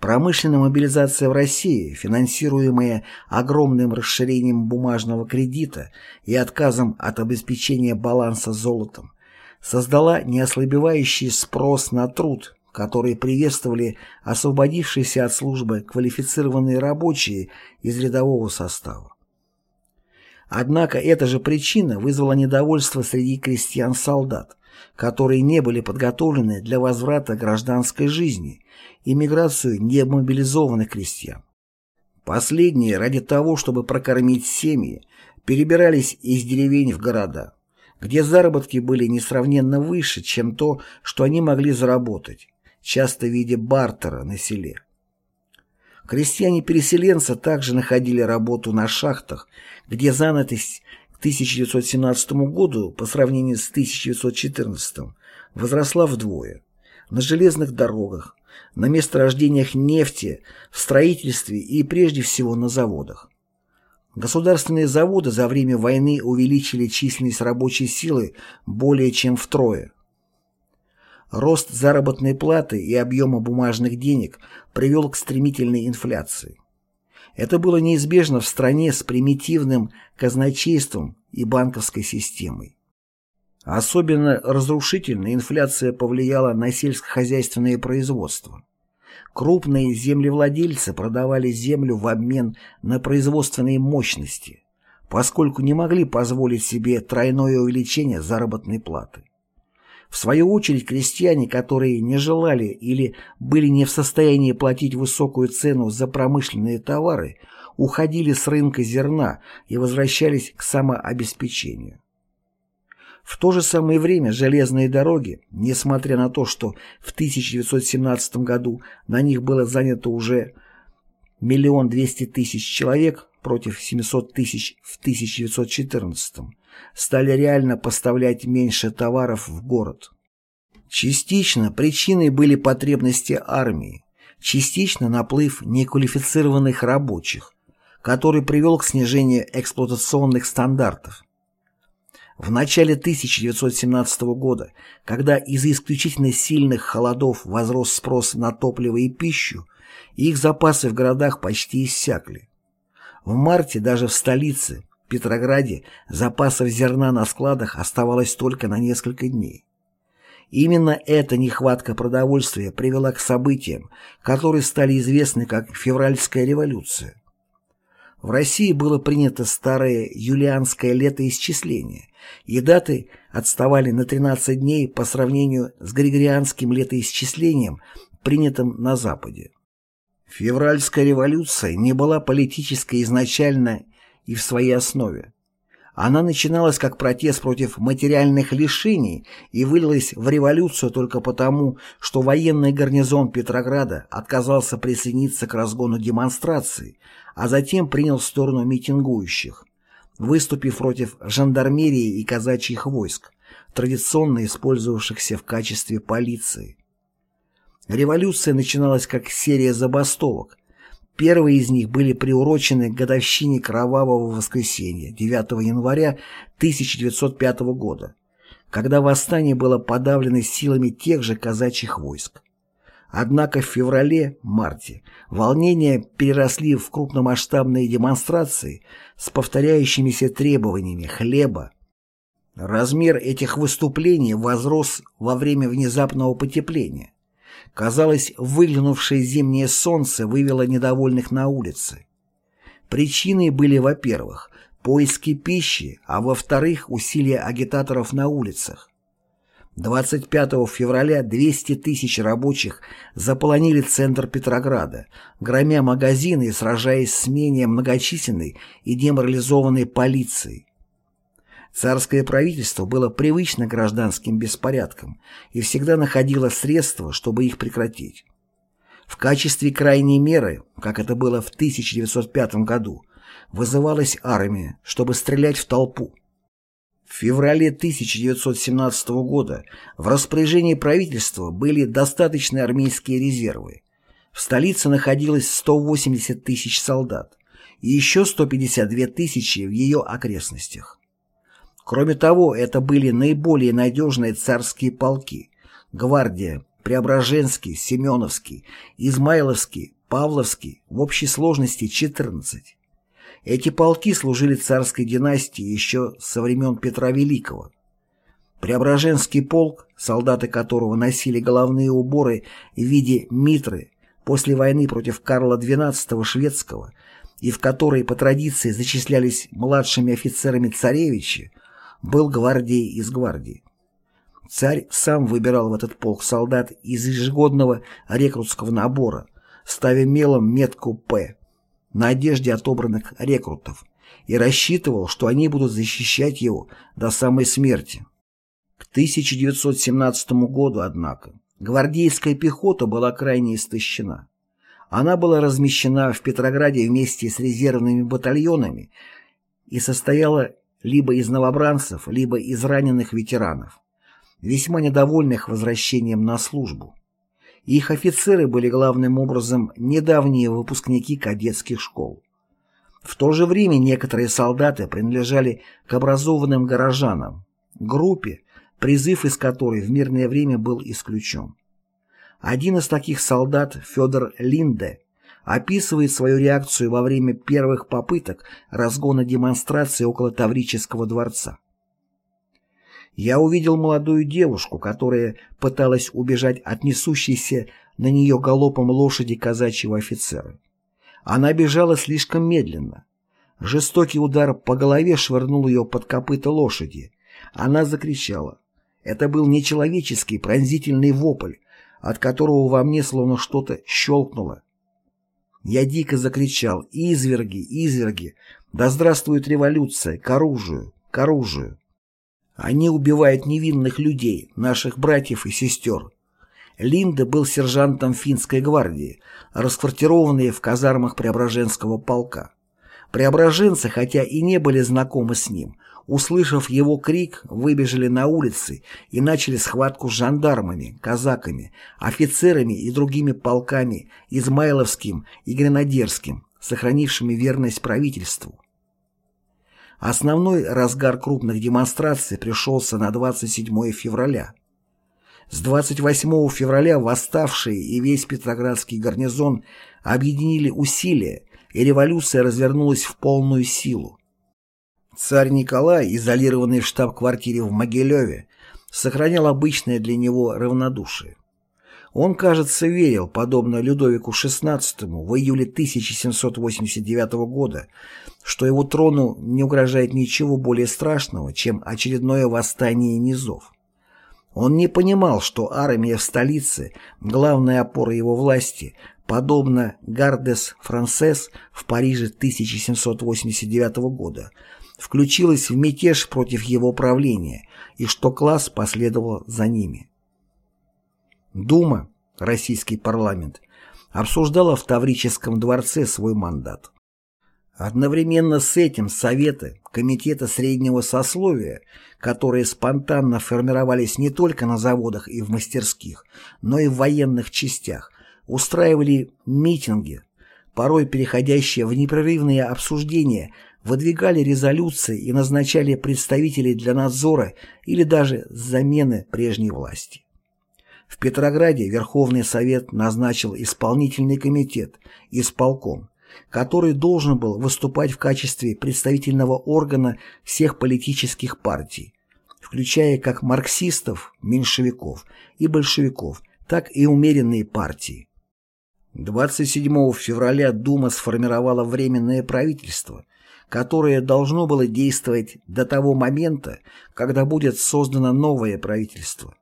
Промышленная мобилизация в России, финансируемая огромным расширением бумажного кредита и отказом от обеспечения баланса золотом, создала неослабевающий спрос на труд которые приветствовали освободившиеся от службы квалифицированные рабочие из рядового состава. Однако эта же причина вызвала недовольство среди крестьян-солдат, которые не были подготовлены для возврата гражданской жизни и миграцию немобилизованных крестьян. Последние ради того, чтобы прокормить семьи, перебирались из деревень в города, где заработки были несравненно выше, чем то, что они могли заработать, часто в виде бартера на селе. Крестьяне-переселенцы также находили работу на шахтах, где занятость к 1917 году по сравнению с 1914 возросла вдвое. На железных дорогах, на месторождениях нефти, в строительстве и прежде всего на заводах. Государственные заводы за время войны увеличили численность рабочей силы более чем втрое. Рост заработной платы и объема бумажных денег привел к стремительной инфляции. Это было неизбежно в стране с примитивным казначейством и банковской системой. Особенно разрушительно инфляция повлияла на сельскохозяйственное производство. Крупные землевладельцы продавали землю в обмен на производственные мощности, поскольку не могли позволить себе тройное увеличение заработной платы. В свою очередь крестьяне, которые не желали или были не в состоянии платить высокую цену за промышленные товары, уходили с рынка зерна и возвращались к самообеспечению. В то же самое время железные дороги, несмотря на то, что в 1917 году на них было занято уже миллион двести тысяч человек против 700 тысяч в 1914, стали реально поставлять меньше товаров в город. Частично причиной были потребности армии, частично наплыв неквалифицированных рабочих, который привел к снижению эксплуатационных стандартов. В начале 1917 года, когда из-за исключительно сильных холодов возрос спрос на топливо и пищу, их запасы в городах почти иссякли. В марте даже в столице, Петрограде, запасов зерна на складах оставалось только на несколько дней. Именно эта нехватка продовольствия привела к событиям, которые стали известны как «Февральская революция». В России было принято старое юлианское летоисчисление, и даты отставали на 13 дней по сравнению с григорианским летоисчислением, принятым на Западе. Февральская революция не была политической изначально и в своей основе. Она начиналась как протест против материальных лишений и вылилась в революцию только потому, что военный гарнизон Петрограда отказался присоединиться к разгону демонстраций, а затем принял сторону митингующих, выступив против жандармерии и казачьих войск, традиционно использовавшихся в качестве полиции. Революция начиналась как серия забастовок, Первые из них были приурочены к годовщине Кровавого воскресенья 9 января 1905 года, когда восстание было подавлено силами тех же казачьих войск. Однако в феврале-марте волнения переросли в крупномасштабные демонстрации с повторяющимися требованиями хлеба. Размер этих выступлений возрос во время внезапного потепления. Казалось, выглянувшее зимнее солнце вывело недовольных на улицы. Причиной были, во-первых, поиски пищи, а во-вторых, усилия агитаторов на улицах. 25 февраля 200 тысяч рабочих заполонили центр Петрограда, громя магазины и сражаясь с менее многочисленной и деморализованной полицией. Царское правительство было привычно гражданским беспорядкам и всегда находило средства, чтобы их прекратить. В качестве крайней меры, как это было в 1905 году, вызывалась армия, чтобы стрелять в толпу. В феврале 1917 года в распоряжении правительства были достаточные армейские резервы. В столице находилось 180 тысяч солдат и еще 152 тысячи в ее окрестностях. Кроме того, это были наиболее надежные царские полки – гвардия, Преображенский, Семеновский, Измайловский, Павловский, в общей сложности 14. Эти полки служили царской династии еще со времен Петра Великого. Преображенский полк, солдаты которого носили головные уборы в виде митры после войны против Карла XII шведского и в которой по традиции зачислялись младшими офицерами царевичи, был гвардией из гвардии. Царь сам выбирал в этот полк солдат из ежегодного рекрутского набора, ставя мелом метку «П» на одежде отобранных рекрутов и рассчитывал, что они будут защищать его до самой смерти. К 1917 году, однако, гвардейская пехота была крайне истощена. Она была размещена в Петрограде вместе с резервными батальонами и состояла либо из новобранцев, либо из раненых ветеранов, весьма недовольных возвращением на службу. Их офицеры были главным образом недавние выпускники кадетских школ. В то же время некоторые солдаты принадлежали к образованным горожанам, группе, призыв из которой в мирное время был исключен. Один из таких солдат, Федор Линде, описывает свою реакцию во время первых попыток разгона демонстрации около Таврического дворца. Я увидел молодую девушку, которая пыталась убежать от несущейся на нее галопом лошади казачьего офицера. Она бежала слишком медленно. Жестокий удар по голове швырнул ее под копыта лошади. Она закричала. Это был нечеловеческий пронзительный вопль, от которого во мне словно что-то щелкнуло. Я дико закричал «Изверги! Изверги! Да здравствует революция! К оружию! К оружию!» Они убивают невинных людей, наших братьев и сестер. Линда был сержантом финской гвардии, расквартированный в казармах Преображенского полка. Преображенцы, хотя и не были знакомы с ним, услышав его крик, выбежали на улицы и начали схватку с жандармами, казаками, офицерами и другими полками, Измайловским и Гренадерским, сохранившими верность правительству. Основной разгар крупных демонстраций пришелся на 27 февраля. С 28 февраля восставшие и весь Петроградский гарнизон объединили усилия, и революция развернулась в полную силу. Царь Николай, изолированный в штаб-квартире в Могилеве, сохранял обычное для него равнодушие. Он, кажется, верил, подобно Людовику XVI в июле 1789 года, что его трону не угрожает ничего более страшного, чем очередное восстание низов. Он не понимал, что армия в столице, главная опора его власти, подобно Гардес Франсес в Париже 1789 года, включилась в мятеж против его правления и что класс последовал за ними. Дума, российский парламент, обсуждала в Таврическом дворце свой мандат. Одновременно с этим Советы, Комитета среднего сословия, которые спонтанно формировались не только на заводах и в мастерских, но и в военных частях, устраивали митинги, порой переходящие в непрерывные обсуждения, выдвигали резолюции и назначали представителей для надзора или даже замены прежней власти. В Петрограде Верховный Совет назначил исполнительный комитет, исполком, который должен был выступать в качестве представительного органа всех политических партий, включая как марксистов, меньшевиков и большевиков, так и умеренные партии. 27 февраля Дума сформировала Временное правительство, которое должно было действовать до того момента, когда будет создано новое правительство.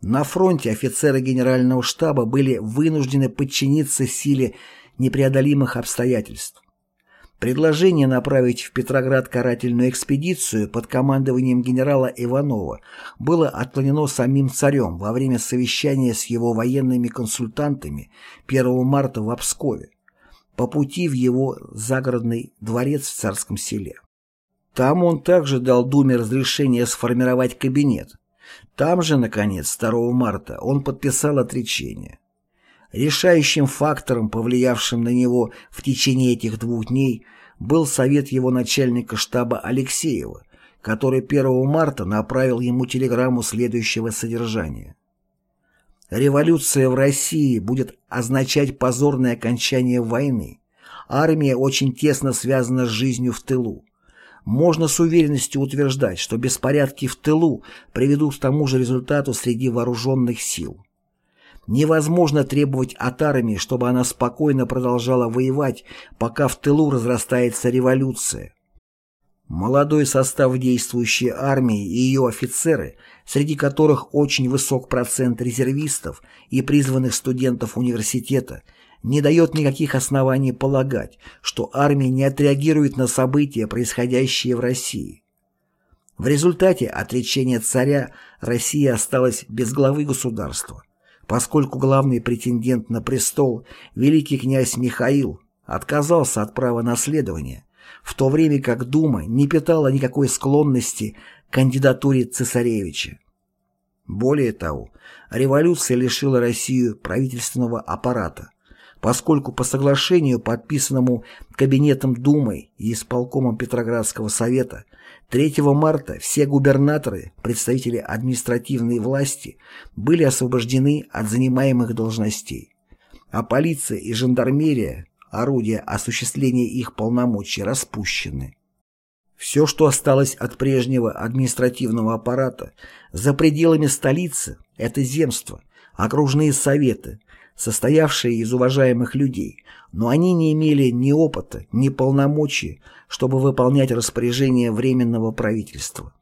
На фронте офицеры Генерального штаба были вынуждены подчиниться силе непреодолимых обстоятельств. Предложение направить в Петроград карательную экспедицию под командованием генерала Иванова было отклонено самим царем во время совещания с его военными консультантами 1 марта в Обскове по пути в его загородный дворец в Царском селе. Там он также дал Думе разрешение сформировать кабинет, там же, наконец, 2 марта он подписал отречение. Решающим фактором, повлиявшим на него в течение этих двух дней, был совет его начальника штаба Алексеева, который 1 марта направил ему телеграмму следующего содержания. «Революция в России будет означать позорное окончание войны. Армия очень тесно связана с жизнью в тылу можно с уверенностью утверждать, что беспорядки в тылу приведут к тому же результату среди вооруженных сил. Невозможно требовать от армии, чтобы она спокойно продолжала воевать, пока в тылу разрастается революция. Молодой состав действующей армии и ее офицеры, среди которых очень высок процент резервистов и призванных студентов университета, не дает никаких оснований полагать, что армия не отреагирует на события, происходящие в России. В результате отречения царя Россия осталась без главы государства, поскольку главный претендент на престол, великий князь Михаил, отказался от права наследования, в то время как Дума не питала никакой склонности кандидатуре цесаревича. Более того, революция лишила Россию правительственного аппарата, поскольку по соглашению, подписанному Кабинетом Думы и исполкомом Петроградского совета, 3 марта все губернаторы, представители административной власти, были освобождены от занимаемых должностей, а полиция и жандармерия, орудия осуществления их полномочий, распущены. Все, что осталось от прежнего административного аппарата за пределами столицы, это земство, окружные советы, состоявшие из уважаемых людей, но они не имели ни опыта, ни полномочий, чтобы выполнять распоряжения Временного правительства.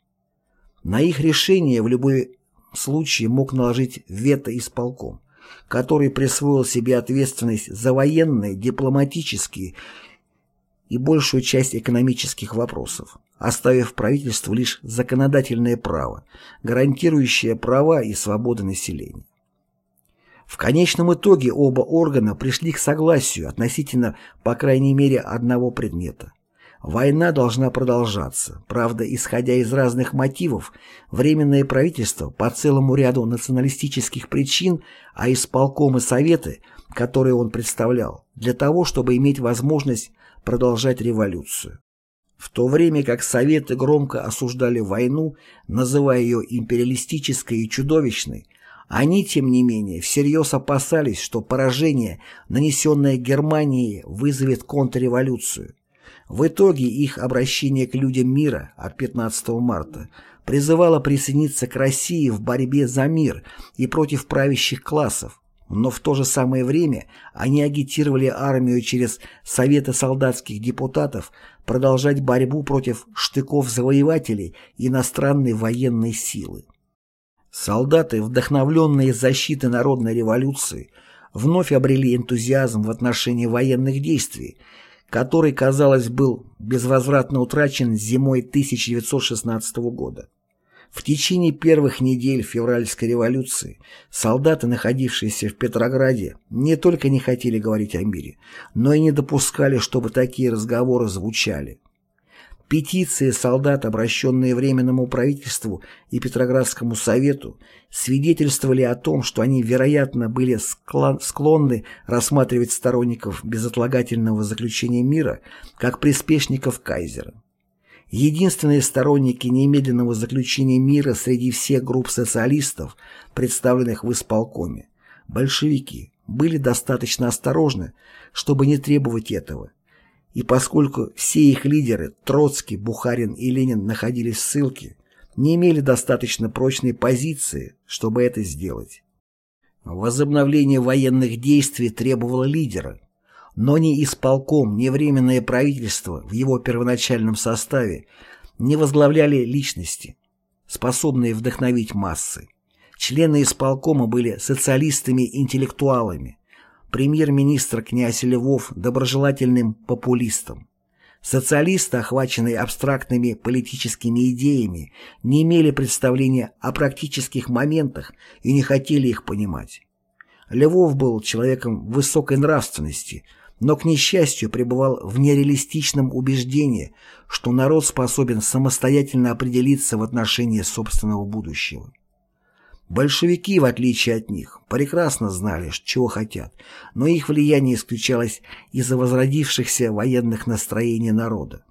На их решение в любой случае мог наложить вето исполком, который присвоил себе ответственность за военные, дипломатические и большую часть экономических вопросов, оставив правительству лишь законодательное право, гарантирующее права и свободы населения. В конечном итоге оба органа пришли к согласию относительно, по крайней мере, одного предмета. Война должна продолжаться, правда, исходя из разных мотивов, Временное правительство по целому ряду националистических причин, а исполком и советы, которые он представлял, для того, чтобы иметь возможность продолжать революцию. В то время как Советы громко осуждали войну, называя ее империалистической и чудовищной, они, тем не менее, всерьез опасались, что поражение, нанесенное Германии, вызовет контрреволюцию. В итоге их обращение к людям мира от 15 марта призывало присоединиться к России в борьбе за мир и против правящих классов, но в то же самое время они агитировали армию через Советы солдатских депутатов продолжать борьбу против штыков-завоевателей иностранной военной силы. Солдаты, вдохновленные защитой народной революции, вновь обрели энтузиазм в отношении военных действий, который, казалось, был безвозвратно утрачен зимой 1916 года. В течение первых недель февральской революции солдаты, находившиеся в Петрограде, не только не хотели говорить о мире, но и не допускали, чтобы такие разговоры звучали. Петиции солдат, обращенные Временному правительству и Петроградскому совету, свидетельствовали о том, что они, вероятно, были склонны рассматривать сторонников безотлагательного заключения мира как приспешников кайзера. Единственные сторонники немедленного заключения мира среди всех групп социалистов, представленных в исполкоме, большевики, были достаточно осторожны, чтобы не требовать этого. И поскольку все их лидеры, Троцкий, Бухарин и Ленин, находились в ссылке, не имели достаточно прочной позиции, чтобы это сделать. Возобновление военных действий требовало лидера, но ни исполком, ни Временное правительство в его первоначальном составе не возглавляли личности, способные вдохновить массы. Члены исполкома были социалистами-интеллектуалами, премьер-министр князь Львов – доброжелательным популистом. Социалисты, охваченные абстрактными политическими идеями, не имели представления о практических моментах и не хотели их понимать. Львов был человеком высокой нравственности – но, к несчастью, пребывал в нереалистичном убеждении, что народ способен самостоятельно определиться в отношении собственного будущего. Большевики, в отличие от них, прекрасно знали, чего хотят, но их влияние исключалось из-за возродившихся военных настроений народа.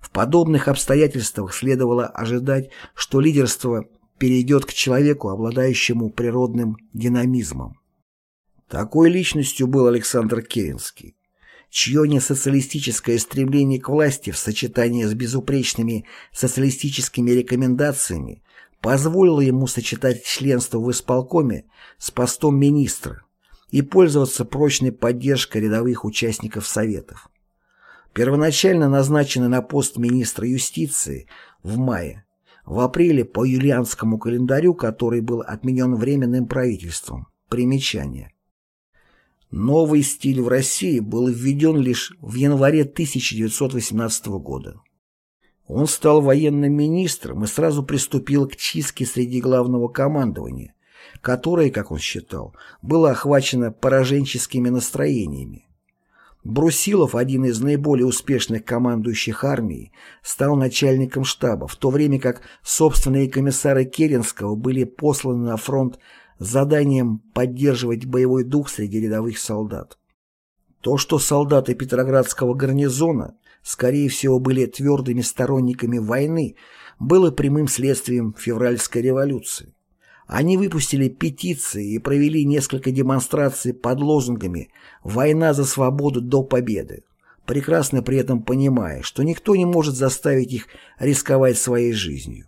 В подобных обстоятельствах следовало ожидать, что лидерство перейдет к человеку, обладающему природным динамизмом. Такой личностью был Александр Керенский, чье несоциалистическое стремление к власти в сочетании с безупречными социалистическими рекомендациями позволило ему сочетать членство в исполкоме с постом министра и пользоваться прочной поддержкой рядовых участников Советов. Первоначально назначенный на пост министра юстиции в мае, в апреле по юлианскому календарю, который был отменен Временным правительством. Примечание. Новый стиль в России был введен лишь в январе 1918 года. Он стал военным министром и сразу приступил к чистке среди главного командования, которое, как он считал, было охвачено пораженческими настроениями. Брусилов, один из наиболее успешных командующих армией, стал начальником штаба, в то время как собственные комиссары Керенского были посланы на фронт заданием поддерживать боевой дух среди рядовых солдат. То, что солдаты Петроградского гарнизона, скорее всего, были твердыми сторонниками войны, было прямым следствием февральской революции. Они выпустили петиции и провели несколько демонстраций под лозунгами «Война за свободу до победы», прекрасно при этом понимая, что никто не может заставить их рисковать своей жизнью.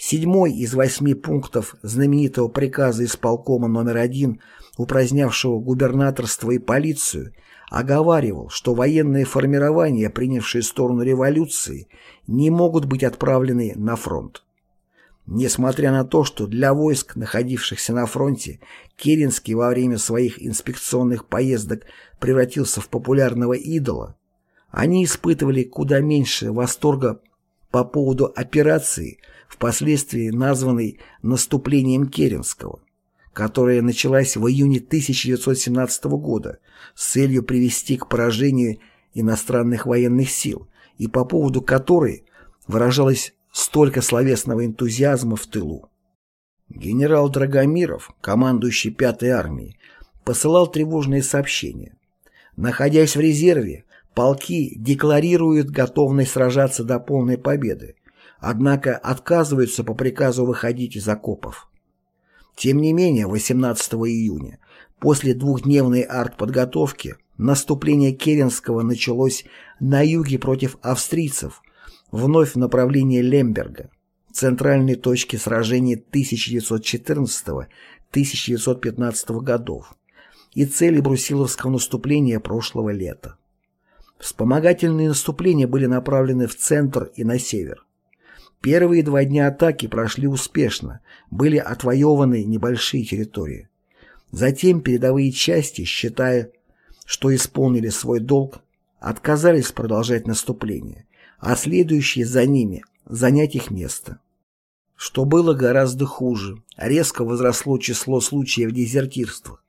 Седьмой из восьми пунктов знаменитого приказа исполкома номер один, упразднявшего губернаторство и полицию, оговаривал, что военные формирования, принявшие сторону революции, не могут быть отправлены на фронт. Несмотря на то, что для войск, находившихся на фронте, Керенский во время своих инспекционных поездок превратился в популярного идола, они испытывали куда меньше восторга по поводу операции, впоследствии названной «наступлением Керенского», которая началась в июне 1917 года с целью привести к поражению иностранных военных сил и по поводу которой выражалась столько словесного энтузиазма в тылу. Генерал Драгомиров, командующий 5-й армией, посылал тревожные сообщения. Находясь в резерве, полки декларируют готовность сражаться до полной победы, однако отказываются по приказу выходить из окопов. Тем не менее, 18 июня, после двухдневной артподготовки, наступление Керенского началось на юге против австрийцев, вновь в направлении Лемберга, центральной точки сражений 1914-1915 годов и цели брусиловского наступления прошлого лета. Вспомогательные наступления были направлены в центр и на север. Первые два дня атаки прошли успешно, были отвоеваны небольшие территории. Затем передовые части, считая, что исполнили свой долг, отказались продолжать наступление а следующие за ними занять их место. Что было гораздо хуже, резко возросло число случаев дезертирства.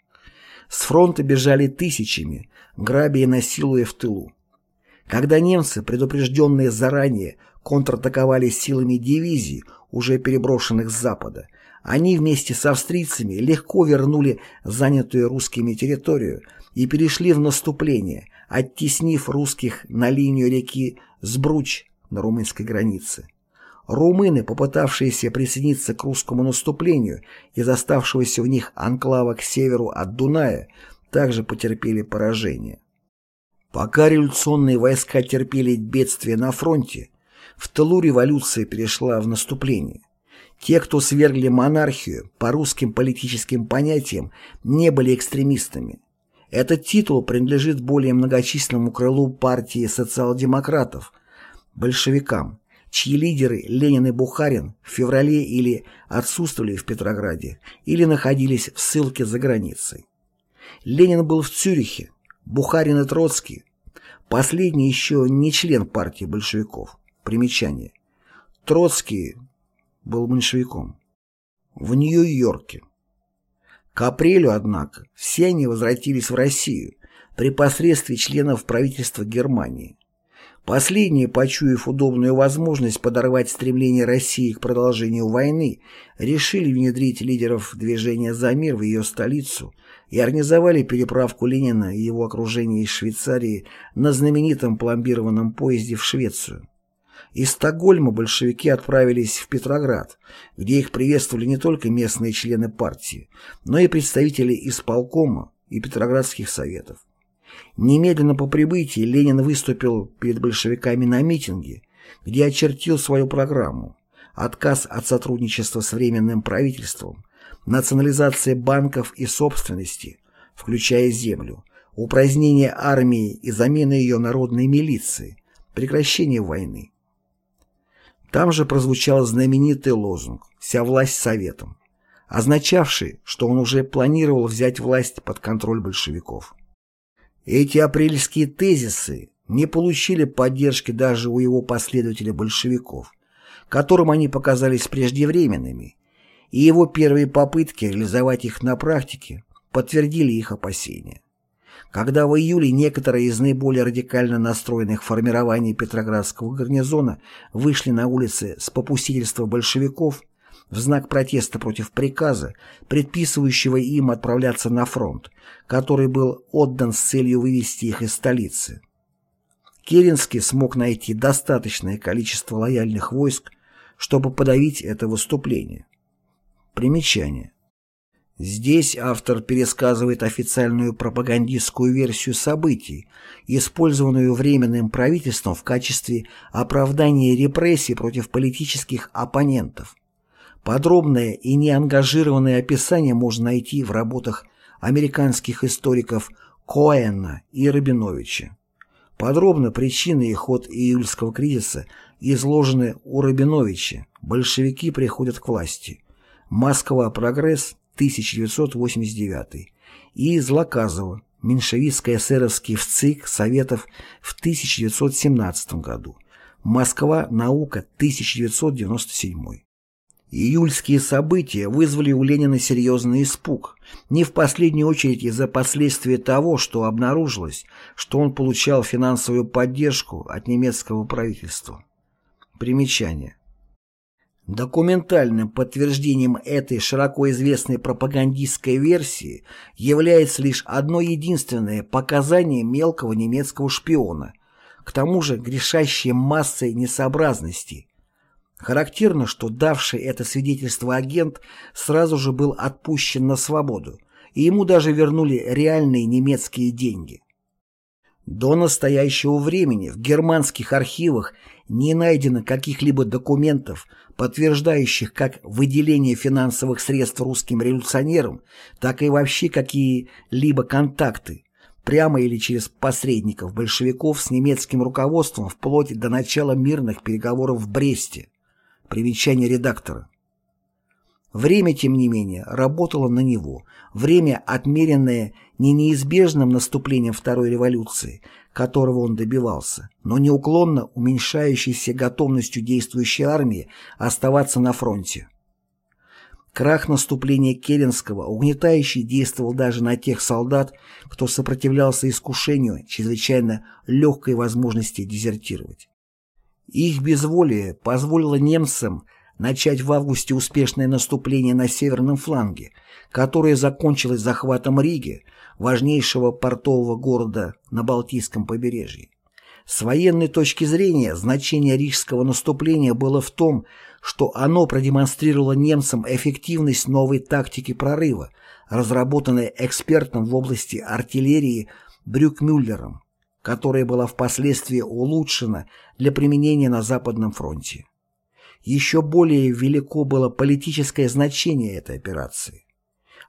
С фронта бежали тысячами, грабя и насилуя в тылу. Когда немцы, предупрежденные заранее, контратаковали силами дивизий, уже переброшенных с запада, они вместе с австрийцами легко вернули занятую русскими территорию и перешли в наступление, оттеснив русских на линию реки Сбруч на румынской границе. Румыны, попытавшиеся присоединиться к русскому наступлению из оставшегося в них анклава к северу от Дуная, также потерпели поражение. Пока революционные войска терпели бедствие на фронте, в тылу революция перешла в наступление. Те, кто свергли монархию, по русским политическим понятиям, не были экстремистами. Этот титул принадлежит более многочисленному крылу партии социал-демократов, большевикам, чьи лидеры Ленин и Бухарин в феврале или отсутствовали в Петрограде, или находились в ссылке за границей. Ленин был в Цюрихе, Бухарин и Троцкий. Последний еще не член партии большевиков. Примечание. Троцкий был меньшевиком. В Нью-Йорке. К апрелю, однако, все они возвратились в Россию при посредстве членов правительства Германии. Последние, почуяв удобную возможность подорвать стремление России к продолжению войны, решили внедрить лидеров движения «За мир» в ее столицу и организовали переправку Ленина и его окружения из Швейцарии на знаменитом пломбированном поезде в Швецию. Из Стокгольма большевики отправились в Петроград, где их приветствовали не только местные члены партии, но и представители исполкома и Петроградских советов. Немедленно по прибытии Ленин выступил перед большевиками на митинге, где очертил свою программу отказ от сотрудничества с Временным правительством, национализация банков и собственности, включая землю, упразднение армии и замена ее народной милиции, прекращение войны. Там же прозвучал знаменитый лозунг «Вся власть советом», означавший, что он уже планировал взять власть под контроль большевиков. Эти апрельские тезисы не получили поддержки даже у его последователей большевиков, которым они показались преждевременными, и его первые попытки реализовать их на практике подтвердили их опасения. Когда в июле некоторые из наиболее радикально настроенных формирований Петроградского гарнизона вышли на улицы с попустительства большевиков в знак протеста против приказа, предписывающего им отправляться на фронт, который был отдан с целью вывести их из столицы. Керенский смог найти достаточное количество лояльных войск, чтобы подавить это выступление. Примечание. Здесь автор пересказывает официальную пропагандистскую версию событий, использованную Временным правительством в качестве оправдания репрессий против политических оппонентов. Подробное и неангажированное описание можно найти в работах американских историков Коэна и Рабиновича. Подробно причины и ход июльского кризиса изложены у Рабиновича «Большевики приходят к власти», «Москва. Прогресс. 1989 и из Лаказова «Меньшевистско-эсеровский ВЦИК Советов в 1917 году. Москва. Наука. 1997». Июльские события вызвали у Ленина серьезный испуг, не в последнюю очередь из-за последствия того, что обнаружилось, что он получал финансовую поддержку от немецкого правительства. Примечание. Документальным подтверждением этой широко известной пропагандистской версии является лишь одно единственное показание мелкого немецкого шпиона, к тому же грешащее массой несообразностей. Характерно, что давший это свидетельство агент сразу же был отпущен на свободу, и ему даже вернули реальные немецкие деньги. До настоящего времени в германских архивах не найдено каких-либо документов, подтверждающих как выделение финансовых средств русским революционерам, так и вообще какие-либо контакты, прямо или через посредников большевиков с немецким руководством вплоть до начала мирных переговоров в Бресте. Примечание редактора. Время, тем не менее, работало на него, время, отмеренное не неизбежным наступлением Второй революции, которого он добивался, но неуклонно уменьшающейся готовностью действующей армии оставаться на фронте. Крах наступления Керенского угнетающе действовал даже на тех солдат, кто сопротивлялся искушению чрезвычайно легкой возможности дезертировать. Их безволие позволило немцам начать в августе успешное наступление на северном фланге, которое закончилось захватом Риги, важнейшего портового города на Балтийском побережье. С военной точки зрения значение рижского наступления было в том, что оно продемонстрировало немцам эффективность новой тактики прорыва, разработанной экспертом в области артиллерии Брюкмюллером, которая была впоследствии улучшена для применения на Западном фронте. Еще более велико было политическое значение этой операции.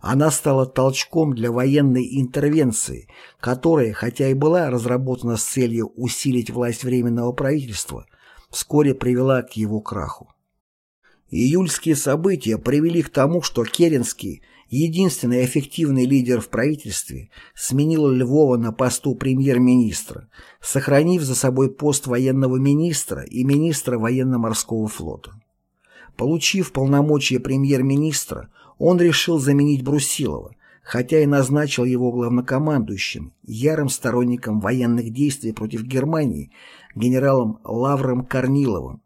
Она стала толчком для военной интервенции, которая, хотя и была разработана с целью усилить власть Временного правительства, вскоре привела к его краху. Июльские события привели к тому, что Керенский, единственный эффективный лидер в правительстве, сменил Львова на посту премьер-министра, сохранив за собой пост военного министра и министра военно-морского флота. Получив полномочия премьер-министра, он решил заменить Брусилова, хотя и назначил его главнокомандующим, ярым сторонником военных действий против Германии, генералом Лавром Корниловым.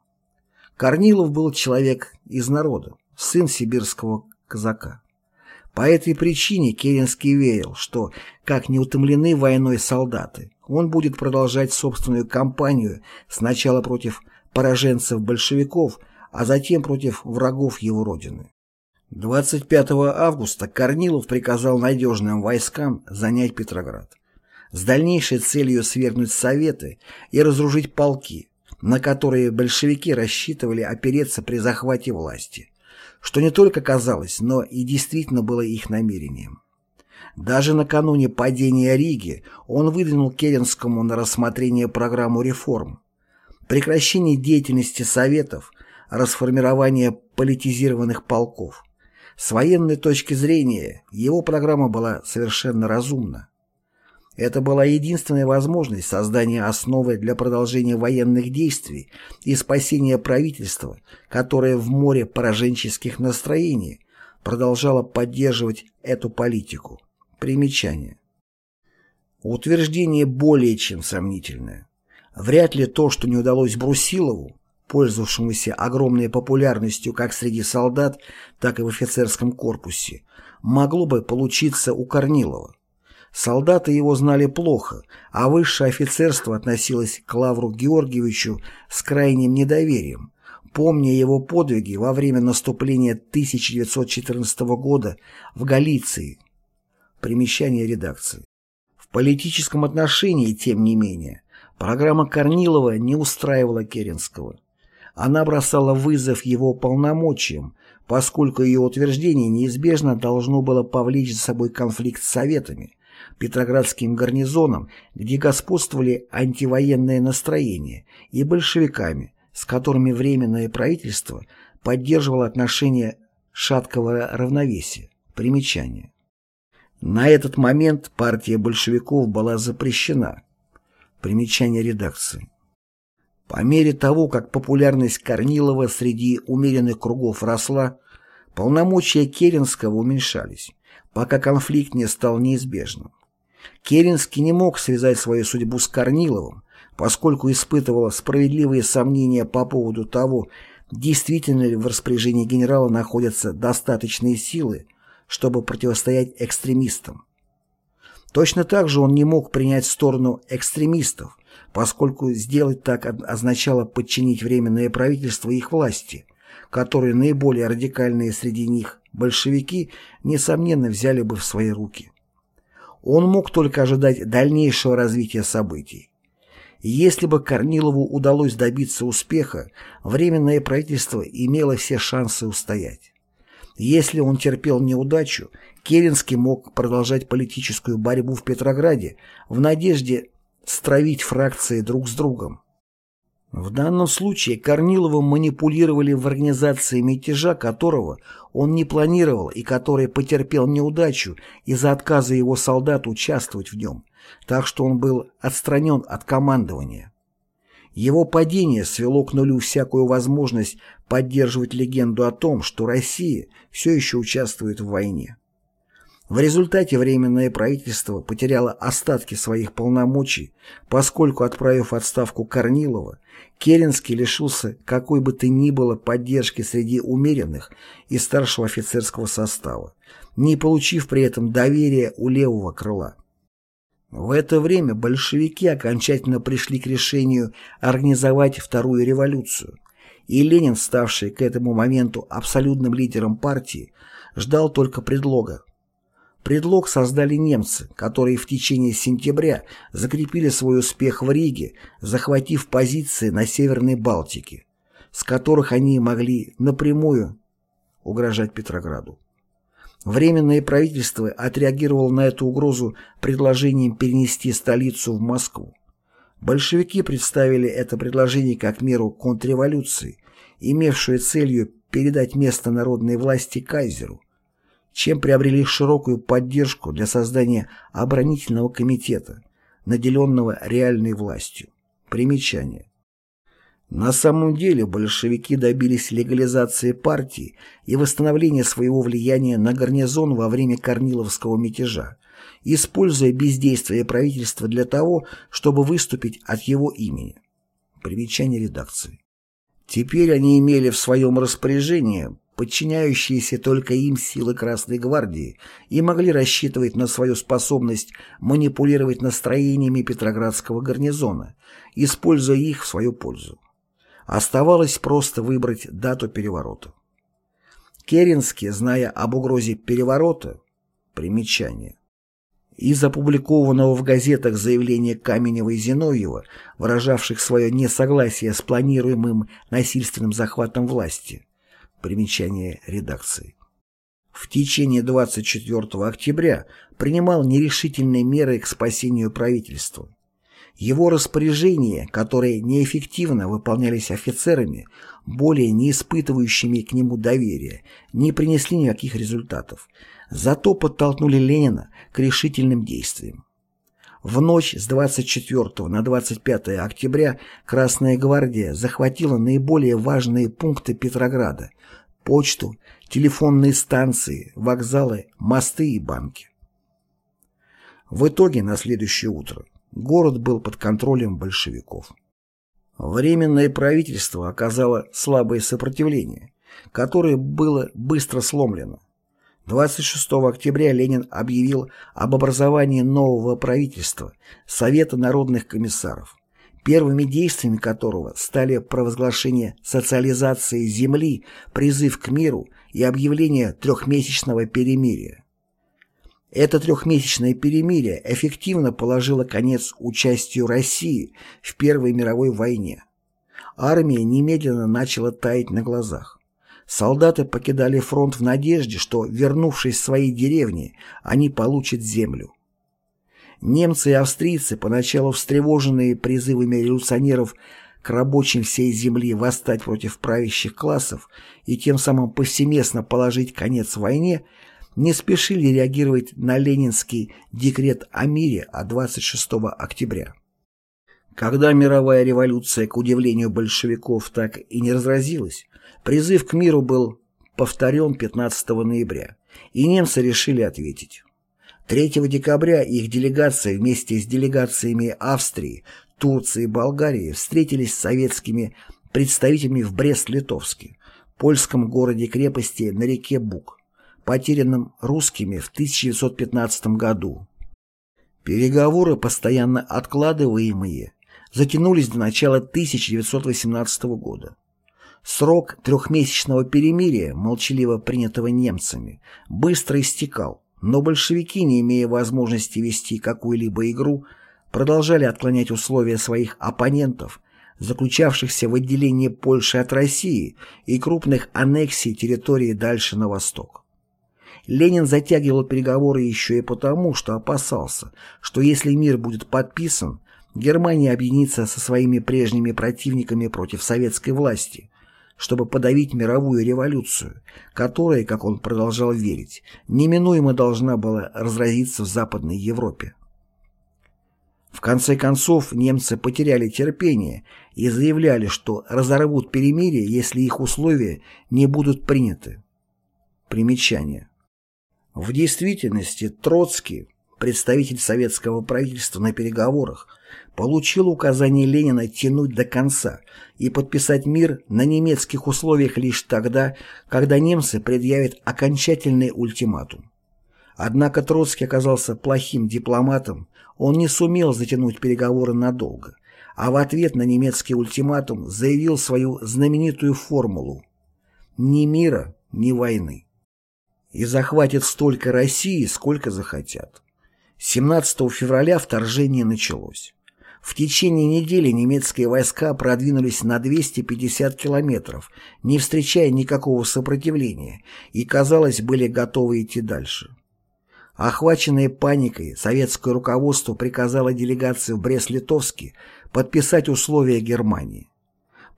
Корнилов был человек из народа, сын сибирского казака. По этой причине Керенский верил, что, как не утомлены войной солдаты, он будет продолжать собственную кампанию сначала против пораженцев-большевиков, а затем против врагов его родины. 25 августа Корнилов приказал надежным войскам занять Петроград с дальнейшей целью свергнуть Советы и разоружить полки, на которые большевики рассчитывали опереться при захвате власти, что не только казалось, но и действительно было их намерением. Даже накануне падения Риги он выдвинул Керенскому на рассмотрение программу реформ, прекращение деятельности Советов, расформирование политизированных полков – с военной точки зрения его программа была совершенно разумна. Это была единственная возможность создания основы для продолжения военных действий и спасения правительства, которое в море пораженческих настроений продолжало поддерживать эту политику. Примечание. Утверждение более чем сомнительное. Вряд ли то, что не удалось Брусилову, пользовавшемуся огромной популярностью как среди солдат, так и в офицерском корпусе, могло бы получиться у Корнилова. Солдаты его знали плохо, а высшее офицерство относилось к Лавру Георгиевичу с крайним недоверием, помня его подвиги во время наступления 1914 года в Галиции. Примечание редакции. В политическом отношении, тем не менее, программа Корнилова не устраивала Керенского. Она бросала вызов его полномочиям, поскольку ее утверждение неизбежно должно было повлечь за собой конфликт с Советами, Петроградским гарнизоном, где господствовали антивоенные настроения, и большевиками, с которыми Временное правительство поддерживало отношения шаткого равновесия. Примечание. На этот момент партия большевиков была запрещена. Примечание редакции. По мере того, как популярность Корнилова среди умеренных кругов росла, полномочия Керенского уменьшались, пока конфликт не стал неизбежным. Керенский не мог связать свою судьбу с Корниловым, поскольку испытывал справедливые сомнения по поводу того, действительно ли в распоряжении генерала находятся достаточные силы, чтобы противостоять экстремистам. Точно так же он не мог принять сторону экстремистов, поскольку сделать так означало подчинить Временное правительство их власти, которые наиболее радикальные среди них, большевики, несомненно взяли бы в свои руки. Он мог только ожидать дальнейшего развития событий. Если бы Корнилову удалось добиться успеха, Временное правительство имело все шансы устоять. Если он терпел неудачу, Керенский мог продолжать политическую борьбу в Петрограде в надежде стравить фракции друг с другом. В данном случае Корниловым манипулировали в организации мятежа, которого он не планировал и который потерпел неудачу из-за отказа его солдат участвовать в нем, так что он был отстранен от командования. Его падение свело к нулю всякую возможность поддерживать легенду о том, что Россия все еще участвует в войне. В результате Временное правительство потеряло остатки своих полномочий, поскольку, отправив отставку Корнилова, Керенский лишился какой бы то ни было поддержки среди умеренных и старшего офицерского состава, не получив при этом доверия у левого крыла. В это время большевики окончательно пришли к решению организовать вторую революцию, и Ленин, ставший к этому моменту абсолютным лидером партии, ждал только предлога Предлог создали немцы, которые в течение сентября закрепили свой успех в Риге, захватив позиции на Северной Балтике, с которых они могли напрямую угрожать Петрограду. Временное правительство отреагировало на эту угрозу предложением перенести столицу в Москву. Большевики представили это предложение как меру контрреволюции, имевшую целью передать место народной власти кайзеру, чем приобрели широкую поддержку для создания оборонительного комитета, наделенного реальной властью. Примечание. На самом деле большевики добились легализации партии и восстановления своего влияния на гарнизон во время Корниловского мятежа, используя бездействие правительства для того, чтобы выступить от его имени. Примечание редакции. Теперь они имели в своем распоряжении подчиняющиеся только им силы Красной Гвардии и могли рассчитывать на свою способность манипулировать настроениями Петроградского гарнизона, используя их в свою пользу. Оставалось просто выбрать дату переворота. Керенский, зная об угрозе переворота, примечание, из опубликованного в газетах заявления Каменева и Зиновьева, выражавших свое несогласие с планируемым насильственным захватом власти, Примечание редакции. В течение 24 октября принимал нерешительные меры к спасению правительства. Его распоряжения, которые неэффективно выполнялись офицерами, более не испытывающими к нему доверия, не принесли никаких результатов, зато подтолкнули Ленина к решительным действиям. В ночь с 24 на 25 октября Красная гвардия захватила наиболее важные пункты Петрограда – почту, телефонные станции, вокзалы, мосты и банки. В итоге на следующее утро город был под контролем большевиков. Временное правительство оказало слабое сопротивление, которое было быстро сломлено. 26 октября Ленин объявил об образовании нового правительства Совета народных комиссаров, первыми действиями которого стали провозглашение социализации земли, призыв к миру и объявление трехмесячного перемирия. Это трехмесячное перемирие эффективно положило конец участию России в Первой мировой войне. Армия немедленно начала таять на глазах. Солдаты покидали фронт в надежде, что, вернувшись в свои деревни, они получат землю. Немцы и австрийцы, поначалу встревоженные призывами революционеров к рабочим всей земли восстать против правящих классов и тем самым повсеместно положить конец войне, не спешили реагировать на ленинский декрет о мире от 26 октября. Когда мировая революция, к удивлению большевиков, так и не разразилась, призыв к миру был повторен 15 ноября, и немцы решили ответить. 3 декабря их делегация вместе с делегациями Австрии, Турции и Болгарии встретились с советскими представителями в Брест-Литовске, польском городе-крепости на реке Буг потерянным русскими в 1915 году. Переговоры, постоянно откладываемые, затянулись до начала 1918 года. Срок трехмесячного перемирия, молчаливо принятого немцами, быстро истекал, но большевики, не имея возможности вести какую-либо игру, продолжали отклонять условия своих оппонентов, заключавшихся в отделении Польши от России и крупных аннексий территории дальше на восток. Ленин затягивал переговоры еще и потому, что опасался, что если мир будет подписан, Германия объединится со своими прежними противниками против советской власти, чтобы подавить мировую революцию, которая, как он продолжал верить, неминуемо должна была разразиться в Западной Европе. В конце концов, немцы потеряли терпение и заявляли, что разорвут перемирие, если их условия не будут приняты. Примечание. В действительности Троцкий, представитель советского правительства на переговорах, получил указание Ленина тянуть до конца и подписать мир на немецких условиях лишь тогда, когда немцы предъявят окончательный ультиматум. Однако Троцкий оказался плохим дипломатом, он не сумел затянуть переговоры надолго, а в ответ на немецкий ультиматум заявил свою знаменитую формулу «Ни мира, ни войны» и захватят столько России, сколько захотят. 17 февраля вторжение началось. В течение недели немецкие войска продвинулись на 250 километров, не встречая никакого сопротивления, и, казалось, были готовы идти дальше. Охваченное паникой, советское руководство приказало делегации в Брест-Литовске подписать условия Германии.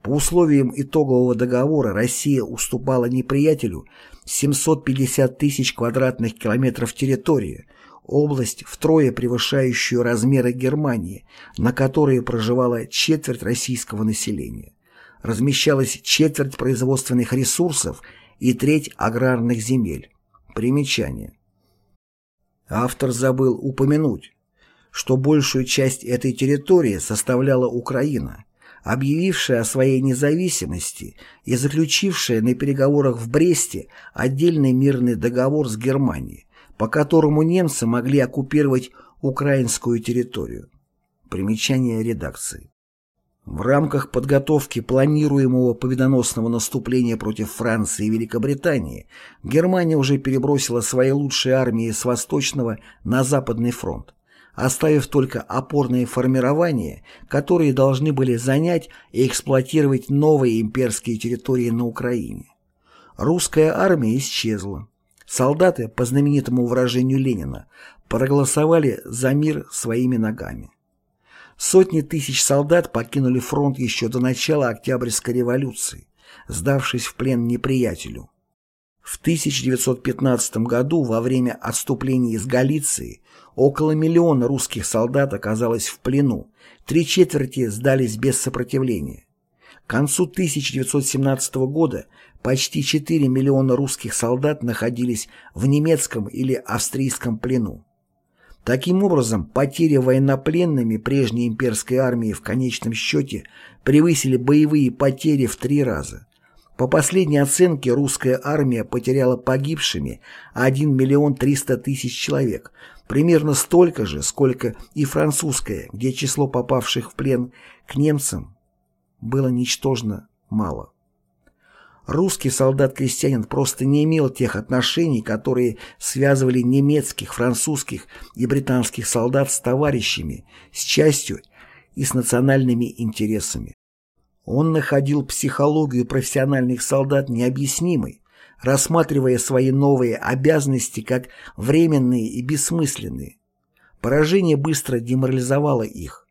По условиям итогового договора Россия уступала неприятелю 750 тысяч квадратных километров территории, область, втрое превышающую размеры Германии, на которой проживала четверть российского населения. Размещалась четверть производственных ресурсов и треть аграрных земель. Примечание. Автор забыл упомянуть, что большую часть этой территории составляла Украина, объявившая о своей независимости и заключившая на переговорах в Бресте отдельный мирный договор с Германией, по которому немцы могли оккупировать украинскую территорию. Примечание редакции. В рамках подготовки планируемого победоносного наступления против Франции и Великобритании Германия уже перебросила свои лучшие армии с Восточного на Западный фронт оставив только опорные формирования, которые должны были занять и эксплуатировать новые имперские территории на Украине. Русская армия исчезла. Солдаты, по знаменитому выражению Ленина, проголосовали за мир своими ногами. Сотни тысяч солдат покинули фронт еще до начала Октябрьской революции, сдавшись в плен неприятелю. В 1915 году во время отступления из Галиции около миллиона русских солдат оказалось в плену, три четверти сдались без сопротивления. К концу 1917 года почти 4 миллиона русских солдат находились в немецком или австрийском плену. Таким образом, потери военнопленными прежней имперской армии в конечном счете превысили боевые потери в три раза. По последней оценке, русская армия потеряла погибшими 1 миллион 300 тысяч человек, примерно столько же, сколько и французская, где число попавших в плен к немцам было ничтожно мало. Русский солдат-крестьянин просто не имел тех отношений, которые связывали немецких, французских и британских солдат с товарищами, с частью и с национальными интересами. Он находил психологию профессиональных солдат необъяснимой, рассматривая свои новые обязанности как временные и бессмысленные. Поражение быстро деморализовало их.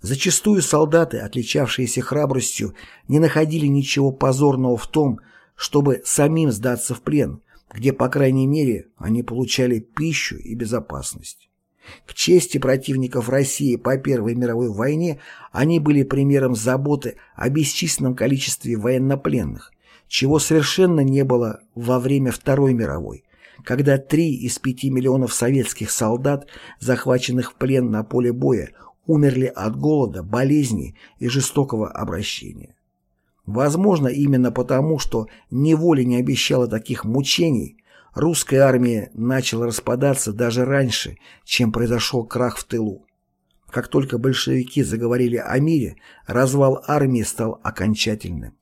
Зачастую солдаты, отличавшиеся храбростью, не находили ничего позорного в том, чтобы самим сдаться в плен, где, по крайней мере, они получали пищу и безопасность. К чести противников России по Первой мировой войне они были примером заботы о бесчисленном количестве военнопленных, чего совершенно не было во время Второй мировой, когда три из пяти миллионов советских солдат, захваченных в плен на поле боя, умерли от голода, болезни и жестокого обращения. Возможно, именно потому, что неволя не обещала таких мучений, русская армия начала распадаться даже раньше, чем произошел крах в тылу. Как только большевики заговорили о мире, развал армии стал окончательным.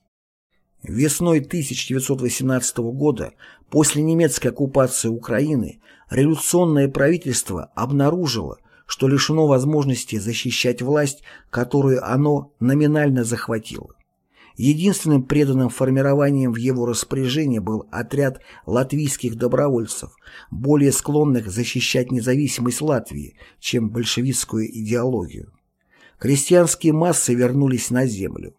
Весной 1918 года, после немецкой оккупации Украины, революционное правительство обнаружило, что лишено возможности защищать власть, которую оно номинально захватило. Единственным преданным формированием в его распоряжении был отряд латвийских добровольцев, более склонных защищать независимость Латвии, чем большевистскую идеологию. Крестьянские массы вернулись на землю.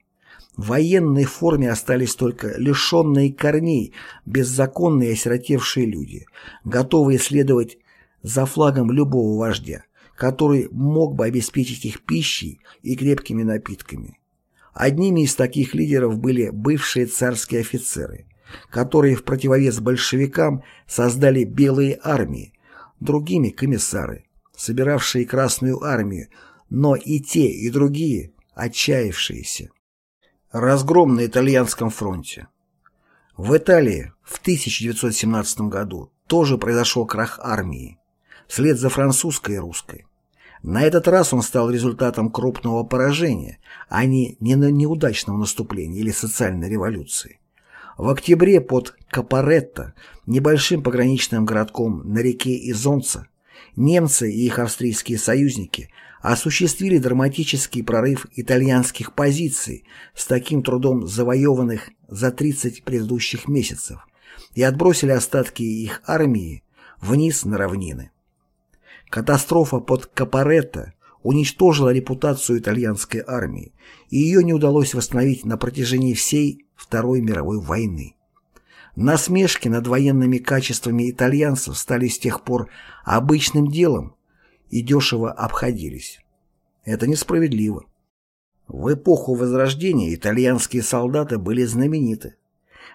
В военной форме остались только лишенные корней, беззаконные осиротевшие люди, готовые следовать за флагом любого вождя который мог бы обеспечить их пищей и крепкими напитками. Одними из таких лидеров были бывшие царские офицеры, которые в противовес большевикам создали белые армии, другими – комиссары, собиравшие Красную армию, но и те, и другие – отчаявшиеся. Разгром на итальянском фронте. В Италии в 1917 году тоже произошел крах армии, вслед за французской и русской. На этот раз он стал результатом крупного поражения, а не неудачного наступления или социальной революции. В октябре под Капаретто, небольшим пограничным городком на реке Изонца, немцы и их австрийские союзники осуществили драматический прорыв итальянских позиций с таким трудом завоеванных за 30 предыдущих месяцев и отбросили остатки их армии вниз на равнины. Катастрофа под Капаретто уничтожила репутацию итальянской армии, и ее не удалось восстановить на протяжении всей Второй мировой войны. Насмешки над военными качествами итальянцев стали с тех пор обычным делом и дешево обходились. Это несправедливо. В эпоху Возрождения итальянские солдаты были знамениты.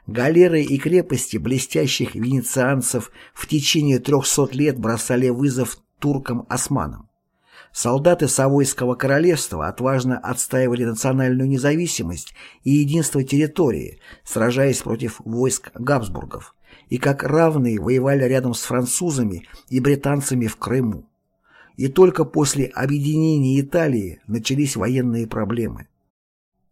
Галеры и крепости блестящих венецианцев в течение 300 лет бросали вызов туркам-османам. Солдаты Савойского королевства отважно отстаивали национальную независимость и единство территории, сражаясь против войск Габсбургов, и как равные воевали рядом с французами и британцами в Крыму. И только после объединения Италии начались военные проблемы.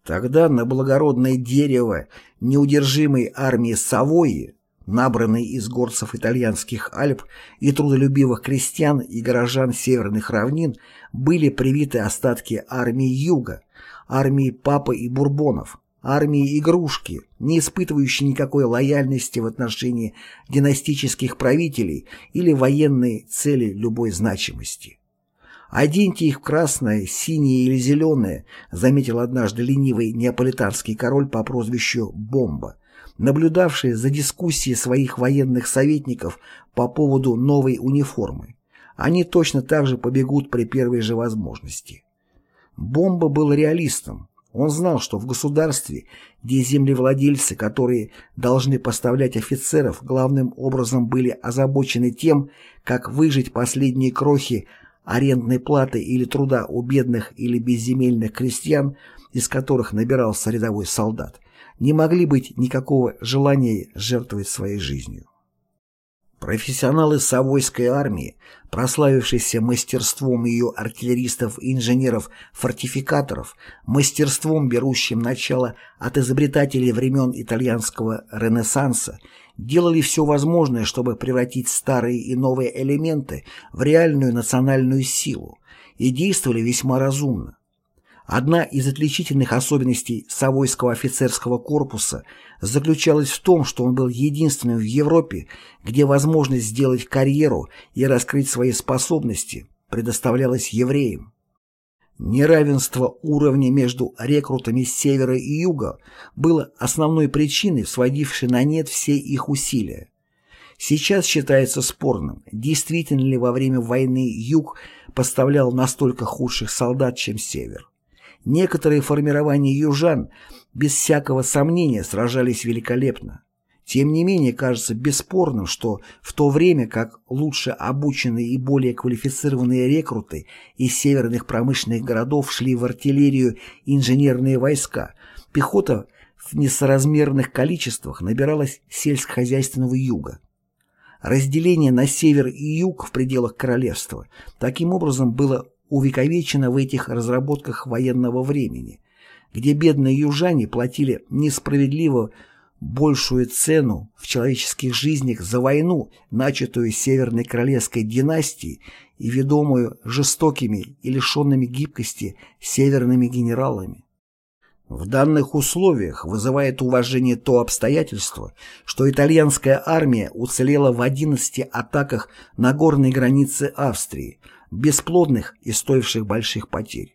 Тогда на благородное дерево неудержимой армии Савойи набранный из горцев итальянских Альп и трудолюбивых крестьян и горожан северных равнин, были привиты остатки армии Юга, армии Папы и Бурбонов, армии игрушки, не испытывающей никакой лояльности в отношении династических правителей или военной цели любой значимости. «Оденьте их в красное, синее или зеленое», заметил однажды ленивый неаполитанский король по прозвищу Бомба, наблюдавшие за дискуссией своих военных советников по поводу новой униформы. Они точно так же побегут при первой же возможности. Бомба был реалистом. Он знал, что в государстве, где землевладельцы, которые должны поставлять офицеров, главным образом были озабочены тем, как выжить последние крохи арендной платы или труда у бедных или безземельных крестьян, из которых набирался рядовой солдат, не могли быть никакого желания жертвовать своей жизнью. Профессионалы Савойской армии, прославившиеся мастерством ее артиллеристов и инженеров-фортификаторов, мастерством, берущим начало от изобретателей времен итальянского ренессанса, делали все возможное, чтобы превратить старые и новые элементы в реальную национальную силу, и действовали весьма разумно. Одна из отличительных особенностей Савойского офицерского корпуса заключалась в том, что он был единственным в Европе, где возможность сделать карьеру и раскрыть свои способности предоставлялась евреям. Неравенство уровня между рекрутами с севера и юга было основной причиной, сводившей на нет все их усилия. Сейчас считается спорным, действительно ли во время войны юг поставлял настолько худших солдат, чем север. Некоторые формирования южан без всякого сомнения сражались великолепно. Тем не менее, кажется бесспорным, что в то время как лучше обученные и более квалифицированные рекруты из северных промышленных городов шли в артиллерию инженерные войска, пехота в несоразмерных количествах набиралась сельскохозяйственного юга. Разделение на север и юг в пределах королевства таким образом было увековечено в этих разработках военного времени, где бедные южане платили несправедливо большую цену в человеческих жизнях за войну, начатую Северной Королевской династией и ведомую жестокими и лишенными гибкости северными генералами. В данных условиях вызывает уважение то обстоятельство, что итальянская армия уцелела в 11 атаках на горной границе Австрии, бесплодных и стоивших больших потерь.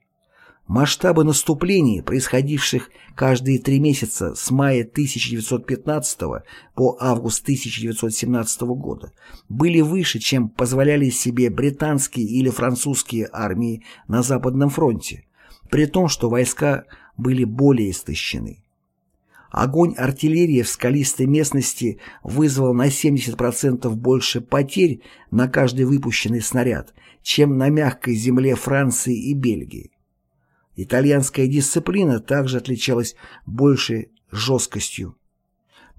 Масштабы наступлений, происходивших каждые три месяца с мая 1915 по август 1917 года, были выше, чем позволяли себе британские или французские армии на Западном фронте, при том, что войска были более истощены. Огонь артиллерии в скалистой местности вызвал на 70% больше потерь на каждый выпущенный снаряд, чем на мягкой земле Франции и Бельгии. Итальянская дисциплина также отличалась большей жесткостью.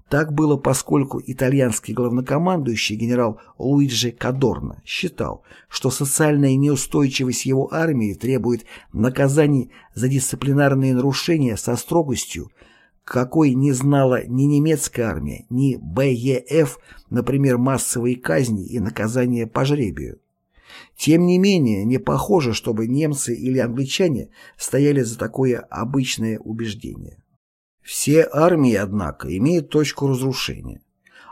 Так было, поскольку итальянский главнокомандующий генерал Луиджи Кадорно считал, что социальная неустойчивость его армии требует наказаний за дисциплинарные нарушения со строгостью, какой не знала ни немецкая армия, ни БЕФ, например, массовые казни и наказания по жребию. Тем не менее, не похоже, чтобы немцы или англичане стояли за такое обычное убеждение. Все армии, однако, имеют точку разрушения.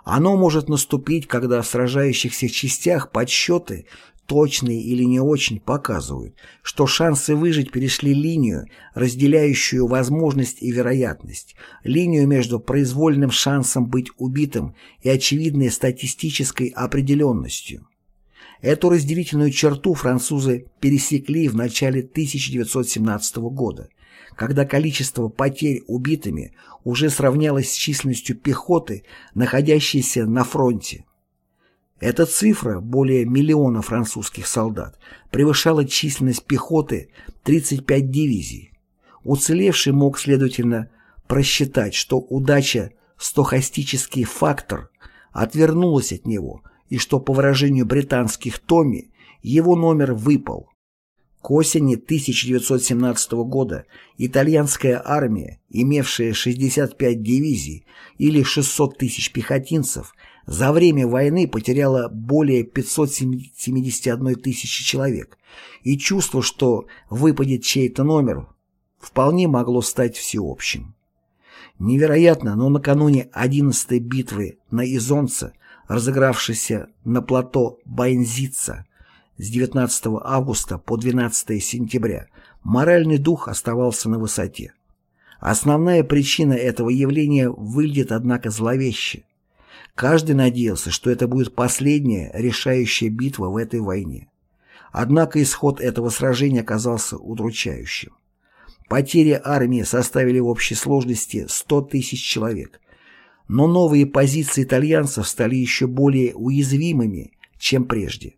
Оно может наступить, когда в сражающихся частях подсчеты, точные или не очень, показывают, что шансы выжить перешли линию, разделяющую возможность и вероятность, линию между произвольным шансом быть убитым и очевидной статистической определенностью. Эту разделительную черту французы пересекли в начале 1917 года, когда количество потерь убитыми уже сравнялось с численностью пехоты, находящейся на фронте. Эта цифра, более миллиона французских солдат, превышала численность пехоты 35 дивизий. Уцелевший мог, следовательно, просчитать, что удача, стохастический фактор, отвернулась от него – и что, по выражению британских Томми, его номер выпал. К осени 1917 года итальянская армия, имевшая 65 дивизий или 600 тысяч пехотинцев, за время войны потеряла более 571 тысячи человек, и чувство, что выпадет чей-то номер, вполне могло стать всеобщим. Невероятно, но накануне 11-й битвы на Изонце – разыгравшийся на плато Байнзица с 19 августа по 12 сентября, моральный дух оставался на высоте. Основная причина этого явления выглядит, однако, зловеще. Каждый надеялся, что это будет последняя решающая битва в этой войне. Однако исход этого сражения оказался удручающим. Потери армии составили в общей сложности 100 тысяч человек, но новые позиции итальянцев стали еще более уязвимыми, чем прежде.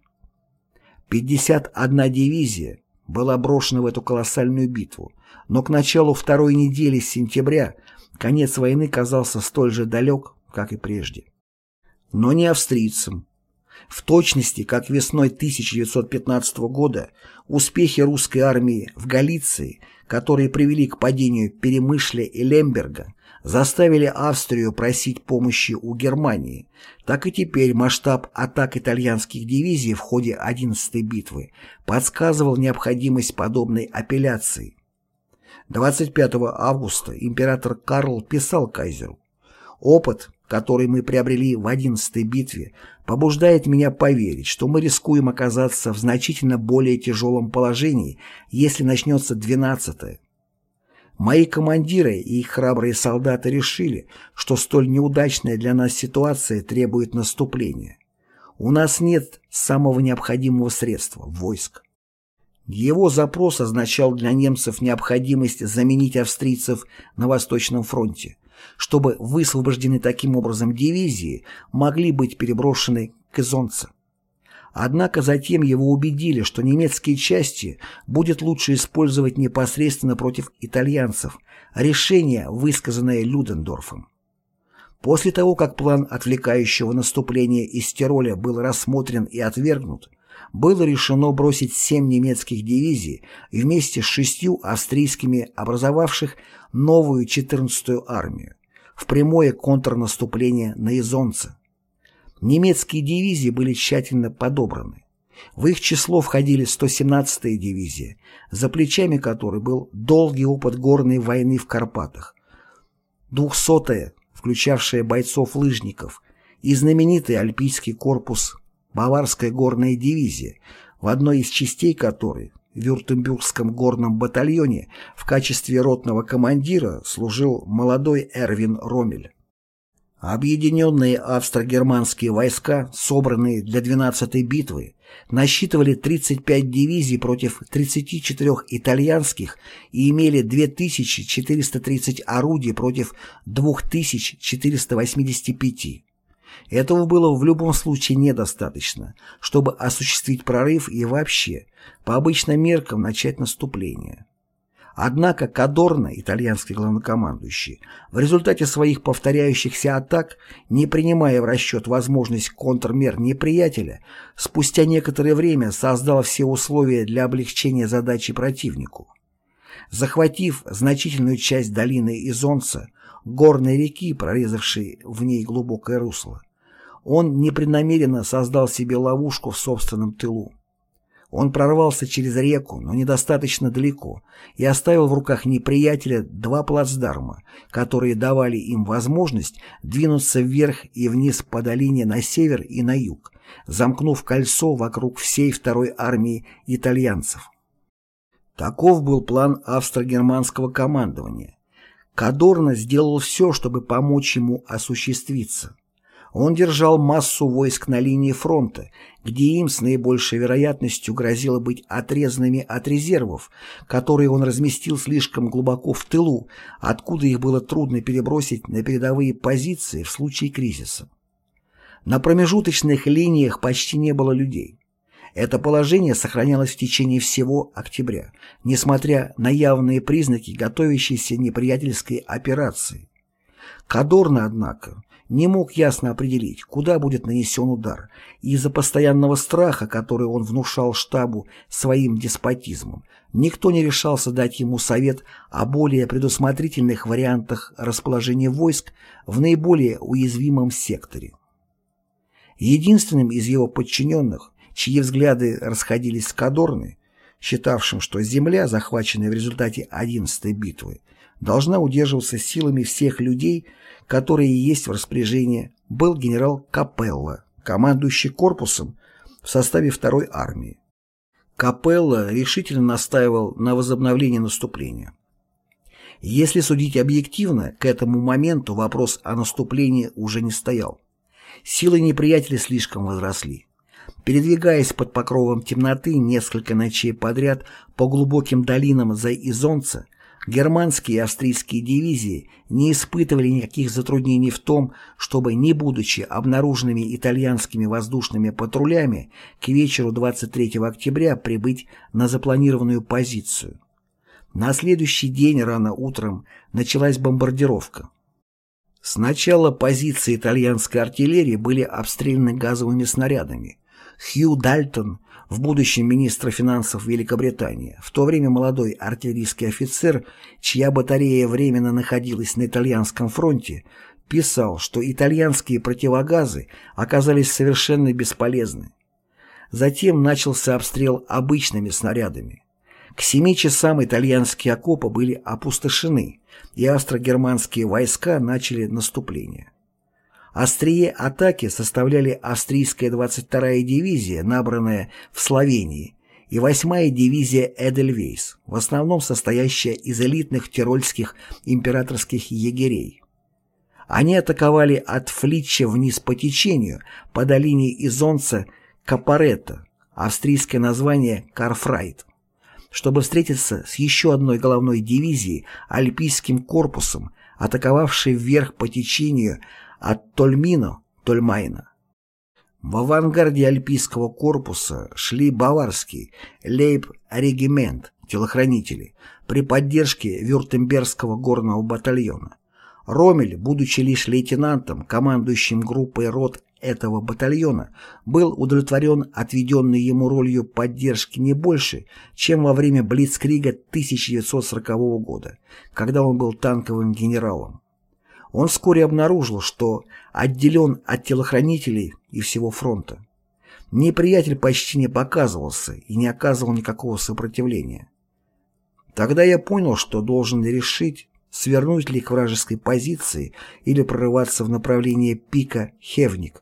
51 дивизия была брошена в эту колоссальную битву, но к началу второй недели сентября конец войны казался столь же далек, как и прежде. Но не австрийцам. В точности, как весной 1915 года, успехи русской армии в Галиции, которые привели к падению Перемышля и Лемберга, заставили Австрию просить помощи у Германии, так и теперь масштаб атак итальянских дивизий в ходе 11-й битвы подсказывал необходимость подобной апелляции. 25 августа император Карл писал кайзеру «Опыт, который мы приобрели в 11-й битве, побуждает меня поверить, что мы рискуем оказаться в значительно более тяжелом положении, если начнется 12-я. Мои командиры и их храбрые солдаты решили, что столь неудачная для нас ситуация требует наступления. У нас нет самого необходимого средства – войск. Его запрос означал для немцев необходимость заменить австрийцев на Восточном фронте, чтобы высвобожденные таким образом дивизии могли быть переброшены к Изонце. Однако затем его убедили, что немецкие части будет лучше использовать непосредственно против итальянцев, решение, высказанное Людендорфом. После того, как план отвлекающего наступления из Тироля был рассмотрен и отвергнут, было решено бросить семь немецких дивизий вместе с шестью австрийскими, образовавших новую 14-ю армию, в прямое контрнаступление на Изонце. Немецкие дивизии были тщательно подобраны. В их число входили 117-я дивизия, за плечами которой был долгий опыт горной войны в Карпатах, 200-я, включавшая бойцов-лыжников, и знаменитый Альпийский корпус Баварская горная дивизия, в одной из частей которой, в Вюртембергском горном батальоне, в качестве ротного командира служил молодой Эрвин Ромель. Объединенные австро-германские войска, собранные для 12-й битвы, насчитывали 35 дивизий против 34 итальянских и имели 2430 орудий против 2485. Этого было в любом случае недостаточно, чтобы осуществить прорыв и вообще, по обычным меркам, начать наступление. Однако Кадорна, итальянский главнокомандующий, в результате своих повторяющихся атак, не принимая в расчет возможность контрмер неприятеля, спустя некоторое время создал все условия для облегчения задачи противнику. Захватив значительную часть долины Изонца, горной реки, прорезавшей в ней глубокое русло, он непреднамеренно создал себе ловушку в собственном тылу. Он прорвался через реку, но недостаточно далеко, и оставил в руках неприятеля два плацдарма, которые давали им возможность двинуться вверх и вниз по долине на север и на юг, замкнув кольцо вокруг всей второй армии итальянцев. Таков был план австро-германского командования. Кадорна сделал все, чтобы помочь ему осуществиться. Он держал массу войск на линии фронта, где им с наибольшей вероятностью грозило быть отрезанными от резервов, которые он разместил слишком глубоко в тылу, откуда их было трудно перебросить на передовые позиции в случае кризиса. На промежуточных линиях почти не было людей. Это положение сохранялось в течение всего октября, несмотря на явные признаки готовящейся неприятельской операции. Кадорна, однако, не мог ясно определить, куда будет нанесен удар, и из-за постоянного страха, который он внушал штабу своим деспотизмом, никто не решался дать ему совет о более предусмотрительных вариантах расположения войск в наиболее уязвимом секторе. Единственным из его подчиненных, чьи взгляды расходились с Кадорны, считавшим, что земля, захваченная в результате 11-й битвы, должна удерживаться силами всех людей, которые есть в распоряжении, был генерал Капелла, командующий корпусом в составе второй армии. Капелла решительно настаивал на возобновлении наступления. Если судить объективно, к этому моменту вопрос о наступлении уже не стоял. Силы неприятеля слишком возросли. Передвигаясь под покровом темноты несколько ночей подряд по глубоким долинам за Изонца, Германские и австрийские дивизии не испытывали никаких затруднений в том, чтобы, не будучи обнаруженными итальянскими воздушными патрулями, к вечеру 23 октября прибыть на запланированную позицию. На следующий день рано утром началась бомбардировка. Сначала позиции итальянской артиллерии были обстреляны газовыми снарядами. Хью Дальтон, в будущем министр финансов Великобритании, в то время молодой артиллерийский офицер, чья батарея временно находилась на итальянском фронте, писал, что итальянские противогазы оказались совершенно бесполезны. Затем начался обстрел обычными снарядами. К семи часам итальянские окопы были опустошены, и австро-германские войска начали наступление. Острие атаки составляли австрийская 22-я дивизия, набранная в Словении, и 8-я дивизия Эдельвейс, в основном состоящая из элитных тирольских императорских егерей. Они атаковали от Флитча вниз по течению, по долине Изонца Капаретто, австрийское название Карфрайт, чтобы встретиться с еще одной головной дивизией, Альпийским корпусом, атаковавшей вверх по течению от Тольмино, Тольмайна. В авангарде Альпийского корпуса шли баварский лейб-регимент телохранители при поддержке Вюртембергского горного батальона. Ромель, будучи лишь лейтенантом, командующим группой рот этого батальона, был удовлетворен отведенной ему ролью поддержки не больше, чем во время Блицкрига 1940 года, когда он был танковым генералом. Он вскоре обнаружил, что отделен от телохранителей и всего фронта. Неприятель почти не показывался и не оказывал никакого сопротивления. Тогда я понял, что должен решить, свернуть ли к вражеской позиции или прорываться в направлении пика Хевник,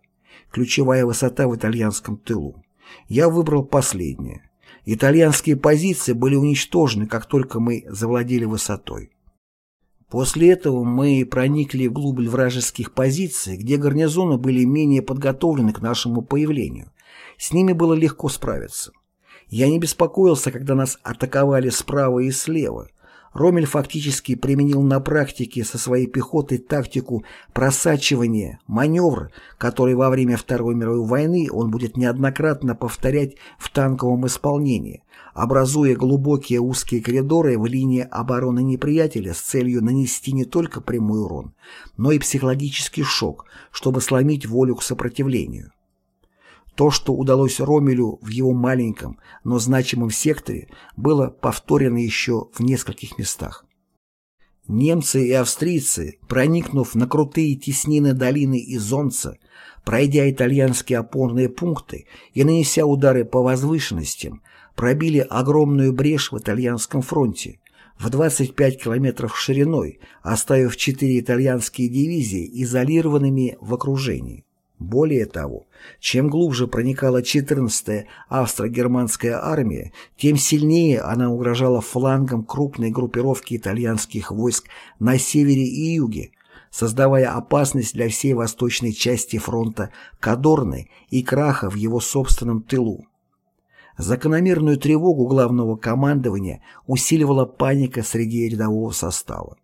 ключевая высота в итальянском тылу. Я выбрал последнее. Итальянские позиции были уничтожены, как только мы завладели высотой. После этого мы проникли вглубь вражеских позиций, где гарнизоны были менее подготовлены к нашему появлению. С ними было легко справиться. Я не беспокоился, когда нас атаковали справа и слева. Ромель фактически применил на практике со своей пехотой тактику просачивания, маневр, который во время Второй мировой войны он будет неоднократно повторять в танковом исполнении, образуя глубокие узкие коридоры в линии обороны неприятеля с целью нанести не только прямой урон, но и психологический шок, чтобы сломить волю к сопротивлению. То, что удалось Ромелю в его маленьком, но значимом секторе, было повторено еще в нескольких местах. Немцы и австрийцы, проникнув на крутые теснины долины Изонца, пройдя итальянские опорные пункты и нанеся удары по возвышенностям, пробили огромную брешь в итальянском фронте в 25 километров шириной, оставив четыре итальянские дивизии изолированными в окружении. Более того, чем глубже проникала 14-я австро-германская армия, тем сильнее она угрожала флангам крупной группировки итальянских войск на севере и юге, создавая опасность для всей восточной части фронта Кадорны и краха в его собственном тылу. Закономерную тревогу главного командования усиливала паника среди рядового состава.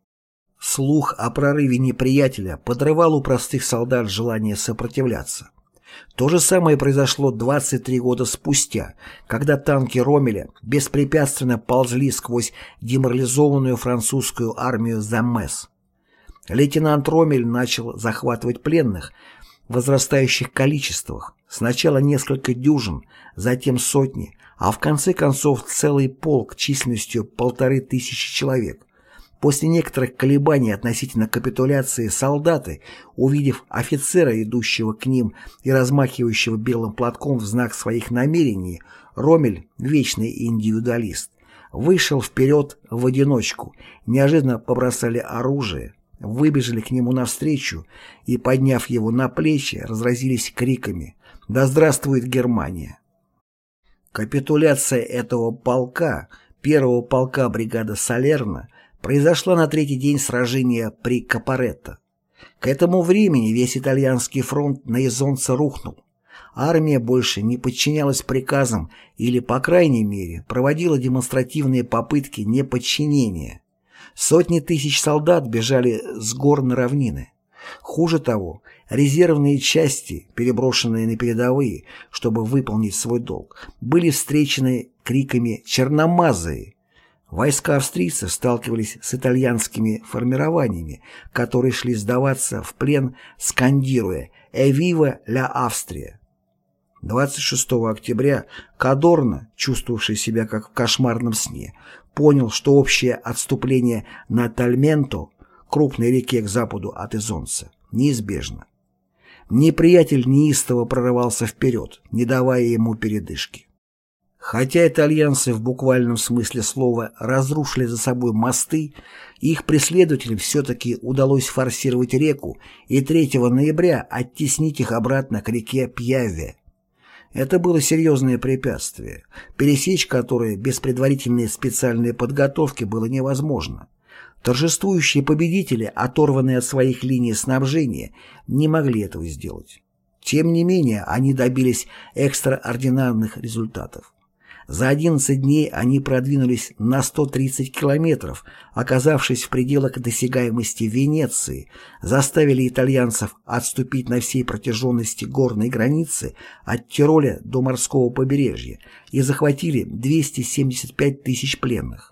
Слух о прорыве неприятеля подрывал у простых солдат желание сопротивляться. То же самое произошло 23 года спустя, когда танки Ромеля беспрепятственно ползли сквозь деморализованную французскую армию за Месс. Лейтенант Ромель начал захватывать пленных в возрастающих количествах, сначала несколько дюжин, затем сотни, а в конце концов целый полк численностью полторы тысячи человек. После некоторых колебаний относительно капитуляции солдаты, увидев офицера, идущего к ним и размахивающего белым платком в знак своих намерений, Ромель, вечный индивидуалист, вышел вперед в одиночку, неожиданно побросали оружие, выбежали к нему навстречу и, подняв его на плечи, разразились криками «Да здравствует Германия!». Капитуляция этого полка, первого полка бригады Салерна, произошла на третий день сражения при Капаретто. К этому времени весь итальянский фронт на Изонце рухнул. Армия больше не подчинялась приказам или, по крайней мере, проводила демонстративные попытки неподчинения. Сотни тысяч солдат бежали с гор на равнины. Хуже того, резервные части, переброшенные на передовые, чтобы выполнить свой долг, были встречены криками «Черномазые!». Войска австрийцев сталкивались с итальянскими формированиями, которые шли сдаваться в плен, скандируя «Эвива ля Австрия!». 26 октября Кадорна, чувствовавший себя как в кошмарном сне, понял, что общее отступление на Тальменто, крупной реке к западу от Изонца, неизбежно. Неприятель неистово прорывался вперед, не давая ему передышки. Хотя итальянцы в буквальном смысле слова разрушили за собой мосты, их преследователям все-таки удалось форсировать реку и 3 ноября оттеснить их обратно к реке Пьяве. Это было серьезное препятствие, пересечь которое без предварительной специальной подготовки было невозможно. Торжествующие победители, оторванные от своих линий снабжения, не могли этого сделать. Тем не менее, они добились экстраординарных результатов. За 11 дней они продвинулись на 130 километров, оказавшись в пределах досягаемости Венеции, заставили итальянцев отступить на всей протяженности горной границы от Тироля до морского побережья и захватили 275 тысяч пленных.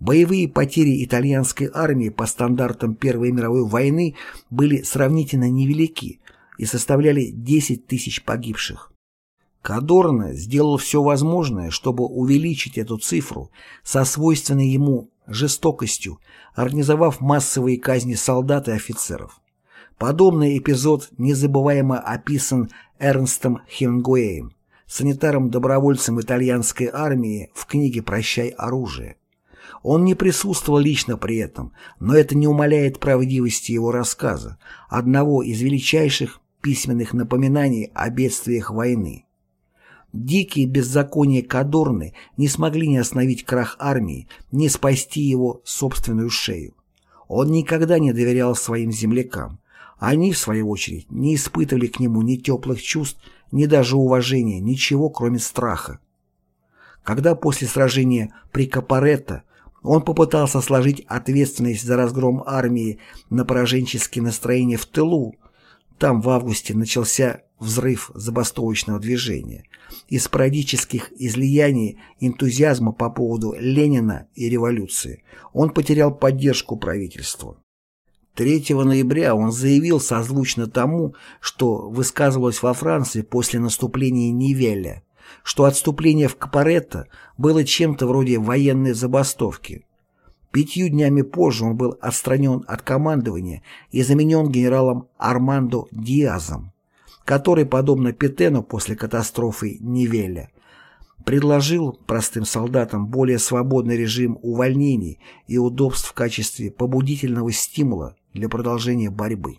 Боевые потери итальянской армии по стандартам Первой мировой войны были сравнительно невелики и составляли 10 тысяч погибших. Кадорна сделал все возможное, чтобы увеличить эту цифру со свойственной ему жестокостью, организовав массовые казни солдат и офицеров. Подобный эпизод незабываемо описан Эрнстом Хемингуэем, санитаром-добровольцем итальянской армии в книге «Прощай оружие». Он не присутствовал лично при этом, но это не умаляет правдивости его рассказа, одного из величайших письменных напоминаний о бедствиях войны. Дикие беззакония Кадорны не смогли ни остановить крах армии, ни спасти его собственную шею. Он никогда не доверял своим землякам. Они, в свою очередь, не испытывали к нему ни теплых чувств, ни даже уважения, ничего, кроме страха. Когда после сражения при Капаретто он попытался сложить ответственность за разгром армии на пораженческие настроения в тылу, там в августе начался взрыв забастовочного движения, и спорадических излияний энтузиазма по поводу Ленина и революции, он потерял поддержку правительства. 3 ноября он заявил созвучно тому, что высказывалось во Франции после наступления Нивеля, что отступление в Капаретто было чем-то вроде военной забастовки. Пятью днями позже он был отстранен от командования и заменен генералом Армандо Диазом который, подобно Петену после катастрофы Нивеля, предложил простым солдатам более свободный режим увольнений и удобств в качестве побудительного стимула для продолжения борьбы.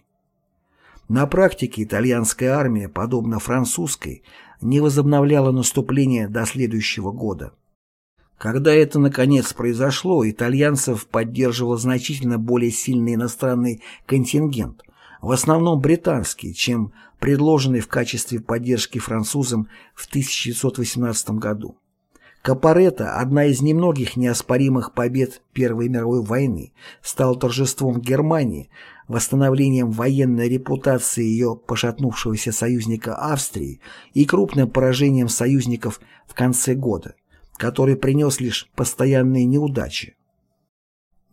На практике итальянская армия, подобно французской, не возобновляла наступление до следующего года. Когда это наконец произошло, итальянцев поддерживал значительно более сильный иностранный контингент, в основном британский, чем предложенный в качестве поддержки французам в 1918 году. Капаретто, одна из немногих неоспоримых побед Первой мировой войны, стал торжеством Германии, восстановлением военной репутации ее пошатнувшегося союзника Австрии и крупным поражением союзников в конце года, который принес лишь постоянные неудачи.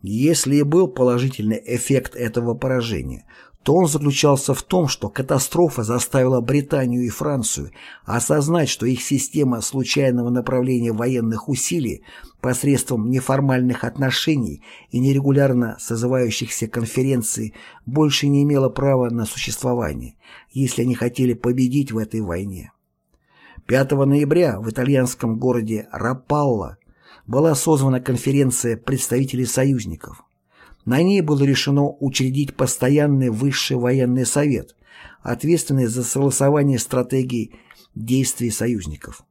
Если и был положительный эффект этого поражения, то он заключался в том, что катастрофа заставила Британию и Францию осознать, что их система случайного направления военных усилий посредством неформальных отношений и нерегулярно созывающихся конференций больше не имела права на существование, если они хотели победить в этой войне. 5 ноября в итальянском городе Рапалло была созвана конференция представителей союзников. На ней было решено учредить постоянный высший военный совет, ответственный за согласование стратегий действий союзников.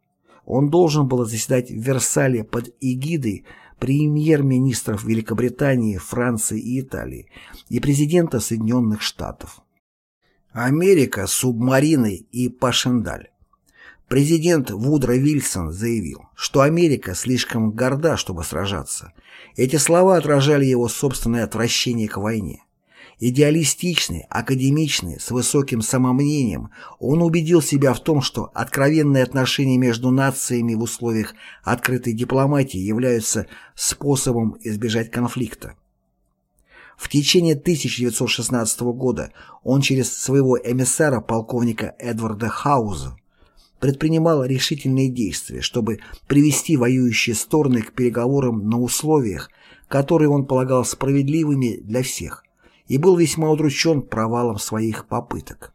Он должен был заседать в Версале под эгидой премьер-министров Великобритании, Франции и Италии и президента Соединенных Штатов. Америка, субмарины и Пашендаль. Президент Вудро Вильсон заявил, что Америка слишком горда, чтобы сражаться. Эти слова отражали его собственное отвращение к войне. Идеалистичный, академичный, с высоким самомнением, он убедил себя в том, что откровенные отношения между нациями в условиях открытой дипломатии являются способом избежать конфликта. В течение 1916 года он через своего эмиссара полковника Эдварда Хауза предпринимал решительные действия, чтобы привести воюющие стороны к переговорам на условиях, которые он полагал справедливыми для всех, и был весьма удручен провалом своих попыток.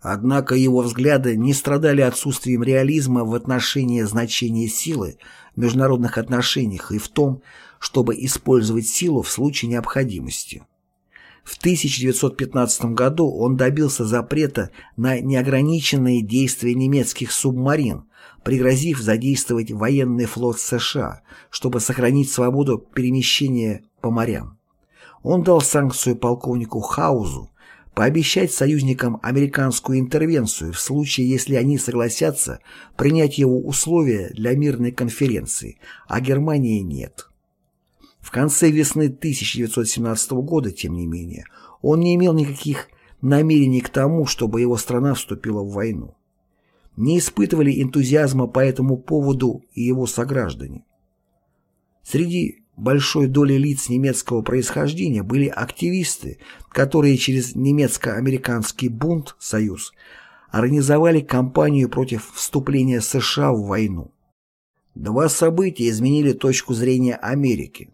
Однако его взгляды не страдали отсутствием реализма в отношении значения силы в международных отношениях и в том, чтобы использовать силу в случае необходимости. В 1915 году он добился запрета на неограниченные действия немецких субмарин, пригрозив задействовать военный флот США, чтобы сохранить свободу перемещения по морям. Он дал санкцию полковнику Хаузу пообещать союзникам американскую интервенцию в случае, если они согласятся принять его условия для мирной конференции, а Германии нет. В конце весны 1917 года, тем не менее, он не имел никаких намерений к тому, чтобы его страна вступила в войну. Не испытывали энтузиазма по этому поводу и его сограждане. Среди большой доли лиц немецкого происхождения были активисты, которые через немецко-американский бунт «Союз» организовали кампанию против вступления США в войну. Два события изменили точку зрения Америки.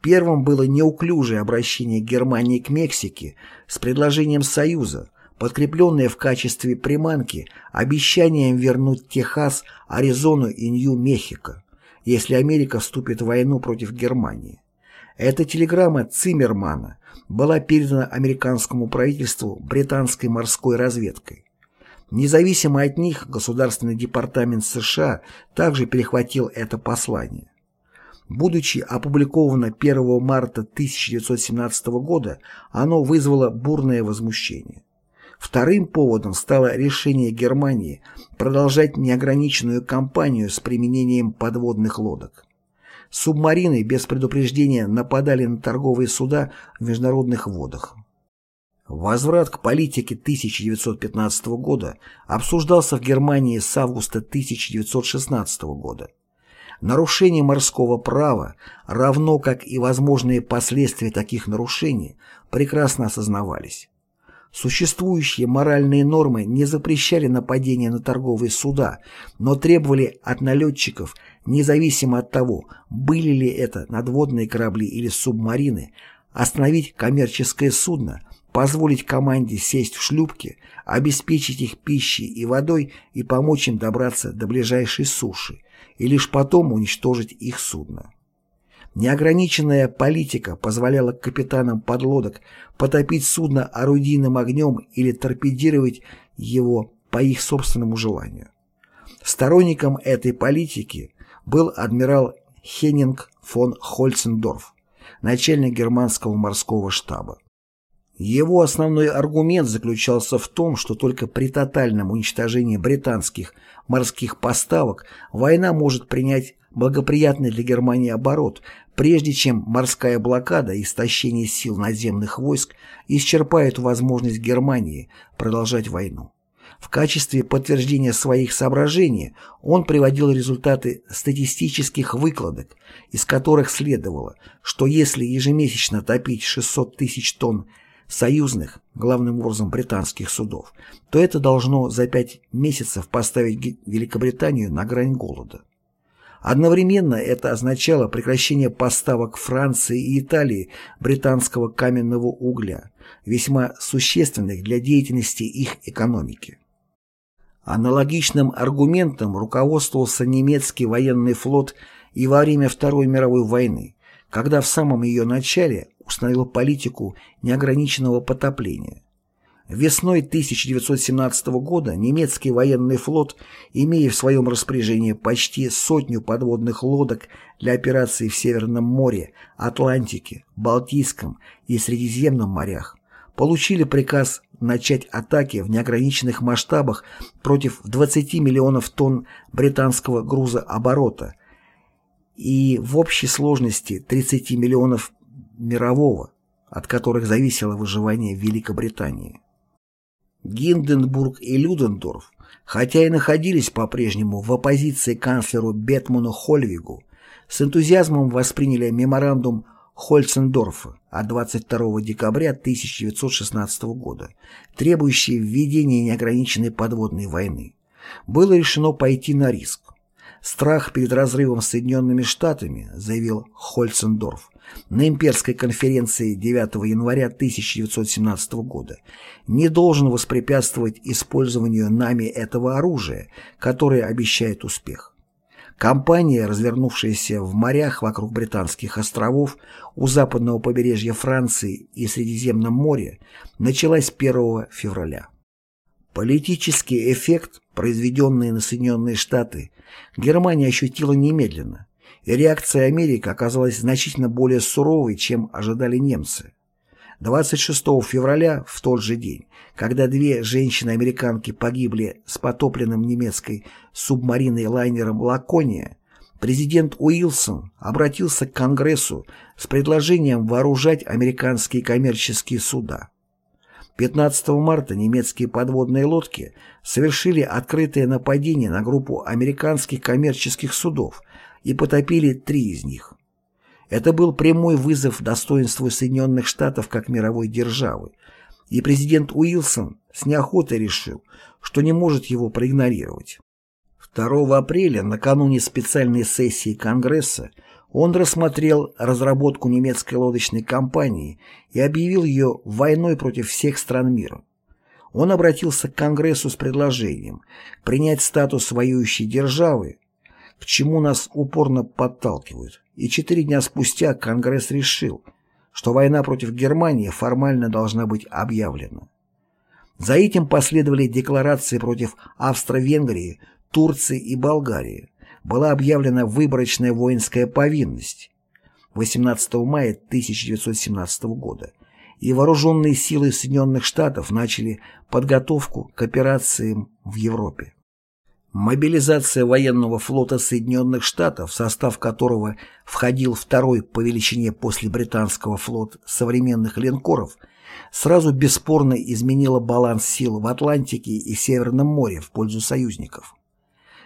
Первым было неуклюжее обращение Германии к Мексике с предложением Союза, подкрепленное в качестве приманки обещанием вернуть Техас, Аризону и Нью-Мехико, если Америка вступит в войну против Германии. Эта телеграмма Циммермана была передана американскому правительству британской морской разведкой. Независимо от них, Государственный департамент США также перехватил это послание. Будучи опубликовано 1 марта 1917 года, оно вызвало бурное возмущение. Вторым поводом стало решение Германии продолжать неограниченную кампанию с применением подводных лодок. Субмарины без предупреждения нападали на торговые суда в международных водах. Возврат к политике 1915 года обсуждался в Германии с августа 1916 года. Нарушение морского права, равно как и возможные последствия таких нарушений, прекрасно осознавались. Существующие моральные нормы не запрещали нападения на торговые суда, но требовали от налетчиков, независимо от того, были ли это надводные корабли или субмарины, остановить коммерческое судно, позволить команде сесть в шлюпки, обеспечить их пищей и водой и помочь им добраться до ближайшей суши, и лишь потом уничтожить их судно. Неограниченная политика позволяла капитанам подлодок потопить судно орудийным огнем или торпедировать его по их собственному желанию. Сторонником этой политики был адмирал Хеннинг фон Хольцендорф, начальник германского морского штаба. Его основной аргумент заключался в том, что только при тотальном уничтожении британских морских поставок война может принять благоприятный для Германии оборот, прежде чем морская блокада и истощение сил наземных войск исчерпают возможность Германии продолжать войну. В качестве подтверждения своих соображений он приводил результаты статистических выкладок, из которых следовало, что если ежемесячно топить 600 тысяч тонн союзных, главным образом британских судов, то это должно за пять месяцев поставить Великобританию на грань голода. Одновременно это означало прекращение поставок Франции и Италии британского каменного угля, весьма существенных для деятельности их экономики. Аналогичным аргументом руководствовался немецкий военный флот и во время Второй мировой войны, когда в самом ее начале установил политику неограниченного потопления. Весной 1917 года немецкий военный флот, имея в своем распоряжении почти сотню подводных лодок для операций в Северном море, Атлантике, Балтийском и Средиземном морях, получили приказ начать атаки в неограниченных масштабах против 20 миллионов тонн британского грузооборота и в общей сложности 30 миллионов мирового, от которых зависело выживание Великобритании. Гинденбург и Людендорф, хотя и находились по-прежнему в оппозиции канцлеру Бетману Хольвигу, с энтузиазмом восприняли меморандум Хольцендорфа от 22 декабря 1916 года, требующий введения неограниченной подводной войны. Было решено пойти на риск. Страх перед разрывом с Соединенными Штатами, заявил Хольцендорф, на имперской конференции 9 января 1917 года не должен воспрепятствовать использованию нами этого оружия, которое обещает успех. Кампания, развернувшаяся в морях вокруг Британских островов, у западного побережья Франции и Средиземном море, началась 1 февраля. Политический эффект, произведенный на Соединенные Штаты, Германия ощутила немедленно, и реакция Америки оказалась значительно более суровой, чем ожидали немцы. 26 февраля, в тот же день, когда две женщины-американки погибли с потопленным немецкой субмариной лайнером «Лакония», президент Уилсон обратился к Конгрессу с предложением вооружать американские коммерческие суда. 15 марта немецкие подводные лодки совершили открытое нападение на группу американских коммерческих судов и потопили три из них. Это был прямой вызов достоинству Соединенных Штатов как мировой державы, и президент Уилсон с неохотой решил, что не может его проигнорировать. 2 апреля, накануне специальной сессии Конгресса, он рассмотрел разработку немецкой лодочной компании и объявил ее войной против всех стран мира. Он обратился к Конгрессу с предложением принять статус воюющей державы, к чему нас упорно подталкивают, и четыре дня спустя Конгресс решил, что война против Германии формально должна быть объявлена. За этим последовали декларации против Австро-Венгрии, Турции и Болгарии. Была объявлена выборочная воинская повинность 18 мая 1917 года, и вооруженные силы Соединенных Штатов начали подготовку к операциям в Европе. Мобилизация военного флота Соединенных Штатов, в состав которого входил второй по величине после британского флот современных линкоров, сразу бесспорно изменила баланс сил в Атлантике и Северном море в пользу союзников.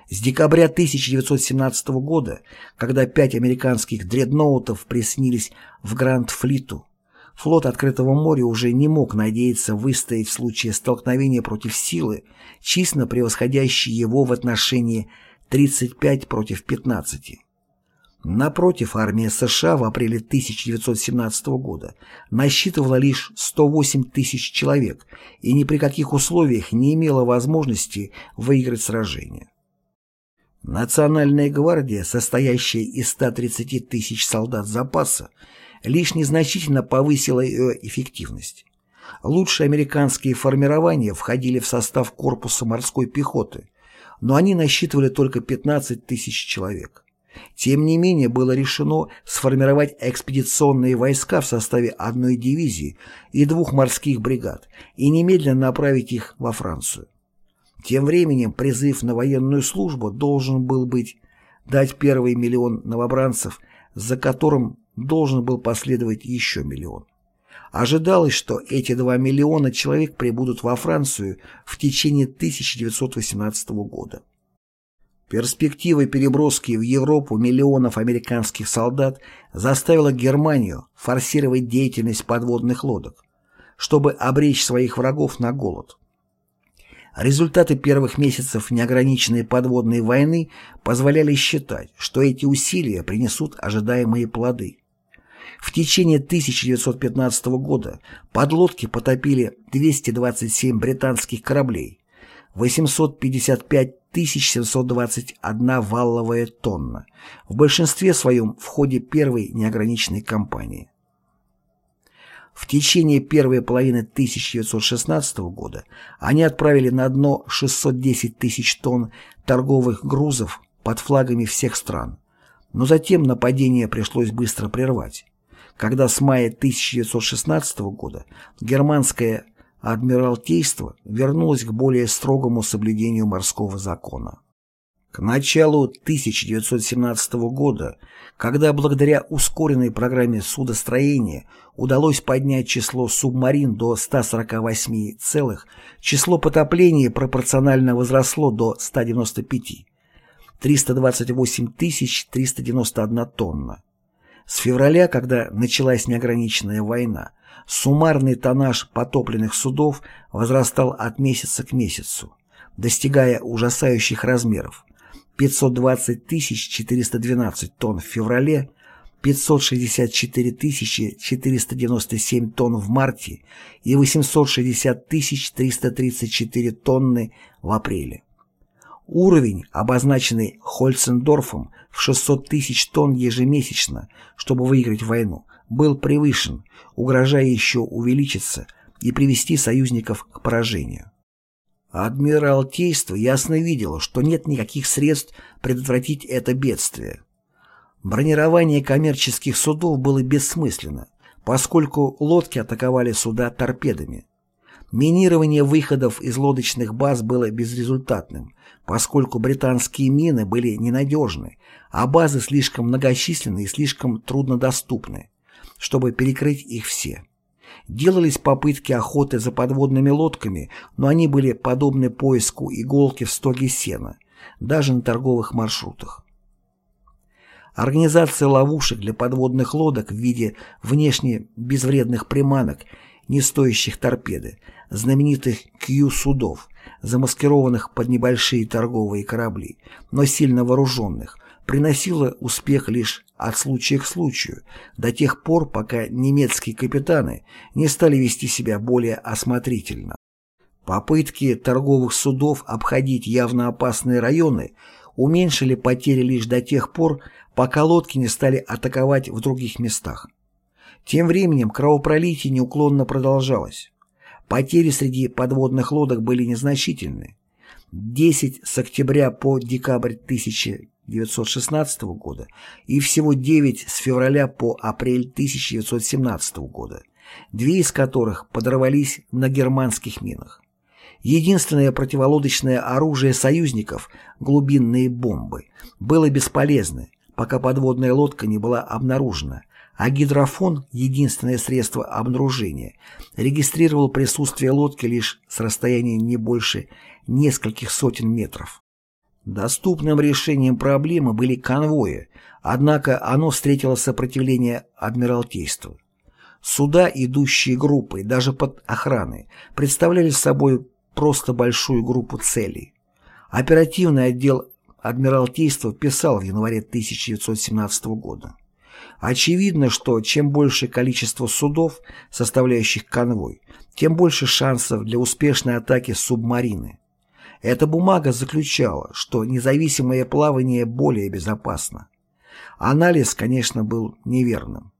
С декабря 1917 года, когда пять американских дредноутов приснились в Гранд-Флиту, Флот открытого моря уже не мог надеяться выстоять в случае столкновения против силы, численно превосходящей его в отношении 35 против 15. Напротив, армия США в апреле 1917 года насчитывала лишь 108 тысяч человек и ни при каких условиях не имела возможности выиграть сражение. Национальная гвардия, состоящая из 130 тысяч солдат запаса, лишь незначительно повысила ее эффективность. Лучшие американские формирования входили в состав корпуса морской пехоты, но они насчитывали только 15 тысяч человек. Тем не менее было решено сформировать экспедиционные войска в составе одной дивизии и двух морских бригад и немедленно направить их во Францию. Тем временем призыв на военную службу должен был быть дать первый миллион новобранцев, за которым должен был последовать еще миллион. Ожидалось, что эти 2 миллиона человек прибудут во Францию в течение 1918 года. Перспектива переброски в Европу миллионов американских солдат заставила Германию форсировать деятельность подводных лодок, чтобы обречь своих врагов на голод. Результаты первых месяцев неограниченной подводной войны позволяли считать, что эти усилия принесут ожидаемые плоды. В течение 1915 года подлодки потопили 227 британских кораблей, 855 721 валловая тонна, в большинстве своем в ходе первой неограниченной кампании. В течение первой половины 1916 года они отправили на дно 610 тысяч тонн торговых грузов под флагами всех стран, но затем нападение пришлось быстро прервать. Когда с мая 1916 года германское Адмиралтейство вернулось к более строгому соблюдению морского закона. К началу 1917 года, когда благодаря ускоренной программе судостроения удалось поднять число субмарин до 148 целых, число потоплений пропорционально возросло до 195, 328 391 тонна. С февраля, когда началась неограниченная война, суммарный тоннаж потопленных судов возрастал от месяца к месяцу, достигая ужасающих размеров 520 412 тонн в феврале, 564 497 тонн в марте и 860 334 тонны в апреле. Уровень, обозначенный Хольцендорфом в 600 тысяч тонн ежемесячно, чтобы выиграть войну, был превышен, угрожая еще увеличиться и привести союзников к поражению. Адмиралтейство ясно видело, что нет никаких средств предотвратить это бедствие. Бронирование коммерческих судов было бессмысленно, поскольку лодки атаковали суда торпедами. Минирование выходов из лодочных баз было безрезультатным, поскольку британские мины были ненадежны, а базы слишком многочисленны и слишком труднодоступны, чтобы перекрыть их все. Делались попытки охоты за подводными лодками, но они были подобны поиску иголки в стоге сена, даже на торговых маршрутах. Организация ловушек для подводных лодок в виде внешне безвредных приманок, не стоящих торпеды, знаменитых Q-судов, замаскированных под небольшие торговые корабли, но сильно вооруженных, приносила успех лишь от случая к случаю, до тех пор, пока немецкие капитаны не стали вести себя более осмотрительно. Попытки торговых судов обходить явно опасные районы уменьшили потери лишь до тех пор, пока лодки не стали атаковать в других местах. Тем временем кровопролитие неуклонно продолжалось. Потери среди подводных лодок были незначительны. 10 с октября по декабрь 1916 года и всего 9 с февраля по апрель 1917 года, две из которых подорвались на германских минах. Единственное противолодочное оружие союзников, глубинные бомбы, было бесполезно, пока подводная лодка не была обнаружена, а гидрофон, единственное средство обнаружения, регистрировал присутствие лодки лишь с расстояния не больше нескольких сотен метров. Доступным решением проблемы были конвои, однако оно встретило сопротивление Адмиралтейства. Суда, идущие группой, даже под охраной, представляли собой просто большую группу целей. Оперативный отдел Адмиралтейства писал в январе 1917 года. Очевидно, что чем больше количество судов, составляющих конвой, тем больше шансов для успешной атаки субмарины. Эта бумага заключала, что независимое плавание более безопасно. Анализ, конечно, был неверным.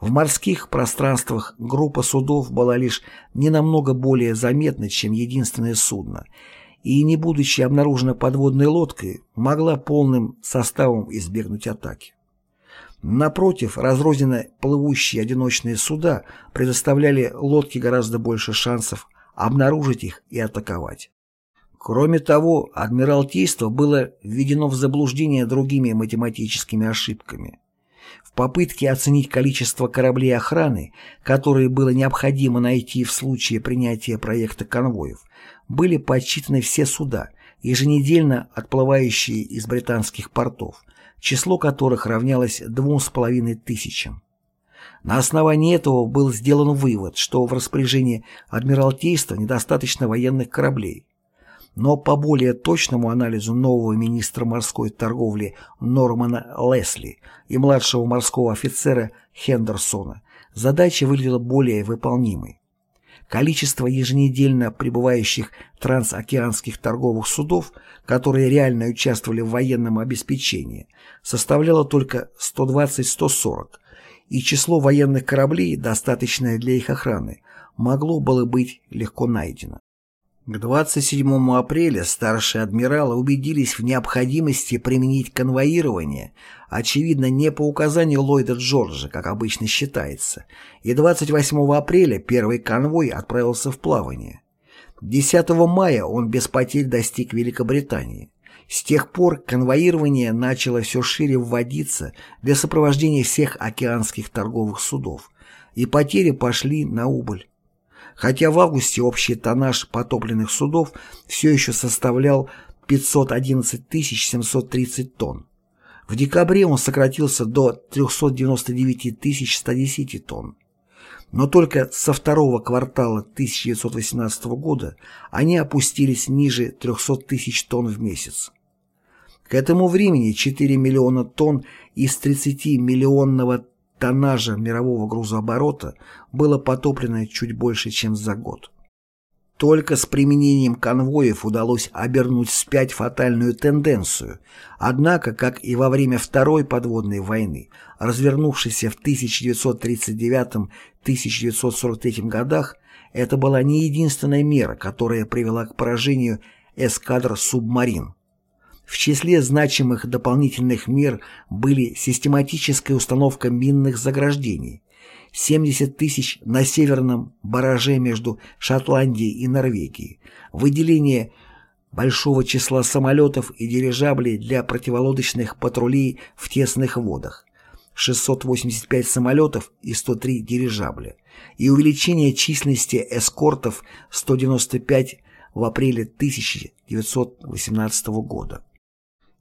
В морских пространствах группа судов была лишь не намного более заметна, чем единственное судно, и, не будучи обнаружена подводной лодкой, могла полным составом избегнуть атаки. Напротив, разрозненно плывущие одиночные суда предоставляли лодке гораздо больше шансов обнаружить их и атаковать. Кроме того, Адмиралтейство было введено в заблуждение другими математическими ошибками. В попытке оценить количество кораблей охраны, которые было необходимо найти в случае принятия проекта конвоев, были подсчитаны все суда, еженедельно отплывающие из британских портов, число которых равнялось двум с половиной тысячам. На основании этого был сделан вывод, что в распоряжении Адмиралтейства недостаточно военных кораблей. Но по более точному анализу нового министра морской торговли Нормана Лесли и младшего морского офицера Хендерсона задача выглядела более выполнимой. Количество еженедельно прибывающих трансокеанских торговых судов, которые реально участвовали в военном обеспечении, составляло только 120-140, и число военных кораблей, достаточное для их охраны, могло было быть легко найдено. К 27 апреля старшие адмиралы убедились в необходимости применить конвоирование, очевидно, не по указанию Ллойда Джорджа, как обычно считается, и 28 апреля первый конвой отправился в плавание. 10 мая он без потерь достиг Великобритании. С тех пор конвоирование начало все шире вводиться для сопровождения всех океанских торговых судов, и потери пошли на убыль хотя в августе общий тоннаж потопленных судов все еще составлял 511 730 тонн. В декабре он сократился до 399 110 тонн. Но только со второго квартала 1918 года они опустились ниже 300 тысяч тонн в месяц. К этому времени 4 миллиона тонн из 30 миллионного тоннажа мирового грузооборота было потоплено чуть больше, чем за год. Только с применением конвоев удалось обернуть вспять фатальную тенденцию, однако, как и во время Второй подводной войны, развернувшейся в 1939-1943 годах, это была не единственная мера, которая привела к поражению эскадр субмарин. В числе значимых дополнительных мер были систематическая установка минных заграждений, 70 тысяч на северном бараже между Шотландией и Норвегией, выделение большого числа самолетов и дирижаблей для противолодочных патрулей в тесных водах, 685 самолетов и 103 дирижабля, и увеличение численности эскортов 195 в апреле 1918 года.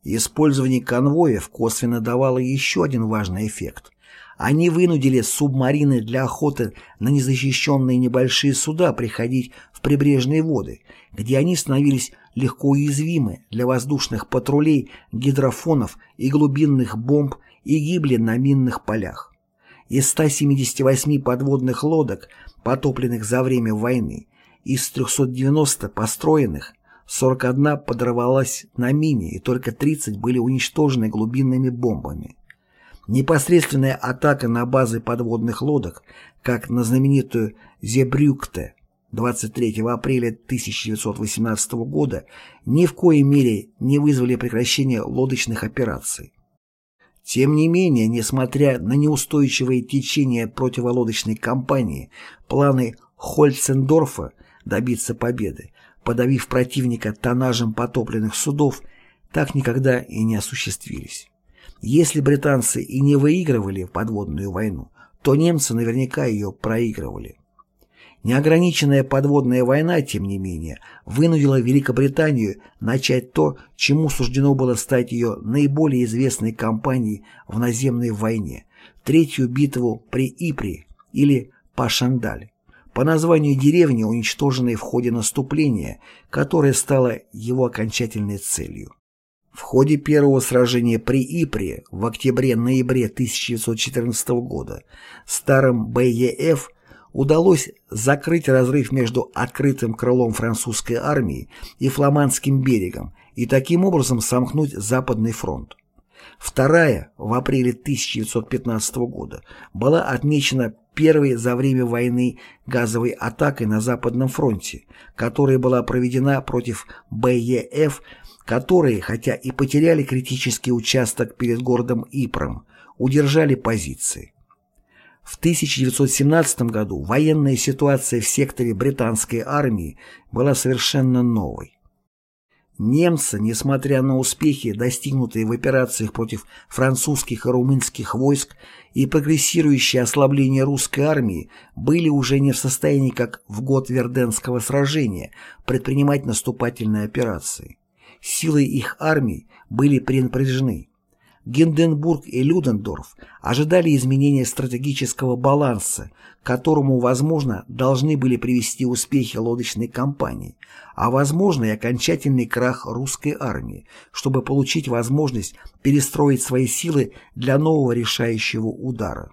Использование конвоев косвенно давало еще один важный эффект. Они вынудили субмарины для охоты на незащищенные небольшие суда приходить в прибрежные воды, где они становились легко уязвимы для воздушных патрулей, гидрофонов и глубинных бомб и гибли на минных полях. Из 178 подводных лодок, потопленных за время войны, из 390 построенных, 41 подорвалась на мине и только 30 были уничтожены глубинными бомбами. Непосредственная атака на базы подводных лодок, как на знаменитую Зебрюкте 23 апреля 1918 года, ни в коей мере не вызвали прекращения лодочных операций. Тем не менее, несмотря на неустойчивое течение противолодочной кампании, планы Хольцендорфа добиться победы подавив противника тоннажем потопленных судов, так никогда и не осуществились. Если британцы и не выигрывали подводную войну, то немцы наверняка ее проигрывали. Неограниченная подводная война, тем не менее, вынудила Великобританию начать то, чему суждено было стать ее наиболее известной кампанией в наземной войне – Третью битву при Ипре или Пашандаль по названию деревни, уничтоженной в ходе наступления, которое стало его окончательной целью. В ходе первого сражения при Ипре в октябре-ноябре 1914 года старым БЕФ удалось закрыть разрыв между открытым крылом французской армии и Фламандским берегом и таким образом сомкнуть Западный фронт. Вторая, в апреле 1915 года, была отмечена первой за время войны газовой атакой на Западном фронте, которая была проведена против БЕФ, которые, хотя и потеряли критический участок перед городом Ипром, удержали позиции. В 1917 году военная ситуация в секторе британской армии была совершенно новой. Немцы, несмотря на успехи, достигнутые в операциях против французских и румынских войск и прогрессирующее ослабление русской армии, были уже не в состоянии, как в год Верденского сражения, предпринимать наступательные операции. Силы их армий были пренапряжены. Гинденбург и Людендорф ожидали изменения стратегического баланса, к которому, возможно, должны были привести успехи лодочной кампании, а возможно и окончательный крах русской армии, чтобы получить возможность перестроить свои силы для нового решающего удара.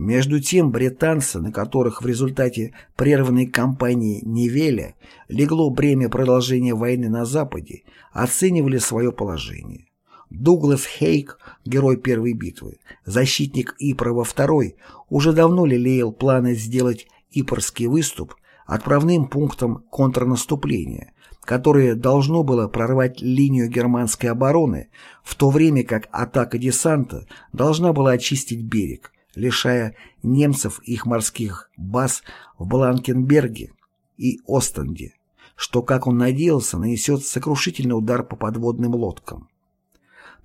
Между тем британцы, на которых в результате прерванной кампании Невеля легло бремя продолжения войны на Западе, оценивали свое положение. Дуглас Хейк, герой первой битвы, защитник Ипрова II, уже давно лелеял планы сделать Ипорский выступ, отправным пунктом контрнаступления, которое должно было прорвать линию германской обороны, в то время как атака десанта должна была очистить берег, лишая немцев их морских баз в Бланкенберге и Остенде, что, как он надеялся, нанесет сокрушительный удар по подводным лодкам.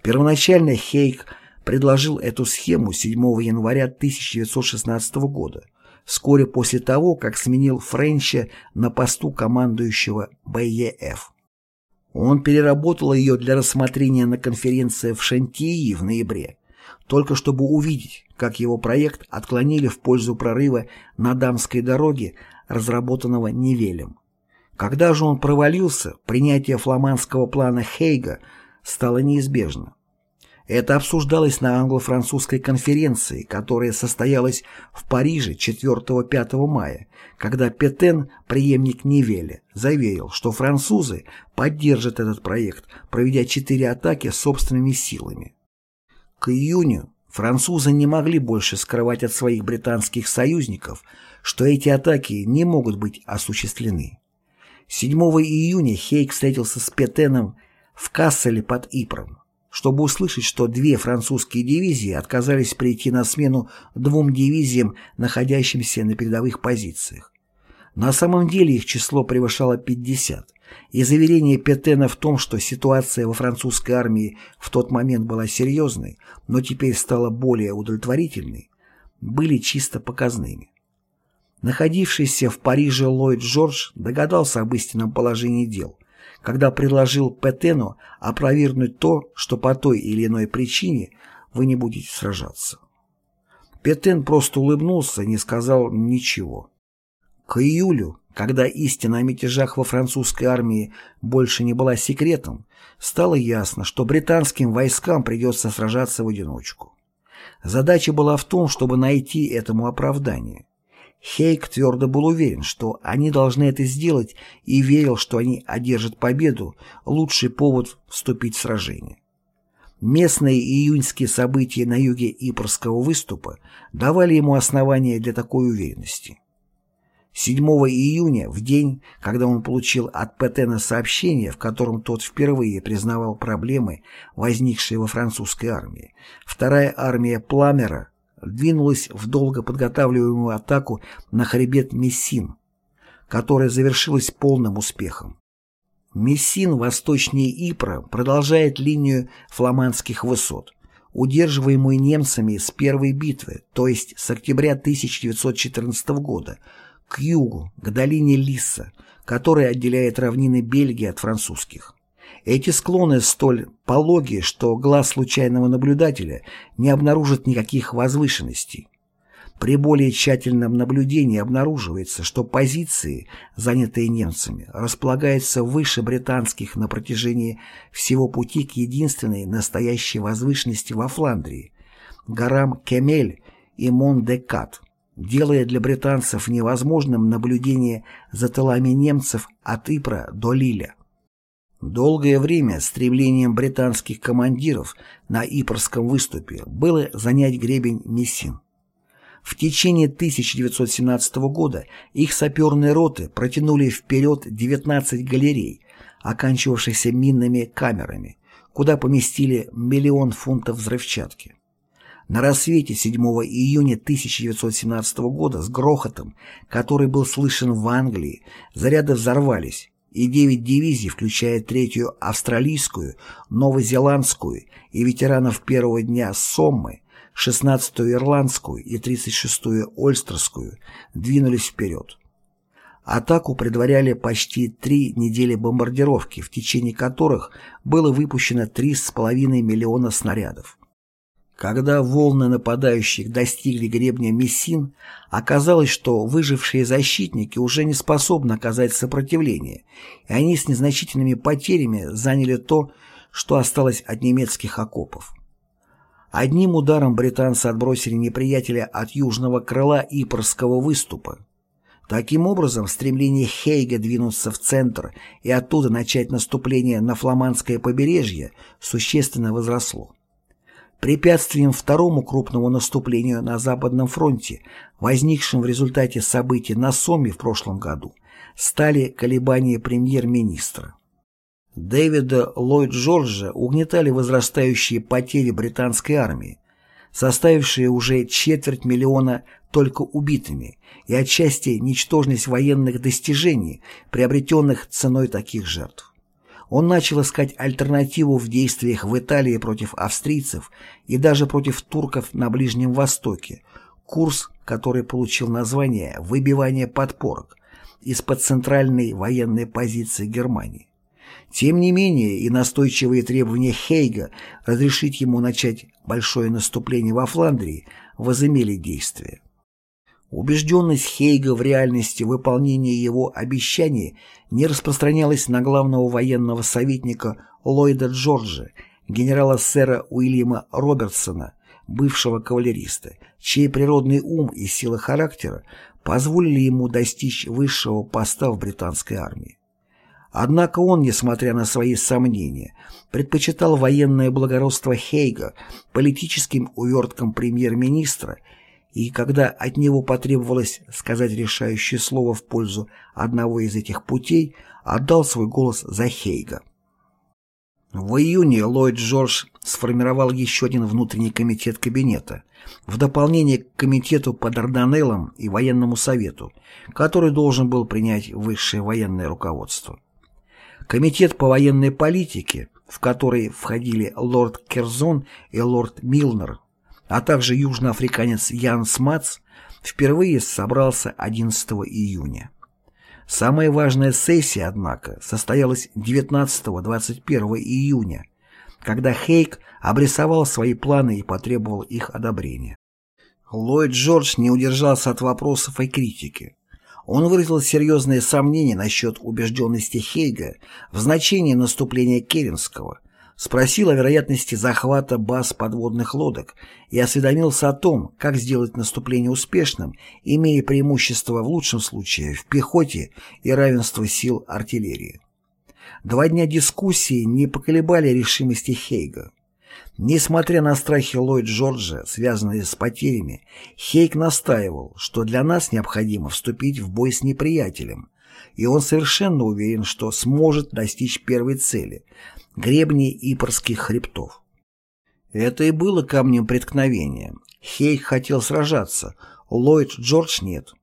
Первоначально Хейк предложил эту схему 7 января 1916 года, вскоре после того, как сменил Френча на посту командующего БЕФ. Он переработал ее для рассмотрения на конференции в Шантии в ноябре, только чтобы увидеть, как его проект отклонили в пользу прорыва на Дамской дороге, разработанного Невелем. Когда же он провалился, принятие фламандского плана Хейга стало неизбежно. Это обсуждалось на англо-французской конференции, которая состоялась в Париже 4-5 мая, когда Петен, преемник Невеля, заверил, что французы поддержат этот проект, проведя четыре атаки собственными силами. К июню французы не могли больше скрывать от своих британских союзников, что эти атаки не могут быть осуществлены. 7 июня Хейк встретился с Петеном в Касселе под Ипром чтобы услышать, что две французские дивизии отказались прийти на смену двум дивизиям, находящимся на передовых позициях. На самом деле их число превышало 50, и заверение Петена в том, что ситуация во французской армии в тот момент была серьезной, но теперь стала более удовлетворительной, были чисто показными. Находившийся в Париже Ллойд Джордж догадался об истинном положении дел – когда предложил Петену опровергнуть то, что по той или иной причине вы не будете сражаться. Петен просто улыбнулся и не сказал ничего. К июлю, когда истина о мятежах во французской армии больше не была секретом, стало ясно, что британским войскам придется сражаться в одиночку. Задача была в том, чтобы найти этому оправдание. Хейк твердо был уверен, что они должны это сделать и верил, что они одержат победу, лучший повод вступить в сражение. Местные июньские события на юге Ипрского выступа давали ему основания для такой уверенности. 7 июня, в день, когда он получил от Петена сообщение, в котором тот впервые признавал проблемы, возникшие во французской армии, вторая армия Пламера двинулась в долго подготавливаемую атаку на хребет Мессин, которая завершилась полным успехом. Мессин восточнее Ипра продолжает линию фламандских высот, удерживаемую немцами с первой битвы, то есть с октября 1914 года, к югу, к долине Лисса, которая отделяет равнины Бельгии от французских. Эти склоны столь пологие, что глаз случайного наблюдателя не обнаружит никаких возвышенностей. При более тщательном наблюдении обнаруживается, что позиции, занятые немцами, располагаются выше британских на протяжении всего пути к единственной настоящей возвышенности во Фландрии – горам Кемель и Мон-де-Кат, делая для британцев невозможным наблюдение за тылами немцев от Ипра до Лиля. Долгое время стремлением британских командиров на Ипрском выступе было занять гребень Мессин. В течение 1917 года их саперные роты протянули вперед 19 галерей, оканчивавшихся минными камерами, куда поместили миллион фунтов взрывчатки. На рассвете 7 июня 1917 года с грохотом, который был слышен в Англии, заряды взорвались, и 9 дивизий, включая третью австралийскую, новозеландскую и ветеранов первого дня Соммы, 16-ю ирландскую и 36-ю ольстерскую, двинулись вперед. Атаку предваряли почти три недели бомбардировки, в течение которых было выпущено 3,5 миллиона снарядов. Когда волны нападающих достигли гребня Мессин, оказалось, что выжившие защитники уже не способны оказать сопротивление, и они с незначительными потерями заняли то, что осталось от немецких окопов. Одним ударом британцы отбросили неприятеля от южного крыла Ипорского выступа. Таким образом, стремление Хейга двинуться в центр и оттуда начать наступление на фламандское побережье существенно возросло. Препятствием второму крупному наступлению на Западном фронте, возникшим в результате событий на Соме в прошлом году, стали колебания премьер-министра. Дэвида Ллойд Джорджа угнетали возрастающие потери британской армии, составившие уже четверть миллиона только убитыми, и отчасти ничтожность военных достижений, приобретенных ценой таких жертв. Он начал искать альтернативу в действиях в Италии против австрийцев и даже против турков на Ближнем Востоке, курс, который получил название «Выбивание подпорок» из-под центральной военной позиции Германии. Тем не менее и настойчивые требования Хейга разрешить ему начать большое наступление во Фландрии возымели действие. Убежденность Хейга в реальности выполнения его обещаний не распространялась на главного военного советника Ллойда Джорджа, генерала сэра Уильяма Робертсона, бывшего кавалериста, чей природный ум и сила характера позволили ему достичь высшего поста в британской армии. Однако он, несмотря на свои сомнения, предпочитал военное благородство Хейга политическим уверткам премьер-министра и когда от него потребовалось сказать решающее слово в пользу одного из этих путей, отдал свой голос за Хейга. В июне Ллойд Джордж сформировал еще один внутренний комитет кабинета, в дополнение к комитету по Дарданеллам и военному совету, который должен был принять высшее военное руководство. Комитет по военной политике, в который входили лорд Керзон и лорд Милнер, а также южноафриканец Ян Смац, впервые собрался 11 июня. Самая важная сессия, однако, состоялась 19-21 июня, когда Хейк обрисовал свои планы и потребовал их одобрения. Ллойд Джордж не удержался от вопросов и критики. Он выразил серьезные сомнения насчет убежденности Хейга в значении наступления Керенского, спросил о вероятности захвата баз подводных лодок и осведомился о том, как сделать наступление успешным, имея преимущество в лучшем случае в пехоте и равенство сил артиллерии. Два дня дискуссии не поколебали решимости Хейга. Несмотря на страхи Ллойд Джорджа, связанные с потерями, Хейг настаивал, что для нас необходимо вступить в бой с неприятелем, и он совершенно уверен, что сможет достичь первой цели гребни Ипорских хребтов. Это и было камнем преткновения. Хейк хотел сражаться, Ллойд Джордж нет.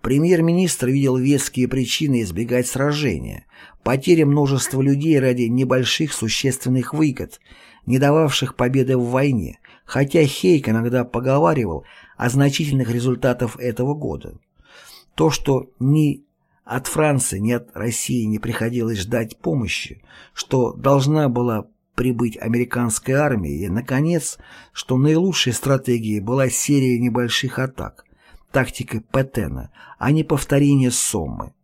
Премьер-министр видел веские причины избегать сражения, потери множества людей ради небольших существенных выгод, не дававших победы в войне, хотя Хейк иногда поговаривал о значительных результатах этого года. То, что ни от Франции, ни от России не приходилось ждать помощи, что должна была прибыть американская армия и, наконец, что наилучшей стратегией была серия небольших атак, тактика Петена, а не повторение Соммы.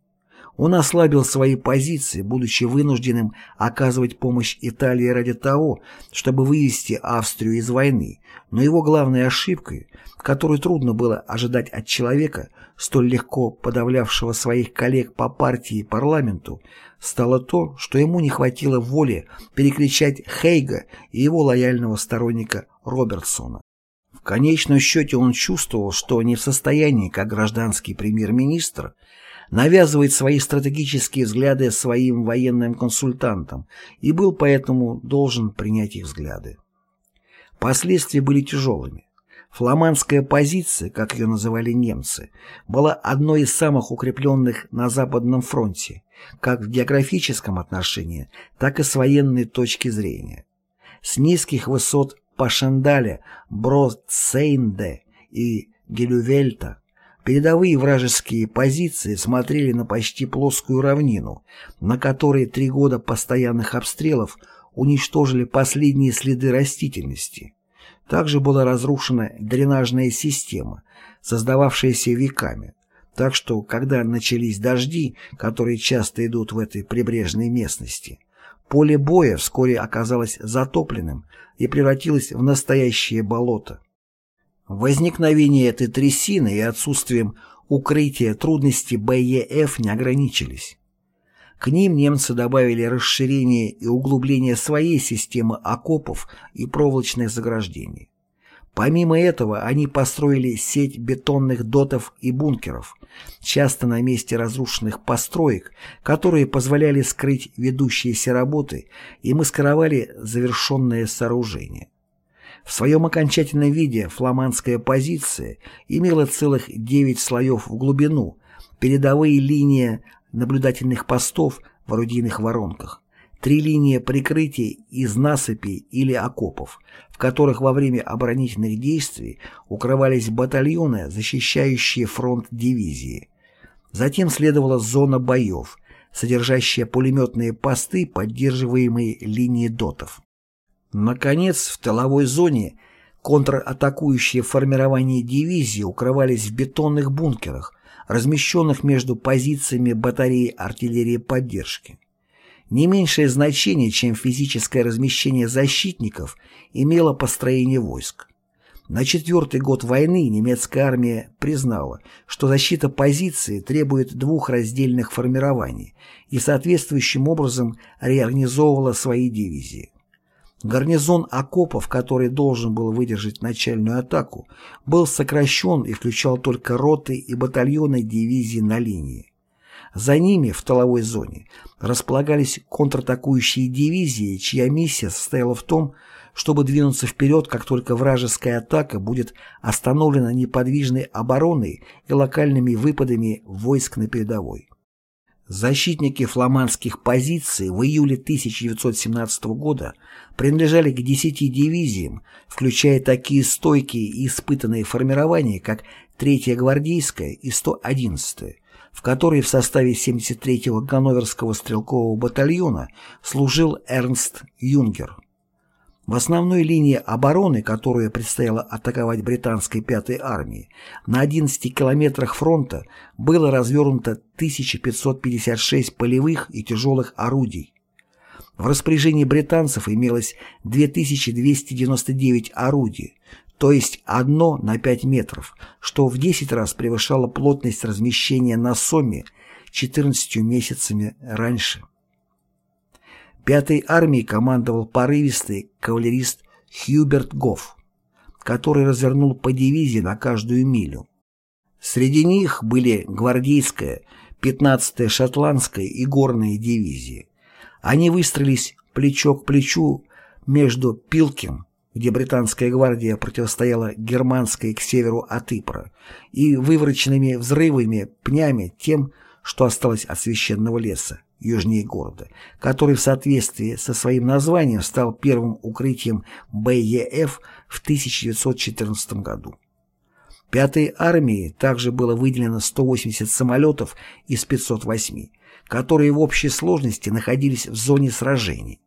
Он ослабил свои позиции, будучи вынужденным оказывать помощь Италии ради того, чтобы вывести Австрию из войны, но его главной ошибкой, которую трудно было ожидать от человека, столь легко подавлявшего своих коллег по партии и парламенту, стало то, что ему не хватило воли перекричать Хейга и его лояльного сторонника Робертсона. В конечном счете он чувствовал, что не в состоянии, как гражданский премьер-министр, навязывать свои стратегические взгляды своим военным консультантам и был поэтому должен принять их взгляды. Последствия были тяжелыми. Фламандская позиция, как ее называли немцы, была одной из самых укрепленных на Западном фронте, как в географическом отношении, так и с военной точки зрения. С низких высот Пашендаля, Бродсейнде и Гелювельта Передовые вражеские позиции смотрели на почти плоскую равнину, на которой три года постоянных обстрелов уничтожили последние следы растительности. Также была разрушена дренажная система, создававшаяся веками. Так что, когда начались дожди, которые часто идут в этой прибрежной местности, поле боя вскоре оказалось затопленным и превратилось в настоящее болото. Возникновение этой трясины и отсутствием укрытия трудности БЕФ не ограничились. К ним немцы добавили расширение и углубление своей системы окопов и проволочных заграждений. Помимо этого, они построили сеть бетонных дотов и бункеров, часто на месте разрушенных построек, которые позволяли скрыть ведущиеся работы и маскировали завершенное сооружение. В своем окончательном виде фламандская позиция имела целых 9 слоев в глубину, передовые линии наблюдательных постов в орудийных воронках, три линии прикрытия из насыпи или окопов, в которых во время оборонительных действий укрывались батальоны, защищающие фронт дивизии. Затем следовала зона боев, содержащая пулеметные посты, поддерживаемые линией дотов. Наконец, в тыловой зоне контратакующие формирования дивизии укрывались в бетонных бункерах, размещенных между позициями батареи артиллерии поддержки. Не меньшее значение, чем физическое размещение защитников, имело построение войск. На четвертый год войны немецкая армия признала, что защита позиции требует двух раздельных формирований и соответствующим образом реорганизовывала свои дивизии. Гарнизон окопов, который должен был выдержать начальную атаку, был сокращен и включал только роты и батальоны дивизии на линии. За ними, в тыловой зоне, располагались контратакующие дивизии, чья миссия состояла в том, чтобы двинуться вперед, как только вражеская атака будет остановлена неподвижной обороной и локальными выпадами войск на передовой. Защитники фламандских позиций в июле 1917 года принадлежали к 10 дивизиям, включая такие стойкие и испытанные формирования, как 3-я гвардейская и 111-я, в которой в составе 73-го Ганноверского стрелкового батальона служил Эрнст Юнгер. В основной линии обороны, которую предстояло атаковать британской 5-й армии, на 11 километрах фронта было развернуто 1556 полевых и тяжелых орудий. В распоряжении британцев имелось 2299 орудий, то есть одно на 5 метров, что в 10 раз превышало плотность размещения на Соме 14 месяцами раньше. Пятой армией командовал порывистый кавалерист Хьюберт Гофф, который развернул по дивизии на каждую милю. Среди них были гвардейская, 15-я шотландская и горная дивизии. Они выстроились плечо к плечу между Пилкин где британская гвардия противостояла германской к северу от Ипра, и вывороченными взрывами, пнями тем, что осталось от священного леса, южнее города, который в соответствии со своим названием стал первым укрытием БЕФ в 1914 году. Пятой армии также было выделено 180 самолетов из 508, которые в общей сложности находились в зоне сражений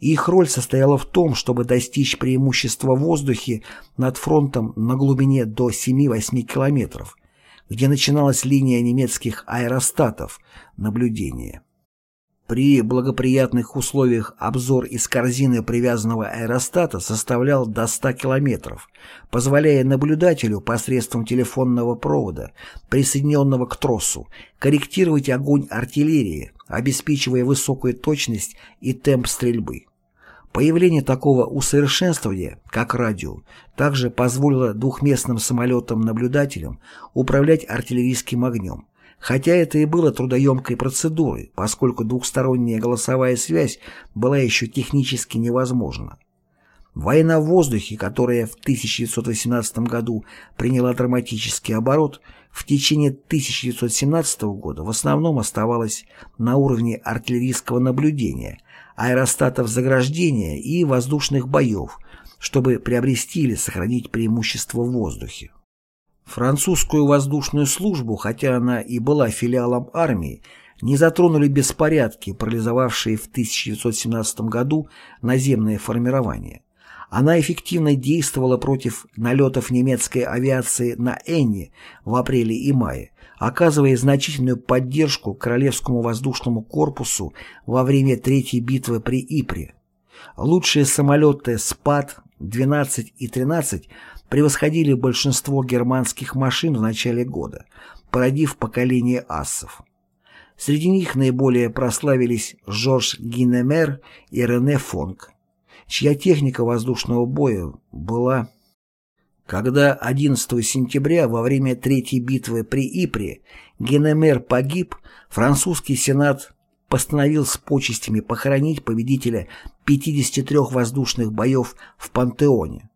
их роль состояла в том, чтобы достичь преимущества в воздухе над фронтом на глубине до 7-8 километров, где начиналась линия немецких аэростатов наблюдения. При благоприятных условиях обзор из корзины привязанного аэростата составлял до 100 километров, позволяя наблюдателю посредством телефонного провода, присоединенного к тросу, корректировать огонь артиллерии, обеспечивая высокую точность и темп стрельбы. Появление такого усовершенствования, как радио, также позволило двухместным самолетам-наблюдателям управлять артиллерийским огнем, хотя это и было трудоемкой процедурой, поскольку двухсторонняя голосовая связь была еще технически невозможна. Война в воздухе, которая в 1918 году приняла драматический оборот, в течение 1917 года в основном оставалась на уровне артиллерийского наблюдения, аэростатов заграждения и воздушных боев, чтобы приобрести или сохранить преимущество в воздухе. Французскую воздушную службу, хотя она и была филиалом армии, не затронули беспорядки, парализовавшие в 1917 году наземное формирование. Она эффективно действовала против налетов немецкой авиации на Энни в апреле и мае, оказывая значительную поддержку Королевскому воздушному корпусу во время Третьей битвы при Ипре. Лучшие самолеты СПАД-12 и 13 превосходили большинство германских машин в начале года, породив поколение ассов. Среди них наиболее прославились Жорж Гинемер и Рене Фонг, чья техника воздушного боя была... Когда 11 сентября во время Третьей битвы при Ипре Генемер погиб, французский сенат постановил с почестями похоронить победителя 53 воздушных боев в Пантеоне.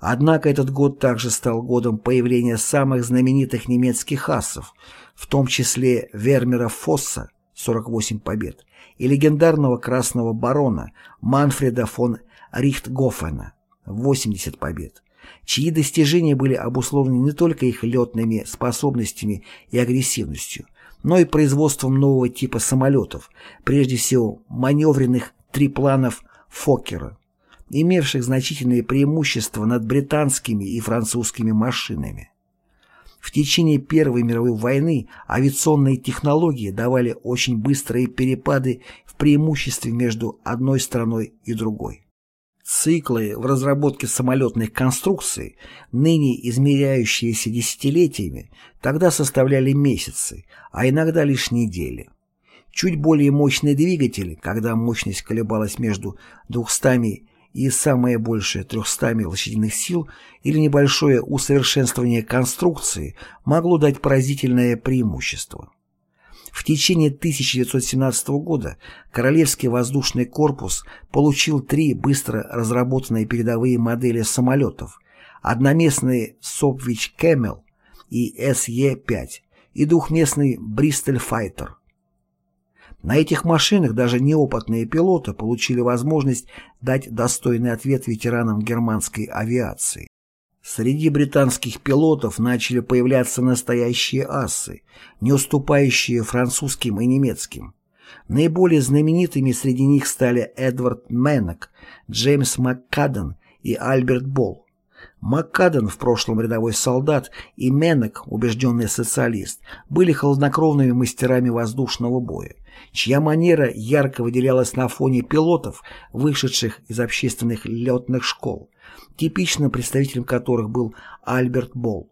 Однако этот год также стал годом появления самых знаменитых немецких асов, в том числе Вермера Фосса, 48 побед, и легендарного красного барона Манфреда фон Рихтгофена, 80 побед, чьи достижения были обусловлены не только их летными способностями и агрессивностью, но и производством нового типа самолетов, прежде всего маневренных трипланов Фоккера, имевших значительные преимущества над британскими и французскими машинами. В течение Первой мировой войны авиационные технологии давали очень быстрые перепады в преимуществе между одной страной и другой. Циклы в разработке самолетных конструкций, ныне измеряющиеся десятилетиями, тогда составляли месяцы, а иногда лишь недели. Чуть более мощные двигатели, когда мощность колебалась между 200 и самое большее 300 лошадиных сил или небольшое усовершенствование конструкции могло дать поразительное преимущество. В течение 1917 года Королевский воздушный корпус получил три быстро разработанные передовые модели самолетов, одноместный Sopwith Camel и SE-5 и двухместный Bristol Fighter. На этих машинах даже неопытные пилоты получили возможность дать достойный ответ ветеранам германской авиации. Среди британских пилотов начали появляться настоящие асы, не уступающие французским и немецким. Наиболее знаменитыми среди них стали Эдвард Меннок, Джеймс Маккаден и Альберт Болл. Маккаден, в прошлом рядовой солдат, и Меннок, убежденный социалист, были холоднокровными мастерами воздушного боя, чья манера ярко выделялась на фоне пилотов, вышедших из общественных летных школ, типичным представителем которых был Альберт Болл.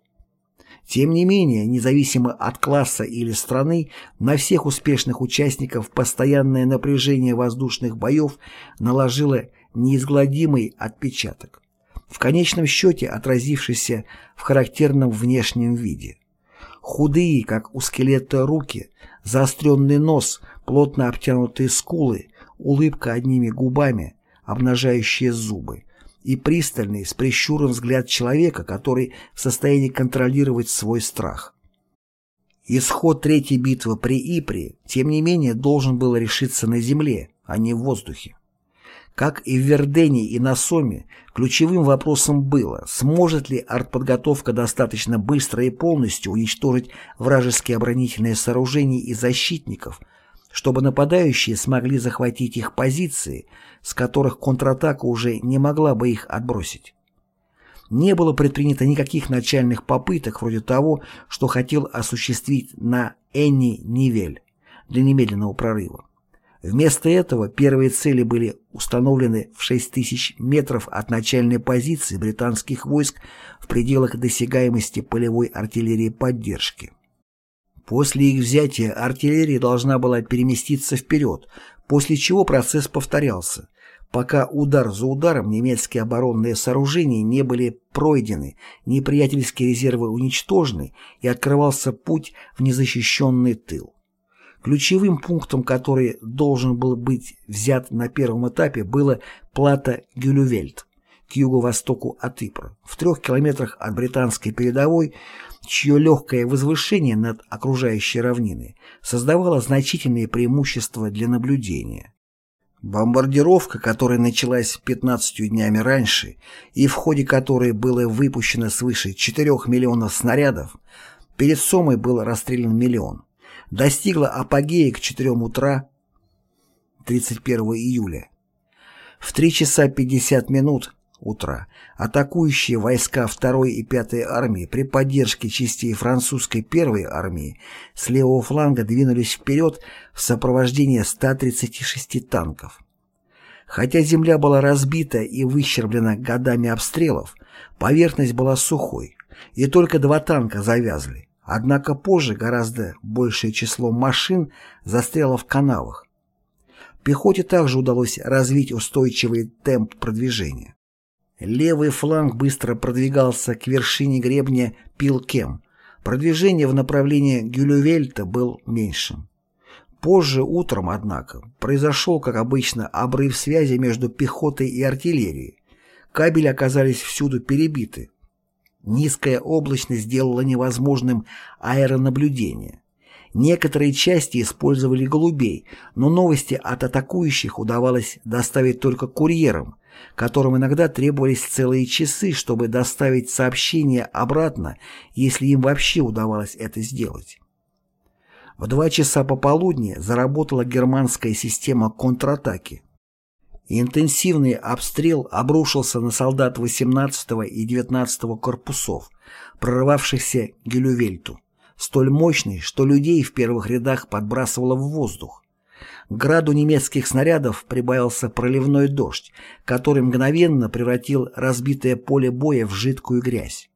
Тем не менее, независимо от класса или страны, на всех успешных участников постоянное напряжение воздушных боев наложило неизгладимый отпечаток, в конечном счете отразившийся в характерном внешнем виде. Худые, как у скелета руки, заостренный нос, плотно обтянутые скулы, улыбка одними губами, обнажающие зубы, и пристальный, с прищуром взгляд человека, который в состоянии контролировать свой страх. Исход третьей битвы при Ипре, тем не менее, должен был решиться на земле, а не в воздухе. Как и в Вердене и на Соме, ключевым вопросом было, сможет ли артподготовка достаточно быстро и полностью уничтожить вражеские оборонительные сооружения и защитников – чтобы нападающие смогли захватить их позиции, с которых контратака уже не могла бы их отбросить. Не было предпринято никаких начальных попыток вроде того, что хотел осуществить на Энни Нивель для немедленного прорыва. Вместо этого первые цели были установлены в 6 тысяч метров от начальной позиции британских войск в пределах досягаемости полевой артиллерии поддержки. После их взятия артиллерия должна была переместиться вперед, после чего процесс повторялся, пока удар за ударом немецкие оборонные сооружения не были пройдены, неприятельские резервы уничтожены и открывался путь в незащищенный тыл. Ключевым пунктом, который должен был быть взят на первом этапе, было плата Гюлювельт к юго-востоку от Ипра, в трех километрах от британской передовой, чье легкое возвышение над окружающей равниной создавало значительные преимущества для наблюдения. Бомбардировка, которая началась 15 днями раньше и в ходе которой было выпущено свыше 4 миллионов снарядов, перед Сомой был расстрелян миллион, достигла апогея к 4 утра 31 июля. В 3 часа 50 минут утра атакующие войска 2 и 5 армии при поддержке частей французской 1 армии с левого фланга двинулись вперед в сопровождении 136 танков. Хотя земля была разбита и выщерблена годами обстрелов, поверхность была сухой, и только два танка завязли, Однако позже гораздо большее число машин застряло в канавах. Пехоте также удалось развить устойчивый темп продвижения. Левый фланг быстро продвигался к вершине гребня Пилкем. Продвижение в направлении Гюлювельта был меньшим. Позже утром, однако, произошел, как обычно, обрыв связи между пехотой и артиллерией. Кабели оказались всюду перебиты. Низкая облачность сделала невозможным аэронаблюдение. Некоторые части использовали голубей, но новости от атакующих удавалось доставить только курьерам, которым иногда требовались целые часы, чтобы доставить сообщение обратно, если им вообще удавалось это сделать. В два часа пополудни заработала германская система контратаки. Интенсивный обстрел обрушился на солдат 18 и 19 корпусов, прорывавшихся к Гелювельту, столь мощный, что людей в первых рядах подбрасывало в воздух. К граду немецких снарядов прибавился проливной дождь, который мгновенно превратил разбитое поле боя в жидкую грязь.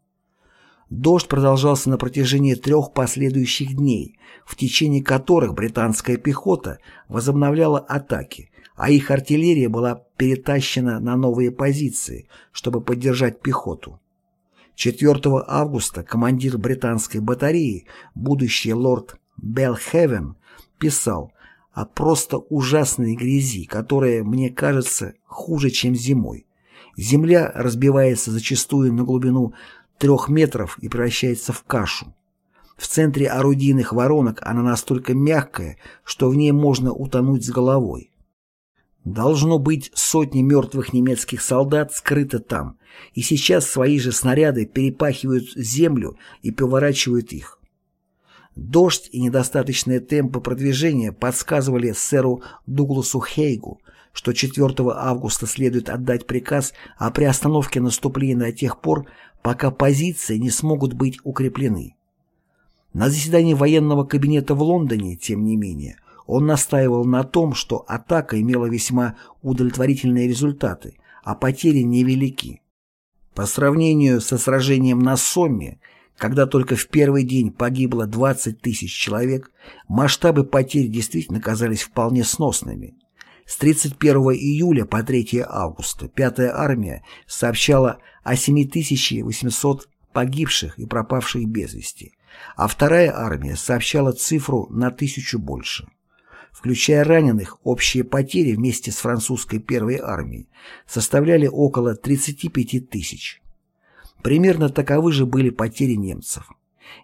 Дождь продолжался на протяжении трех последующих дней, в течение которых британская пехота возобновляла атаки, а их артиллерия была перетащена на новые позиции, чтобы поддержать пехоту. 4 августа командир британской батареи, будущий лорд Белхевен, писал о просто ужасной грязи, которая, мне кажется, хуже, чем зимой. Земля разбивается зачастую на глубину трех метров и превращается в кашу. В центре орудийных воронок она настолько мягкая, что в ней можно утонуть с головой. Должно быть, сотни мертвых немецких солдат скрыты там, и сейчас свои же снаряды перепахивают землю и поворачивают их. Дождь и недостаточные темпы продвижения подсказывали сэру Дугласу Хейгу, что 4 августа следует отдать приказ о приостановке наступления до тех пор, пока позиции не смогут быть укреплены. На заседании военного кабинета в Лондоне, тем не менее, он настаивал на том, что атака имела весьма удовлетворительные результаты, а потери невелики. По сравнению со сражением на Сомме, когда только в первый день погибло 20 тысяч человек, масштабы потерь действительно казались вполне сносными. С 31 июля по 3 августа 5-я армия сообщала о 7800 погибших и пропавших без вести, а вторая армия сообщала цифру на тысячу больше. Включая раненых, общие потери вместе с французской первой армией составляли около 35 тысяч. Примерно таковы же были потери немцев.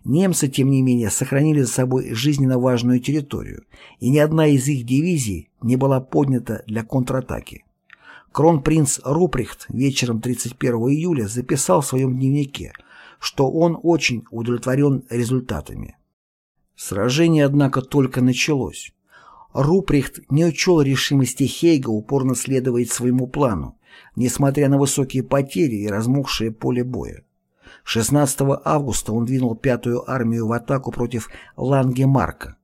Немцы, тем не менее, сохранили за собой жизненно важную территорию, и ни одна из их дивизий не была поднята для контратаки. Кронпринц Руприхт вечером 31 июля записал в своем дневнике, что он очень удовлетворен результатами. Сражение, однако, только началось. Руприхт не учел решимости Хейга упорно следовать своему плану, несмотря на высокие потери и размокшее поле боя. 16 августа он двинул пятую армию в атаку против Лангемарка.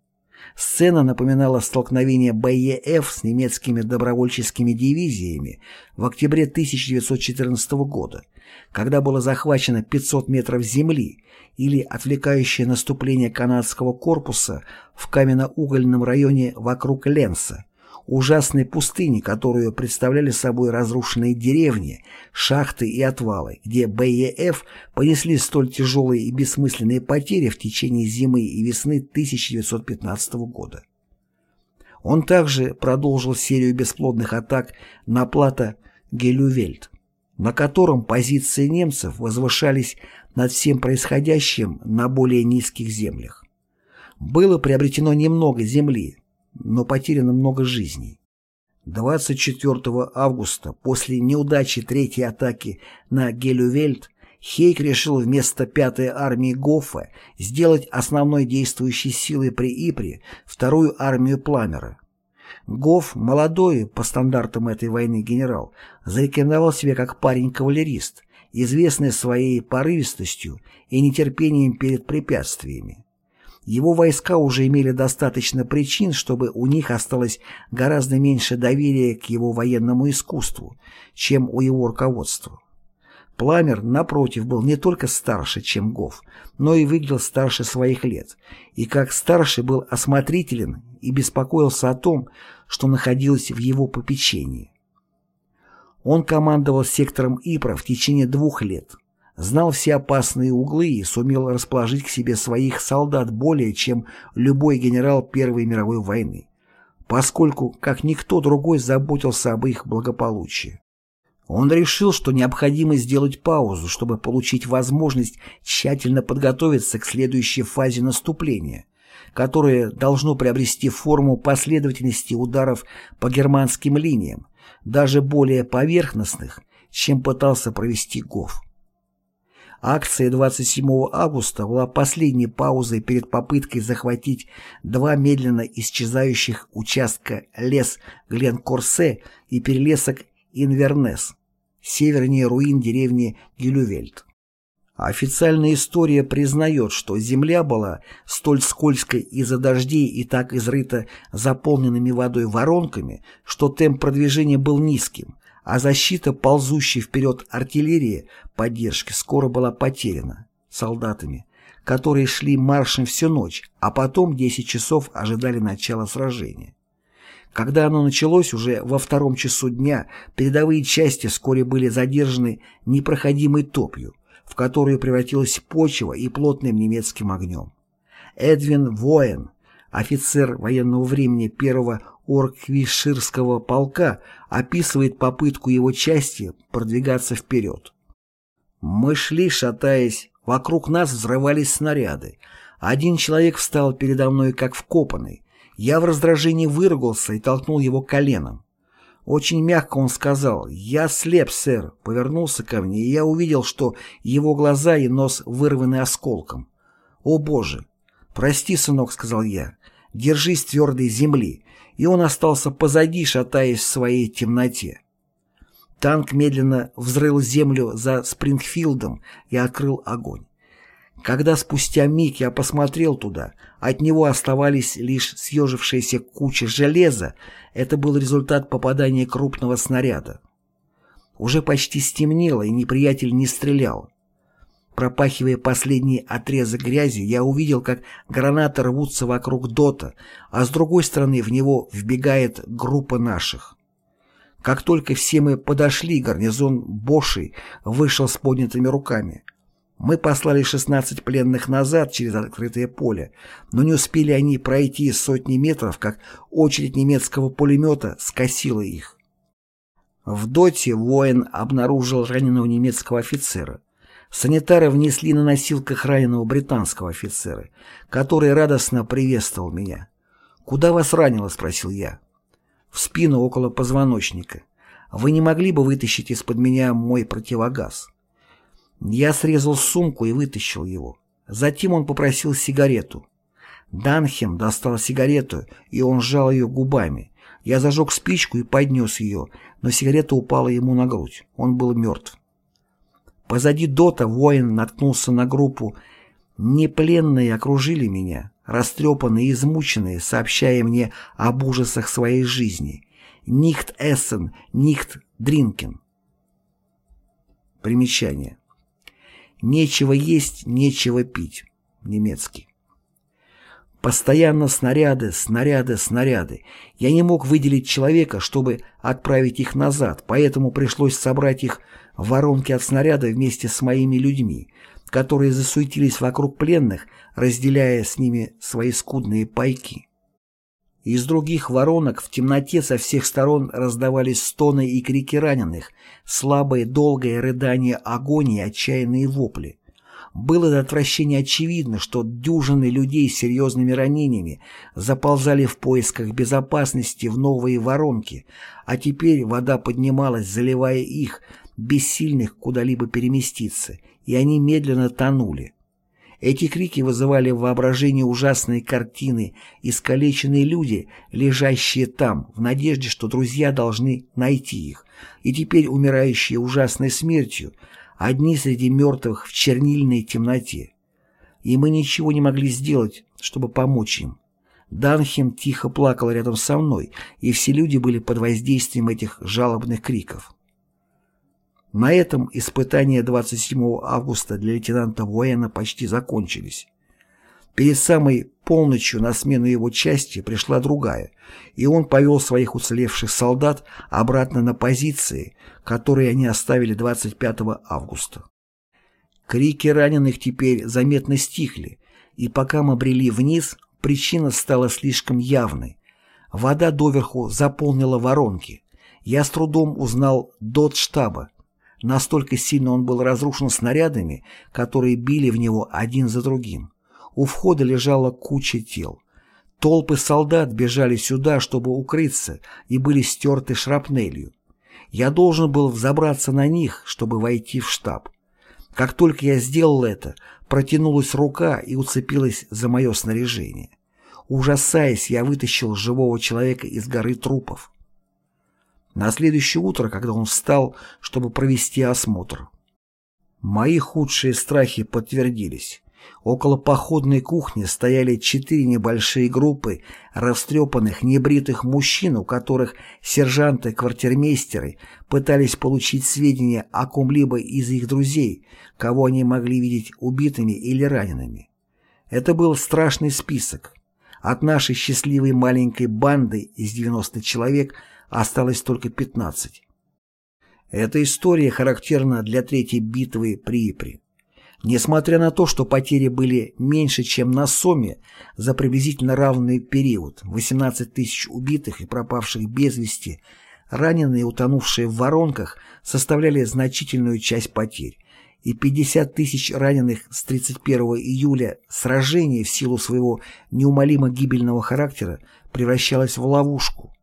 Сцена напоминала столкновение БЕФ с немецкими добровольческими дивизиями в октябре 1914 года, когда было захвачено 500 метров земли или отвлекающее наступление канадского корпуса в каменноугольном районе вокруг Ленса, ужасной пустыни, которую представляли собой разрушенные деревни, шахты и отвалы, где БЕФ понесли столь тяжелые и бессмысленные потери в течение зимы и весны 1915 года. Он также продолжил серию бесплодных атак на плато Гелювельт, на котором позиции немцев возвышались над всем происходящим на более низких землях. Было приобретено немного земли, но потеряно много жизней. 24 августа, после неудачи третьей атаки на Гелювельт, Хейк решил вместо пятой армии Гоффа сделать основной действующей силой при Ипре вторую армию Пламера. Гофф, молодой по стандартам этой войны генерал, зарекомендовал себя как парень-кавалерист, известный своей порывистостью и нетерпением перед препятствиями. Его войска уже имели достаточно причин, чтобы у них осталось гораздо меньше доверия к его военному искусству, чем у его руководства. Пламер, напротив, был не только старше, чем Гоф, но и выглядел старше своих лет, и как старший был осмотрителен и беспокоился о том, что находилось в его попечении. Он командовал сектором Ипра в течение двух лет, знал все опасные углы и сумел расположить к себе своих солдат более, чем любой генерал Первой мировой войны, поскольку, как никто другой, заботился об их благополучии. Он решил, что необходимо сделать паузу, чтобы получить возможность тщательно подготовиться к следующей фазе наступления, которое должно приобрести форму последовательности ударов по германским линиям, даже более поверхностных, чем пытался провести Гофф. Акция 27 августа была последней паузой перед попыткой захватить два медленно исчезающих участка лес Гленкорсе и перелесок Инвернес, севернее руин деревни Гюлювельт. Официальная история признает, что земля была столь скользкой из-за дождей и так изрыта заполненными водой воронками, что темп продвижения был низким, а защита, ползущей вперед артиллерии поддержки, скоро была потеряна солдатами, которые шли маршем всю ночь, а потом 10 часов ожидали начала сражения. Когда оно началось уже во втором часу дня, передовые части вскоре были задержаны непроходимой топью, в которую превратилась почва и плотным немецким огнем. Эдвин Воен, офицер военного времени первого Орквиширского полка, описывает попытку его части продвигаться вперед. Мы шли, шатаясь, вокруг нас взрывались снаряды. Один человек встал передо мной как вкопанный, я в раздражении выругался и толкнул его коленом. Очень мягко он сказал «Я слеп, сэр», повернулся ко мне, и я увидел, что его глаза и нос вырваны осколком. «О, Боже!» «Прости, сынок», — сказал я, — «держись твердой земли», и он остался позади, шатаясь в своей темноте. Танк медленно взрыл землю за Спрингфилдом и открыл огонь. Когда спустя миг я посмотрел туда, от него оставались лишь съежившиеся кучи железа, это был результат попадания крупного снаряда. Уже почти стемнело, и неприятель не стрелял. Пропахивая последний отрезок грязи, я увидел, как гранаты рвутся вокруг дота, а с другой стороны в него вбегает группа наших. Как только все мы подошли, гарнизон Боши вышел с поднятыми руками. Мы послали 16 пленных назад через открытое поле, но не успели они пройти сотни метров, как очередь немецкого пулемета скосила их. В доте воин обнаружил раненого немецкого офицера. Санитары внесли на носилках раненого британского офицера, который радостно приветствовал меня. «Куда вас ранило?» – спросил я. «В спину около позвоночника. Вы не могли бы вытащить из-под меня мой противогаз?» Я срезал сумку и вытащил его. Затем он попросил сигарету. Данхем достал сигарету, и он сжал ее губами. Я зажег спичку и поднес ее, но сигарета упала ему на грудь. Он был мертв. Позади Дота воин наткнулся на группу. Непленные окружили меня, растрепанные и измученные, сообщая мне об ужасах своей жизни. Нихт эссен, нихт дринкен. Примечание. Нечего есть, нечего пить. Немецкий. Постоянно снаряды, снаряды, снаряды. Я не мог выделить человека, чтобы отправить их назад, поэтому пришлось собрать их в воронке от снаряда вместе с моими людьми, которые засуетились вокруг пленных, разделяя с ними свои скудные пайки. Из других воронок в темноте со всех сторон раздавались стоны и крики раненых, слабое долгое рыдание агонии, отчаянные вопли. Было до отвращения очевидно, что дюжины людей с серьезными ранениями заползали в поисках безопасности в новые воронки, а теперь вода поднималась, заливая их, бессильных куда-либо переместиться, и они медленно тонули. Эти крики вызывали в воображении ужасные картины, искалеченные люди, лежащие там, в надежде, что друзья должны найти их, и теперь умирающие ужасной смертью, одни среди мертвых в чернильной темноте. И мы ничего не могли сделать, чтобы помочь им. Данхем тихо плакал рядом со мной, и все люди были под воздействием этих жалобных криков. На этом испытания 27 августа для лейтенанта Воена почти закончились. Перед самой полночью на смену его части пришла другая, и он повел своих уцелевших солдат обратно на позиции, которые они оставили 25 августа. Крики раненых теперь заметно стихли, и пока мы брели вниз, причина стала слишком явной. Вода доверху заполнила воронки. Я с трудом узнал дот штаба, Настолько сильно он был разрушен снарядами, которые били в него один за другим. У входа лежала куча тел. Толпы солдат бежали сюда, чтобы укрыться, и были стерты шрапнелью. Я должен был взобраться на них, чтобы войти в штаб. Как только я сделал это, протянулась рука и уцепилась за мое снаряжение. Ужасаясь, я вытащил живого человека из горы трупов. На следующее утро, когда он встал, чтобы провести осмотр. Мои худшие страхи подтвердились. Около походной кухни стояли четыре небольшие группы растрепанных, небритых мужчин, у которых сержанты-квартирмейстеры пытались получить сведения о ком-либо из их друзей, кого они могли видеть убитыми или ранеными. Это был страшный список. От нашей счастливой маленькой банды из 90 человек – осталось только 15. Эта история характерна для третьей битвы при Ипре. Несмотря на то, что потери были меньше, чем на Соме, за приблизительно равный период 18 тысяч убитых и пропавших без вести, раненые и утонувшие в воронках составляли значительную часть потерь, и 50 тысяч раненых с 31 июля сражение в силу своего неумолимо гибельного характера превращалось в ловушку,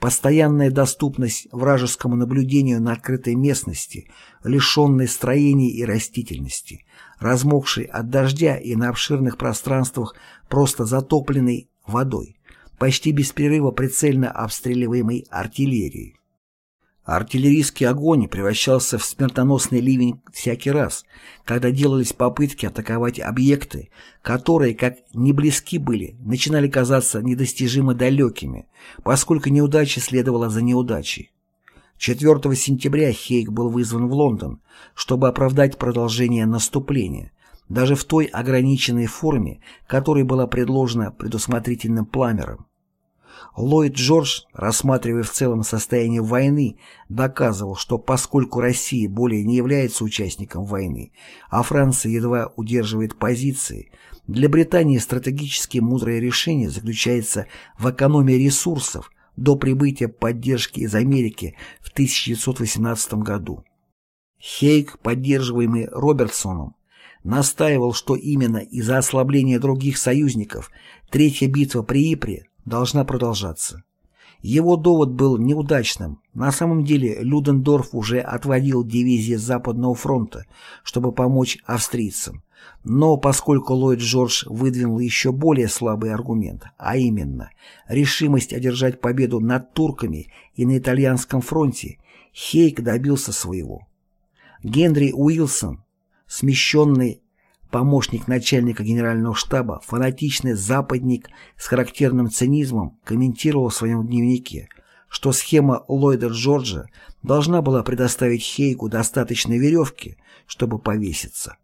Постоянная доступность вражескому наблюдению на открытой местности, лишенной строений и растительности, размокшей от дождя и на обширных пространствах просто затопленной водой, почти без перерыва прицельно обстреливаемой артиллерией. Артиллерийский огонь превращался в смертоносный ливень всякий раз, когда делались попытки атаковать объекты, которые, как не близки были, начинали казаться недостижимо далекими, поскольку неудача следовала за неудачей. 4 сентября Хейк был вызван в Лондон, чтобы оправдать продолжение наступления, даже в той ограниченной форме, которая была предложена предусмотрительным Пламером. Ллойд Джордж, рассматривая в целом состояние войны, доказывал, что поскольку Россия более не является участником войны, а Франция едва удерживает позиции, для Британии стратегически мудрое решение заключается в экономии ресурсов до прибытия поддержки из Америки в 1918 году. Хейк, поддерживаемый Робертсоном, настаивал, что именно из-за ослабления других союзников Третья битва при Ипре должна продолжаться. Его довод был неудачным. На самом деле Людендорф уже отводил дивизии Западного фронта, чтобы помочь австрийцам. Но поскольку Ллойд Джордж выдвинул еще более слабый аргумент, а именно решимость одержать победу над турками и на итальянском фронте, Хейк добился своего. Генри Уилсон, смещенный помощник начальника генерального штаба, фанатичный западник с характерным цинизмом, комментировал в своем дневнике, что схема Ллойда Джорджа должна была предоставить Хейку достаточно веревки, чтобы повеситься.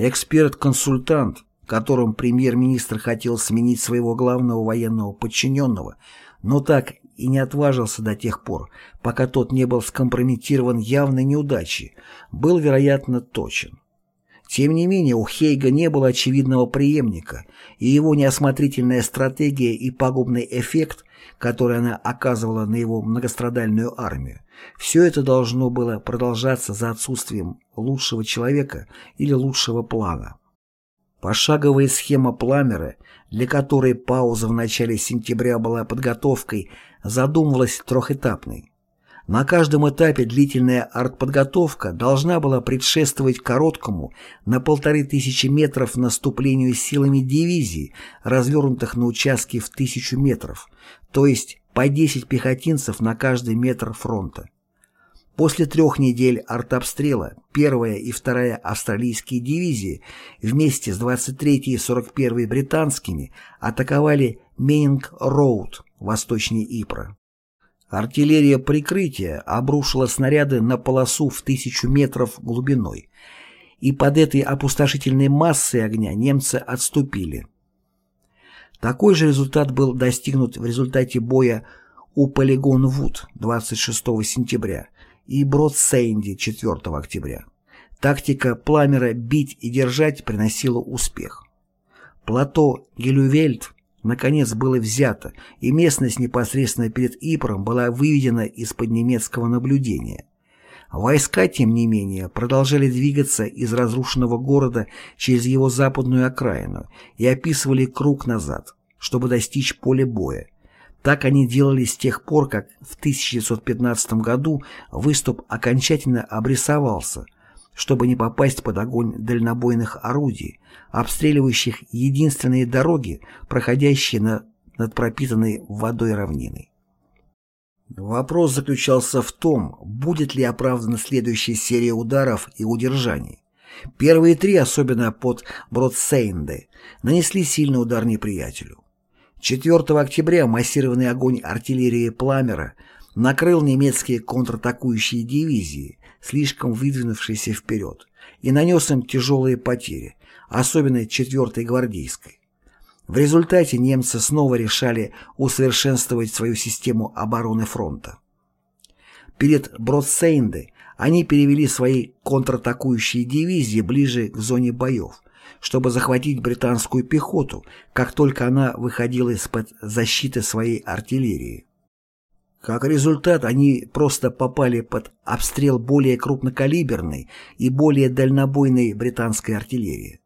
Эксперт-консультант, которым премьер-министр хотел сменить своего главного военного подчиненного, но так и не отважился до тех пор, пока тот не был скомпрометирован явной неудачей, был, вероятно, точен. Тем не менее, у Хейга не было очевидного преемника, и его неосмотрительная стратегия и пагубный эффект, который она оказывала на его многострадальную армию, все это должно было продолжаться за отсутствием лучшего человека или лучшего плана. Пошаговая схема Пламера, для которой пауза в начале сентября была подготовкой, задумывалась трехэтапной. На каждом этапе длительная артподготовка должна была предшествовать короткому на полторы тысячи метров наступлению силами дивизий, развернутых на участке в тысячу метров, то есть по 10 пехотинцев на каждый метр фронта. После трех недель артобстрела первая и вторая австралийские дивизии вместе с 23-й и 41-й британскими атаковали Мейнг-Роуд, восточнее Ипра. Артиллерия прикрытия обрушила снаряды на полосу в тысячу метров глубиной, и под этой опустошительной массой огня немцы отступили. Такой же результат был достигнут в результате боя у полигон Вуд 26 сентября и Брод-Сейнди 4 октября. Тактика Пламера «бить и держать» приносила успех. Плато Гелювельд наконец было взято, и местность непосредственно перед Ипром была выведена из-под немецкого наблюдения. Войска, тем не менее, продолжали двигаться из разрушенного города через его западную окраину и описывали круг назад, чтобы достичь поля боя. Так они делали с тех пор, как в 1915 году выступ окончательно обрисовался, чтобы не попасть под огонь дальнобойных орудий, обстреливающих единственные дороги, проходящие на, над пропитанной водой равниной. Вопрос заключался в том, будет ли оправдана следующая серия ударов и удержаний. Первые три, особенно под Бродсейнде, нанесли сильный удар неприятелю. 4 октября массированный огонь артиллерии Пламера накрыл немецкие контратакующие дивизии, слишком выдвинувшиеся вперед, и нанес им тяжелые потери, особенно 4-й гвардейской. В результате немцы снова решали усовершенствовать свою систему обороны фронта. Перед Бродсейнде они перевели свои контратакующие дивизии ближе к зоне боев, чтобы захватить британскую пехоту, как только она выходила из-под защиты своей артиллерии. Как результат, они просто попали под обстрел более крупнокалиберной и более дальнобойной британской артиллерии.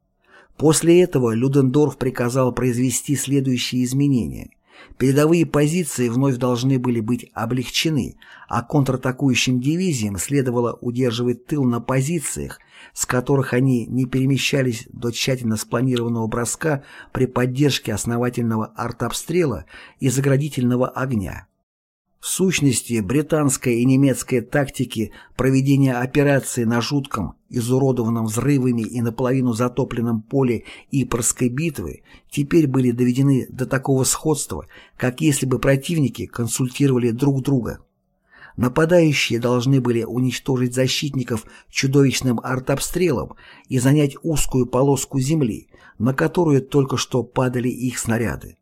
После этого Людендорф приказал произвести следующие изменения. Передовые позиции вновь должны были быть облегчены, а контратакующим дивизиям следовало удерживать тыл на позициях, с которых они не перемещались до тщательно спланированного броска при поддержке основательного артобстрела и заградительного огня. В сущности, британская и немецкая тактики проведения операции на жутком, изуродованном взрывами и наполовину затопленном поле Ипорской битвы теперь были доведены до такого сходства, как если бы противники консультировали друг друга. Нападающие должны были уничтожить защитников чудовищным артобстрелом и занять узкую полоску земли, на которую только что падали их снаряды.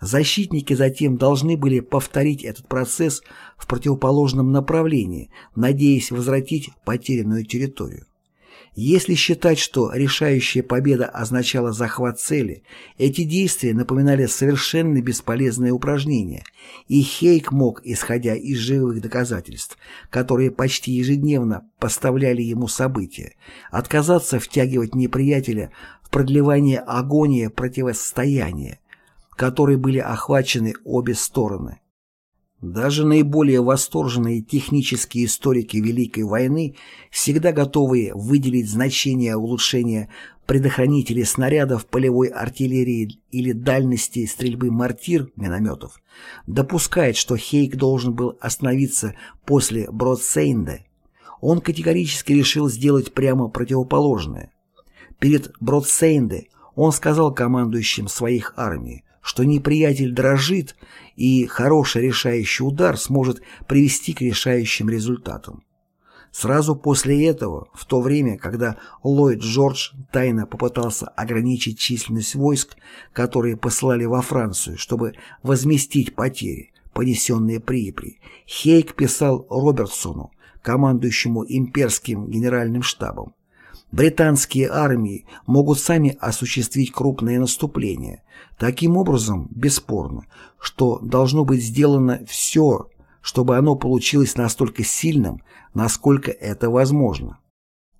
Защитники затем должны были повторить этот процесс в противоположном направлении, надеясь возвратить потерянную территорию. Если считать, что решающая победа означала захват цели, эти действия напоминали совершенно бесполезное упражнение, и Хейк мог, исходя из живых доказательств, которые почти ежедневно поставляли ему события, отказаться втягивать неприятеля в продлевание агонии противостояния, которой были охвачены обе стороны. Даже наиболее восторженные технические историки Великой войны, всегда готовые выделить значение улучшения предохранителей снарядов полевой артиллерии или дальности стрельбы мортир, минометов, допускают, что Хейк должен был остановиться после Бродсейнда. Он категорически решил сделать прямо противоположное. Перед Бродсейнде он сказал командующим своих армий, что неприятель дрожит, и хороший решающий удар сможет привести к решающим результатам. Сразу после этого, в то время, когда Ллойд Джордж тайно попытался ограничить численность войск, которые посылали во Францию, чтобы возместить потери, понесенные при Ипре, Хейк писал Робертсону, командующему имперским генеральным штабом, Британские армии могут сами осуществить крупные наступления. Таким образом, бесспорно, что должно быть сделано все, чтобы оно получилось настолько сильным, насколько это возможно.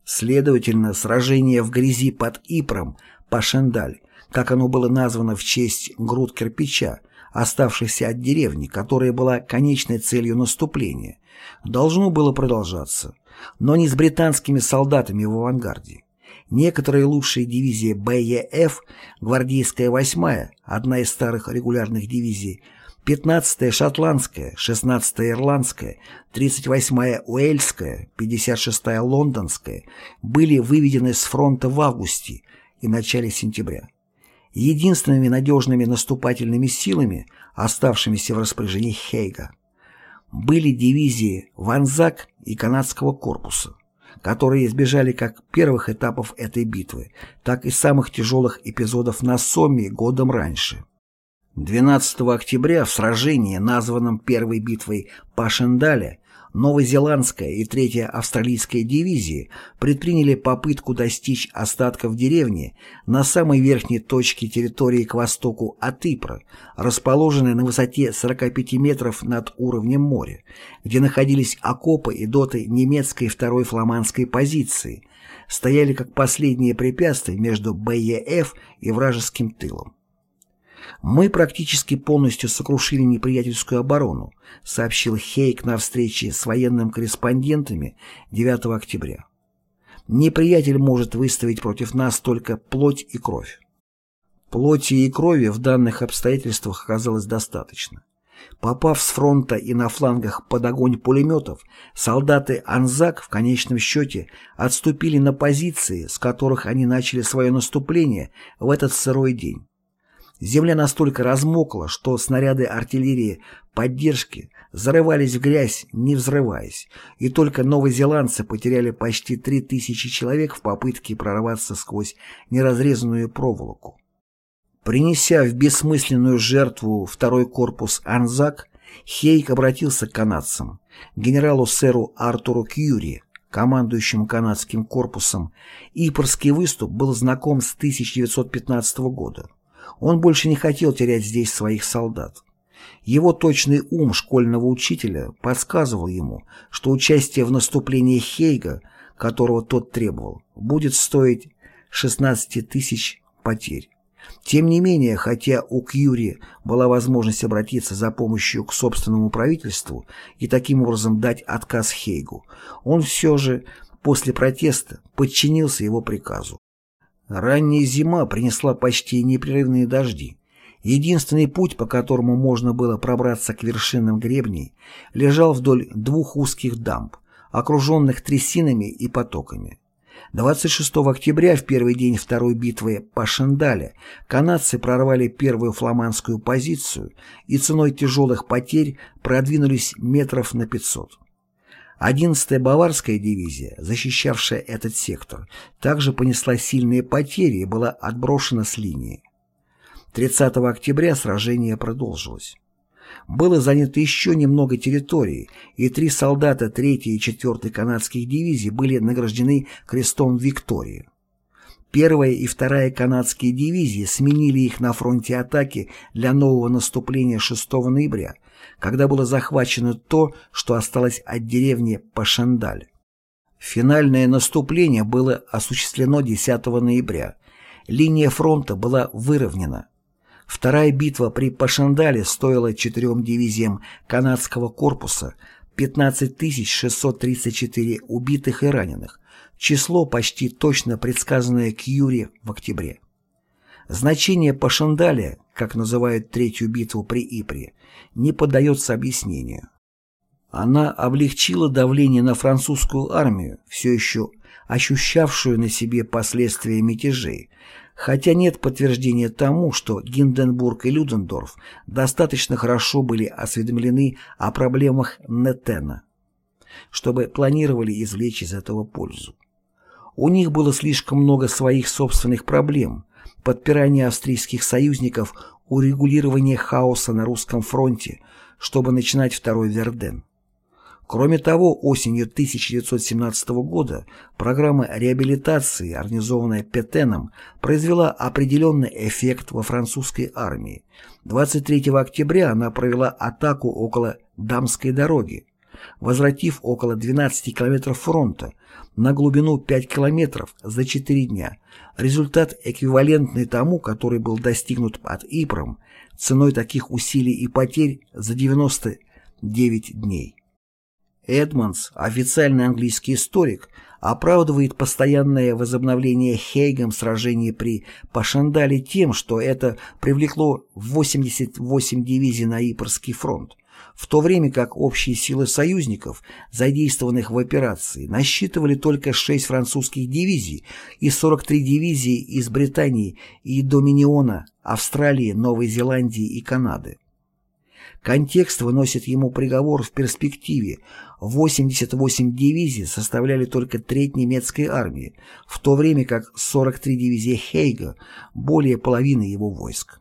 Следовательно, сражение в грязи под Ипром, Пашендаль, как оно было названо в честь груд кирпича, оставшихся от деревни, которая была конечной целью наступления, должно было продолжаться но не с британскими солдатами в авангарде. Некоторые лучшие дивизии БЕФ, гвардейская 8-я, одна из старых регулярных дивизий, 15-я шотландская, 16-я ирландская, 38-я уэльская, 56-я лондонская были выведены с фронта в августе и начале сентября. Единственными надежными наступательными силами, оставшимися в распоряжении Хейга, были дивизии Ванзак и канадского корпуса, которые избежали как первых этапов этой битвы, так и самых тяжелых эпизодов на Соме годом раньше. 12 октября в сражении, названном Первой битвой Пашендаля, Новозеландская и Третья австралийская дивизии предприняли попытку достичь остатков деревни на самой верхней точке территории к востоку от Ипра, расположенной на высоте 45 метров над уровнем моря, где находились окопы и доты немецкой второй фламандской позиции, стояли как последние препятствия между БЕФ и вражеским тылом. «Мы практически полностью сокрушили неприятельскую оборону», сообщил Хейк на встрече с военными корреспондентами 9 октября. «Неприятель может выставить против нас только плоть и кровь». Плоти и крови в данных обстоятельствах оказалось достаточно. Попав с фронта и на флангах под огонь пулеметов, солдаты Анзак в конечном счете отступили на позиции, с которых они начали свое наступление в этот сырой день. Земля настолько размокла, что снаряды артиллерии поддержки зарывались в грязь, не взрываясь, и только новозеландцы потеряли почти 3000 человек в попытке прорваться сквозь неразрезанную проволоку. Принеся в бессмысленную жертву второй корпус Анзак, Хейк обратился к канадцам, генералу сэру Артуру Кьюри, командующему канадским корпусом, Ипорский выступ был знаком с 1915 года. Он больше не хотел терять здесь своих солдат. Его точный ум школьного учителя подсказывал ему, что участие в наступлении Хейга, которого тот требовал, будет стоить 16 тысяч потерь. Тем не менее, хотя у Кьюри была возможность обратиться за помощью к собственному правительству и таким образом дать отказ Хейгу, он все же после протеста подчинился его приказу. Ранняя зима принесла почти непрерывные дожди. Единственный путь, по которому можно было пробраться к вершинам гребней, лежал вдоль двух узких дамб, окруженных трясинами и потоками. 26 октября, в первый день второй битвы по Шендале, канадцы прорвали первую фламандскую позицию и ценой тяжелых потерь продвинулись метров на 500. 11-я Баварская дивизия, защищавшая этот сектор, также понесла сильные потери и была отброшена с линии. 30 октября сражение продолжилось. Было занято еще немного территории, и три солдата 3-й и 4-й канадских дивизий были награждены крестом Виктории. Первая и вторая канадские дивизии сменили их на фронте атаки для нового наступления 6 ноября, когда было захвачено то, что осталось от деревни Пашандаль. Финальное наступление было осуществлено 10 ноября. Линия фронта была выровнена. Вторая битва при Пашандале стоила четырем дивизиям канадского корпуса 15 634 убитых и раненых, число почти точно предсказанное Кьюри в октябре. Значение Пашандаля, как называют третью битву при Ипре, не поддается объяснению. Она облегчила давление на французскую армию, все еще ощущавшую на себе последствия мятежей, хотя нет подтверждения тому, что Гинденбург и Людендорф достаточно хорошо были осведомлены о проблемах Нетена, чтобы планировали извлечь из этого пользу. У них было слишком много своих собственных проблем, подпирание австрийских союзников, урегулирование хаоса на русском фронте, чтобы начинать второй Верден. Кроме того, осенью 1917 года программа реабилитации, организованная Петеном, произвела определенный эффект во французской армии. 23 октября она провела атаку около Дамской дороги, возвратив около 12 километров фронта на глубину 5 километров за 4 дня, результат эквивалентный тому, который был достигнут под Ипром ценой таких усилий и потерь за 99 дней. Эдмонс, официальный английский историк, оправдывает постоянное возобновление Хейгом сражений при Пашандале тем, что это привлекло 88 дивизий на Ипрский фронт, в то время как общие силы союзников, задействованных в операции, насчитывали только 6 французских дивизий и 43 дивизии из Британии и Доминиона, Австралии, Новой Зеландии и Канады. Контекст выносит ему приговор в перспективе. 88 дивизий составляли только треть немецкой армии, в то время как 43 дивизии Хейга – более половины его войск.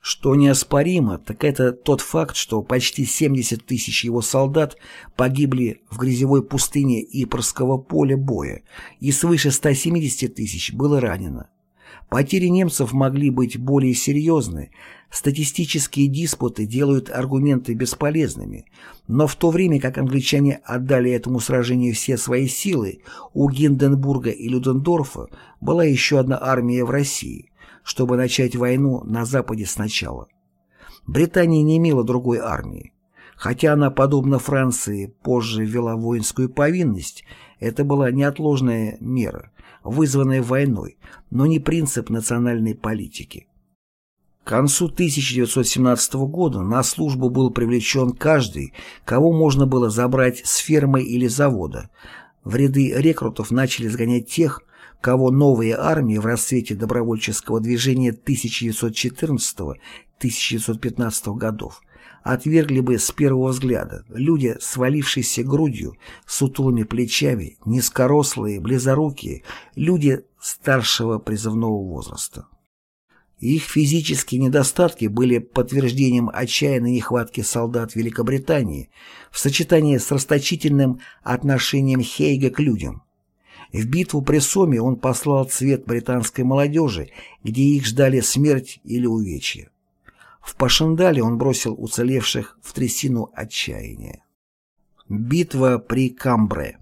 Что неоспоримо, так это тот факт, что почти 70 тысяч его солдат погибли в грязевой пустыне Ипрского поля боя, и свыше 170 тысяч было ранено. Потери немцев могли быть более серьезны, статистические диспуты делают аргументы бесполезными, но в то время как англичане отдали этому сражению все свои силы, у Гинденбурга и Людендорфа была еще одна армия в России, чтобы начать войну на Западе сначала. Британия не имела другой армии. Хотя она, подобно Франции, позже ввела воинскую повинность, это была неотложная мера, вызванная войной, но не принцип национальной политики. К концу 1917 года на службу был привлечен каждый, кого можно было забрать с фермы или завода. В ряды рекрутов начали сгонять тех, кого новые армии в расцвете добровольческого движения 1914-1915 годов отвергли бы с первого взгляда. Люди, свалившиеся грудью, сутулыми плечами, низкорослые, близорукие, люди старшего призывного возраста. Их физические недостатки были подтверждением отчаянной нехватки солдат Великобритании в сочетании с расточительным отношением Хейга к людям. В битву при Соме он послал цвет британской молодежи, где их ждали смерть или увечья. В Пашендале он бросил уцелевших в трясину отчаяния. Битва при Камбре.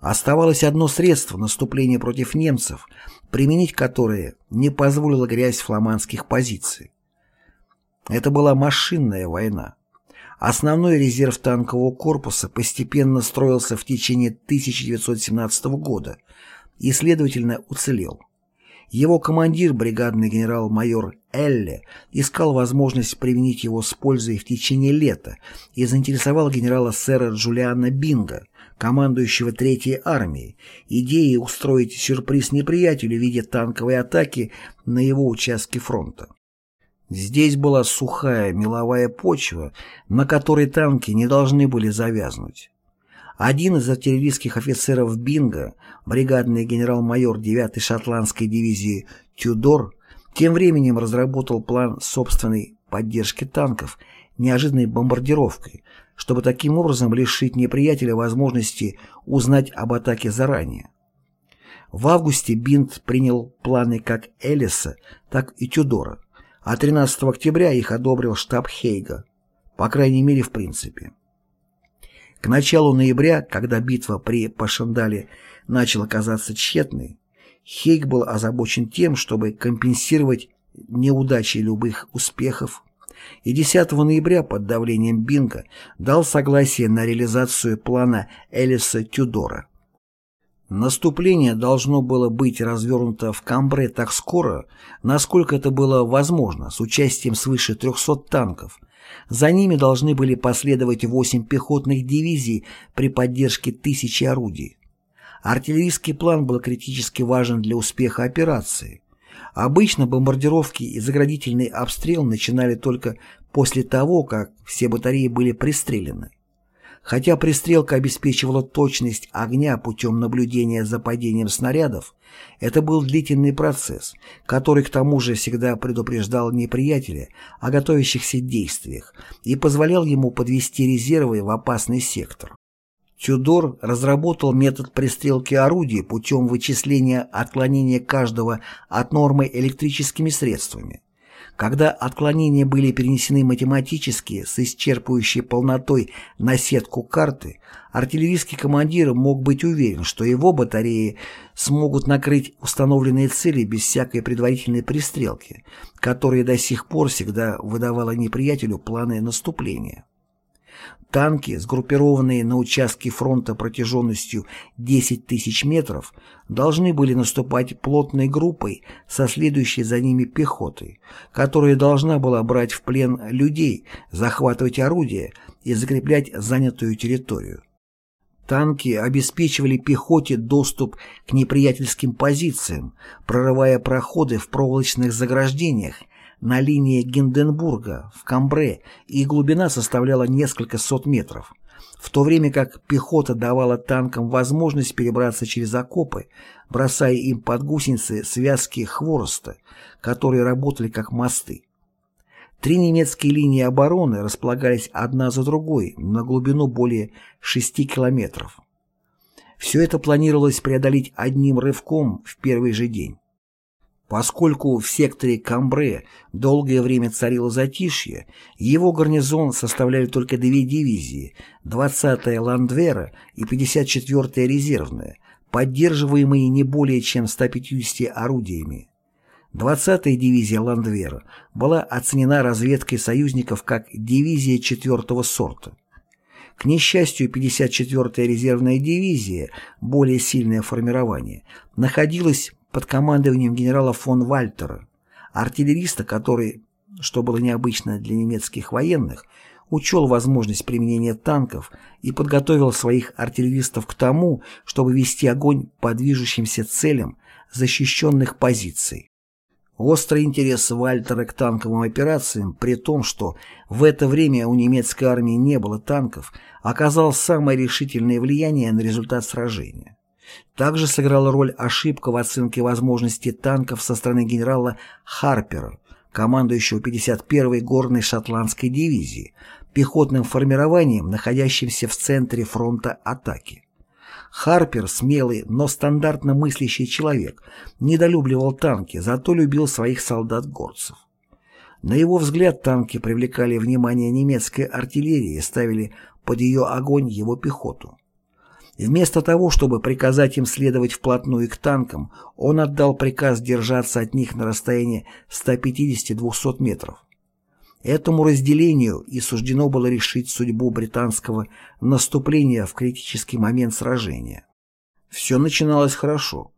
Оставалось одно средство наступления против немцев, применить которое не позволило грязь фламандских позиций. Это была машинная война. Основной резерв танкового корпуса постепенно строился в течение 1917 года и, следовательно, уцелел. Его командир, бригадный генерал-майор Элле, искал возможность применить его с пользой в течение лета и заинтересовал генерала сэра Джулиана Бинга, командующего Третьей армией, идеей устроить сюрприз неприятелю в виде танковой атаки на его участке фронта. Здесь была сухая меловая почва, на которой танки не должны были завязнуть. Один из артиллерийских офицеров Бинга, бригадный генерал-майор 9-й шотландской дивизии Тюдор, тем временем разработал план собственной поддержки танков неожиданной бомбардировкой, чтобы таким образом лишить неприятеля возможности узнать об атаке заранее. В августе Бинт принял планы как Элиса, так и Тюдора, а 13 октября их одобрил штаб Хейга, по крайней мере в принципе. К началу ноября, когда битва при Пашендале начала казаться тщетной, Хейг был озабочен тем, чтобы компенсировать неудачи любых успехов, и 10 ноября под давлением Бинга дал согласие на реализацию плана Элиса Тюдора. Наступление должно было быть развернуто в Камбре так скоро, насколько это было возможно, с участием свыше 300 танков – за ними должны были последовать восемь пехотных дивизий при поддержке тысячи орудий. Артиллерийский план был критически важен для успеха операции. Обычно бомбардировки и заградительный обстрел начинали только после того, как все батареи были пристрелены. Хотя пристрелка обеспечивала точность огня путем наблюдения за падением снарядов, это был длительный процесс, который к тому же всегда предупреждал неприятеля о готовящихся действиях и позволял ему подвести резервы в опасный сектор. Тюдор разработал метод пристрелки орудий путем вычисления отклонения каждого от нормы электрическими средствами. Когда отклонения были перенесены математически с исчерпывающей полнотой на сетку карты, артиллерийский командир мог быть уверен, что его батареи смогут накрыть установленные цели без всякой предварительной пристрелки, которая до сих пор всегда выдавала неприятелю планы наступления. Танки, сгруппированные на участке фронта протяженностью 10 тысяч метров, должны были наступать плотной группой со следующей за ними пехотой, которая должна была брать в плен людей, захватывать орудия и закреплять занятую территорию. Танки обеспечивали пехоте доступ к неприятельским позициям, прорывая проходы в проволочных заграждениях, на линии Гинденбурга в Камбре, и глубина составляла несколько сот метров, в то время как пехота давала танкам возможность перебраться через окопы, бросая им под гусеницы связки хвороста, которые работали как мосты. Три немецкие линии обороны располагались одна за другой на глубину более 6 километров. Все это планировалось преодолеть одним рывком в первый же день. Поскольку в секторе Камбре долгое время царило затишье, его гарнизон составляли только две дивизии, 20-я Ландвера и 54-я резервная, поддерживаемые не более чем 150 орудиями. 20-я дивизия Ландвера была оценена разведкой союзников как дивизия четвертого сорта. К несчастью, 54-я резервная дивизия, более сильное формирование, находилась под командованием генерала фон Вальтера, артиллериста, который, что было необычно для немецких военных, учел возможность применения танков и подготовил своих артиллеристов к тому, чтобы вести огонь по движущимся целям защищенных позиций. Острый интерес Вальтера к танковым операциям, при том, что в это время у немецкой армии не было танков, оказал самое решительное влияние на результат сражения. Также сыграла роль ошибка в оценке возможностей танков со стороны генерала Харпера, командующего 51-й горной шотландской дивизии, пехотным формированием, находящимся в центре фронта атаки. Харпер, смелый, но стандартно мыслящий человек, недолюбливал танки, зато любил своих солдат-горцев. На его взгляд танки привлекали внимание немецкой артиллерии и ставили под ее огонь его пехоту. Вместо того, чтобы приказать им следовать вплотную к танкам, он отдал приказ держаться от них на расстоянии 150-200 метров. Этому разделению и суждено было решить судьбу британского наступления в критический момент сражения. Все начиналось хорошо.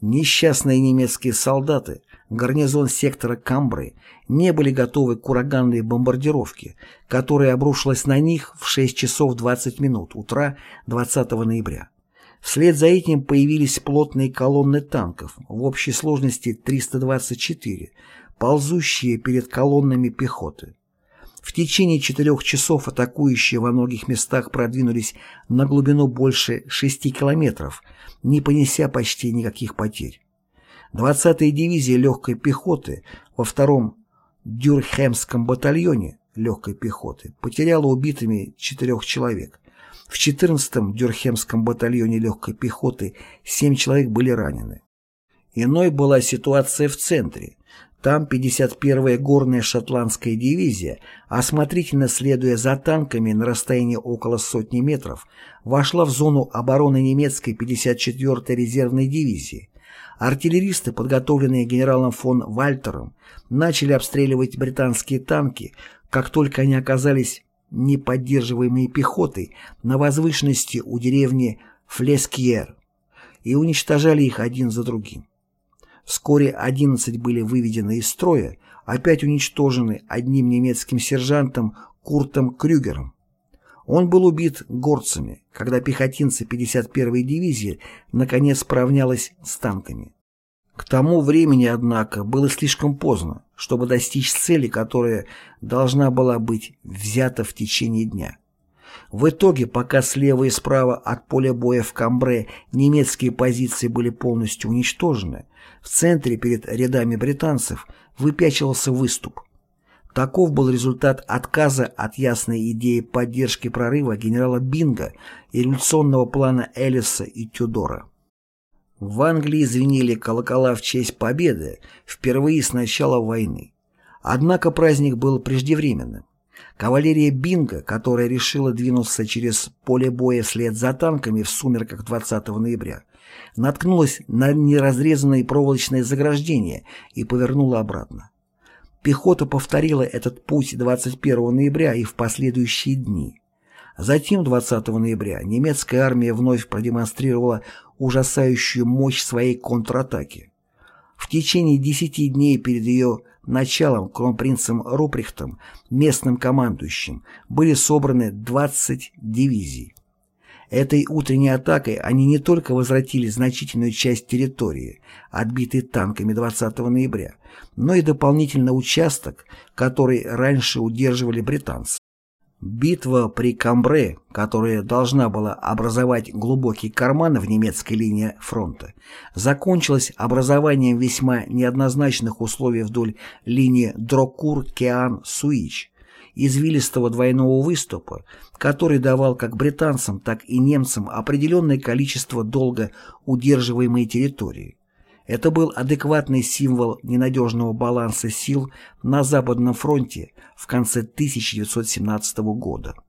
Несчастные немецкие солдаты, гарнизон сектора Камбры, не были готовы к ураганной бомбардировке, которая обрушилась на них в 6 часов 20 минут утра 20 ноября. Вслед за этим появились плотные колонны танков, в общей сложности 324, ползущие перед колоннами пехоты. В течение четырех часов атакующие во многих местах продвинулись на глубину больше 6 километров, не понеся почти никаких потерь. 20-я дивизия легкой пехоты во втором Дюрхемском батальоне легкой пехоты потеряла убитыми четырех человек. В 14-м Дюрхемском батальоне легкой пехоты семь человек были ранены. Иной была ситуация в центре. Там 51-я горная шотландская дивизия, осмотрительно следуя за танками на расстоянии около сотни метров, вошла в зону обороны немецкой 54-й резервной дивизии. Артиллеристы, подготовленные генералом фон Вальтером, начали обстреливать британские танки, как только они оказались неподдерживаемые пехотой на возвышенности у деревни Флескьер и уничтожали их один за другим. Вскоре 11 были выведены из строя, опять уничтожены одним немецким сержантом Куртом Крюгером. Он был убит горцами, когда пехотинцы 51-й дивизии наконец справнялась с танками. К тому времени, однако, было слишком поздно, чтобы достичь цели, которая должна была быть взята в течение дня. В итоге, пока слева и справа от поля боя в Камбре немецкие позиции были полностью уничтожены, в центре перед рядами британцев выпячивался выступ. Таков был результат отказа от ясной идеи поддержки прорыва генерала Бинга и революционного плана Эллиса и Тюдора. В Англии звенели колокола в честь победы впервые с начала войны. Однако праздник был преждевременным. Кавалерия Бинга, которая решила двинуться через поле боя вслед за танками в сумерках 20 ноября, наткнулась на неразрезанное проволочное заграждение и повернула обратно. Пехота повторила этот путь 21 ноября и в последующие дни. Затем, 20 ноября, немецкая армия вновь продемонстрировала ужасающую мощь своей контратаки. В течение 10 дней перед ее началом кронпринцем Руприхтом, местным командующим, были собраны 20 дивизий. Этой утренней атакой они не только возвратили значительную часть территории, отбитой танками 20 ноября, но и дополнительно участок, который раньше удерживали британцы. Битва при Камбре, которая должна была образовать глубокий карман в немецкой линии фронта, закончилась образованием весьма неоднозначных условий вдоль линии Дрокур-Кеан-Суич, извилистого двойного выступа, который давал как британцам, так и немцам определенное количество долго удерживаемой территории. Это был адекватный символ ненадежного баланса сил на Западном фронте в конце 1917 года.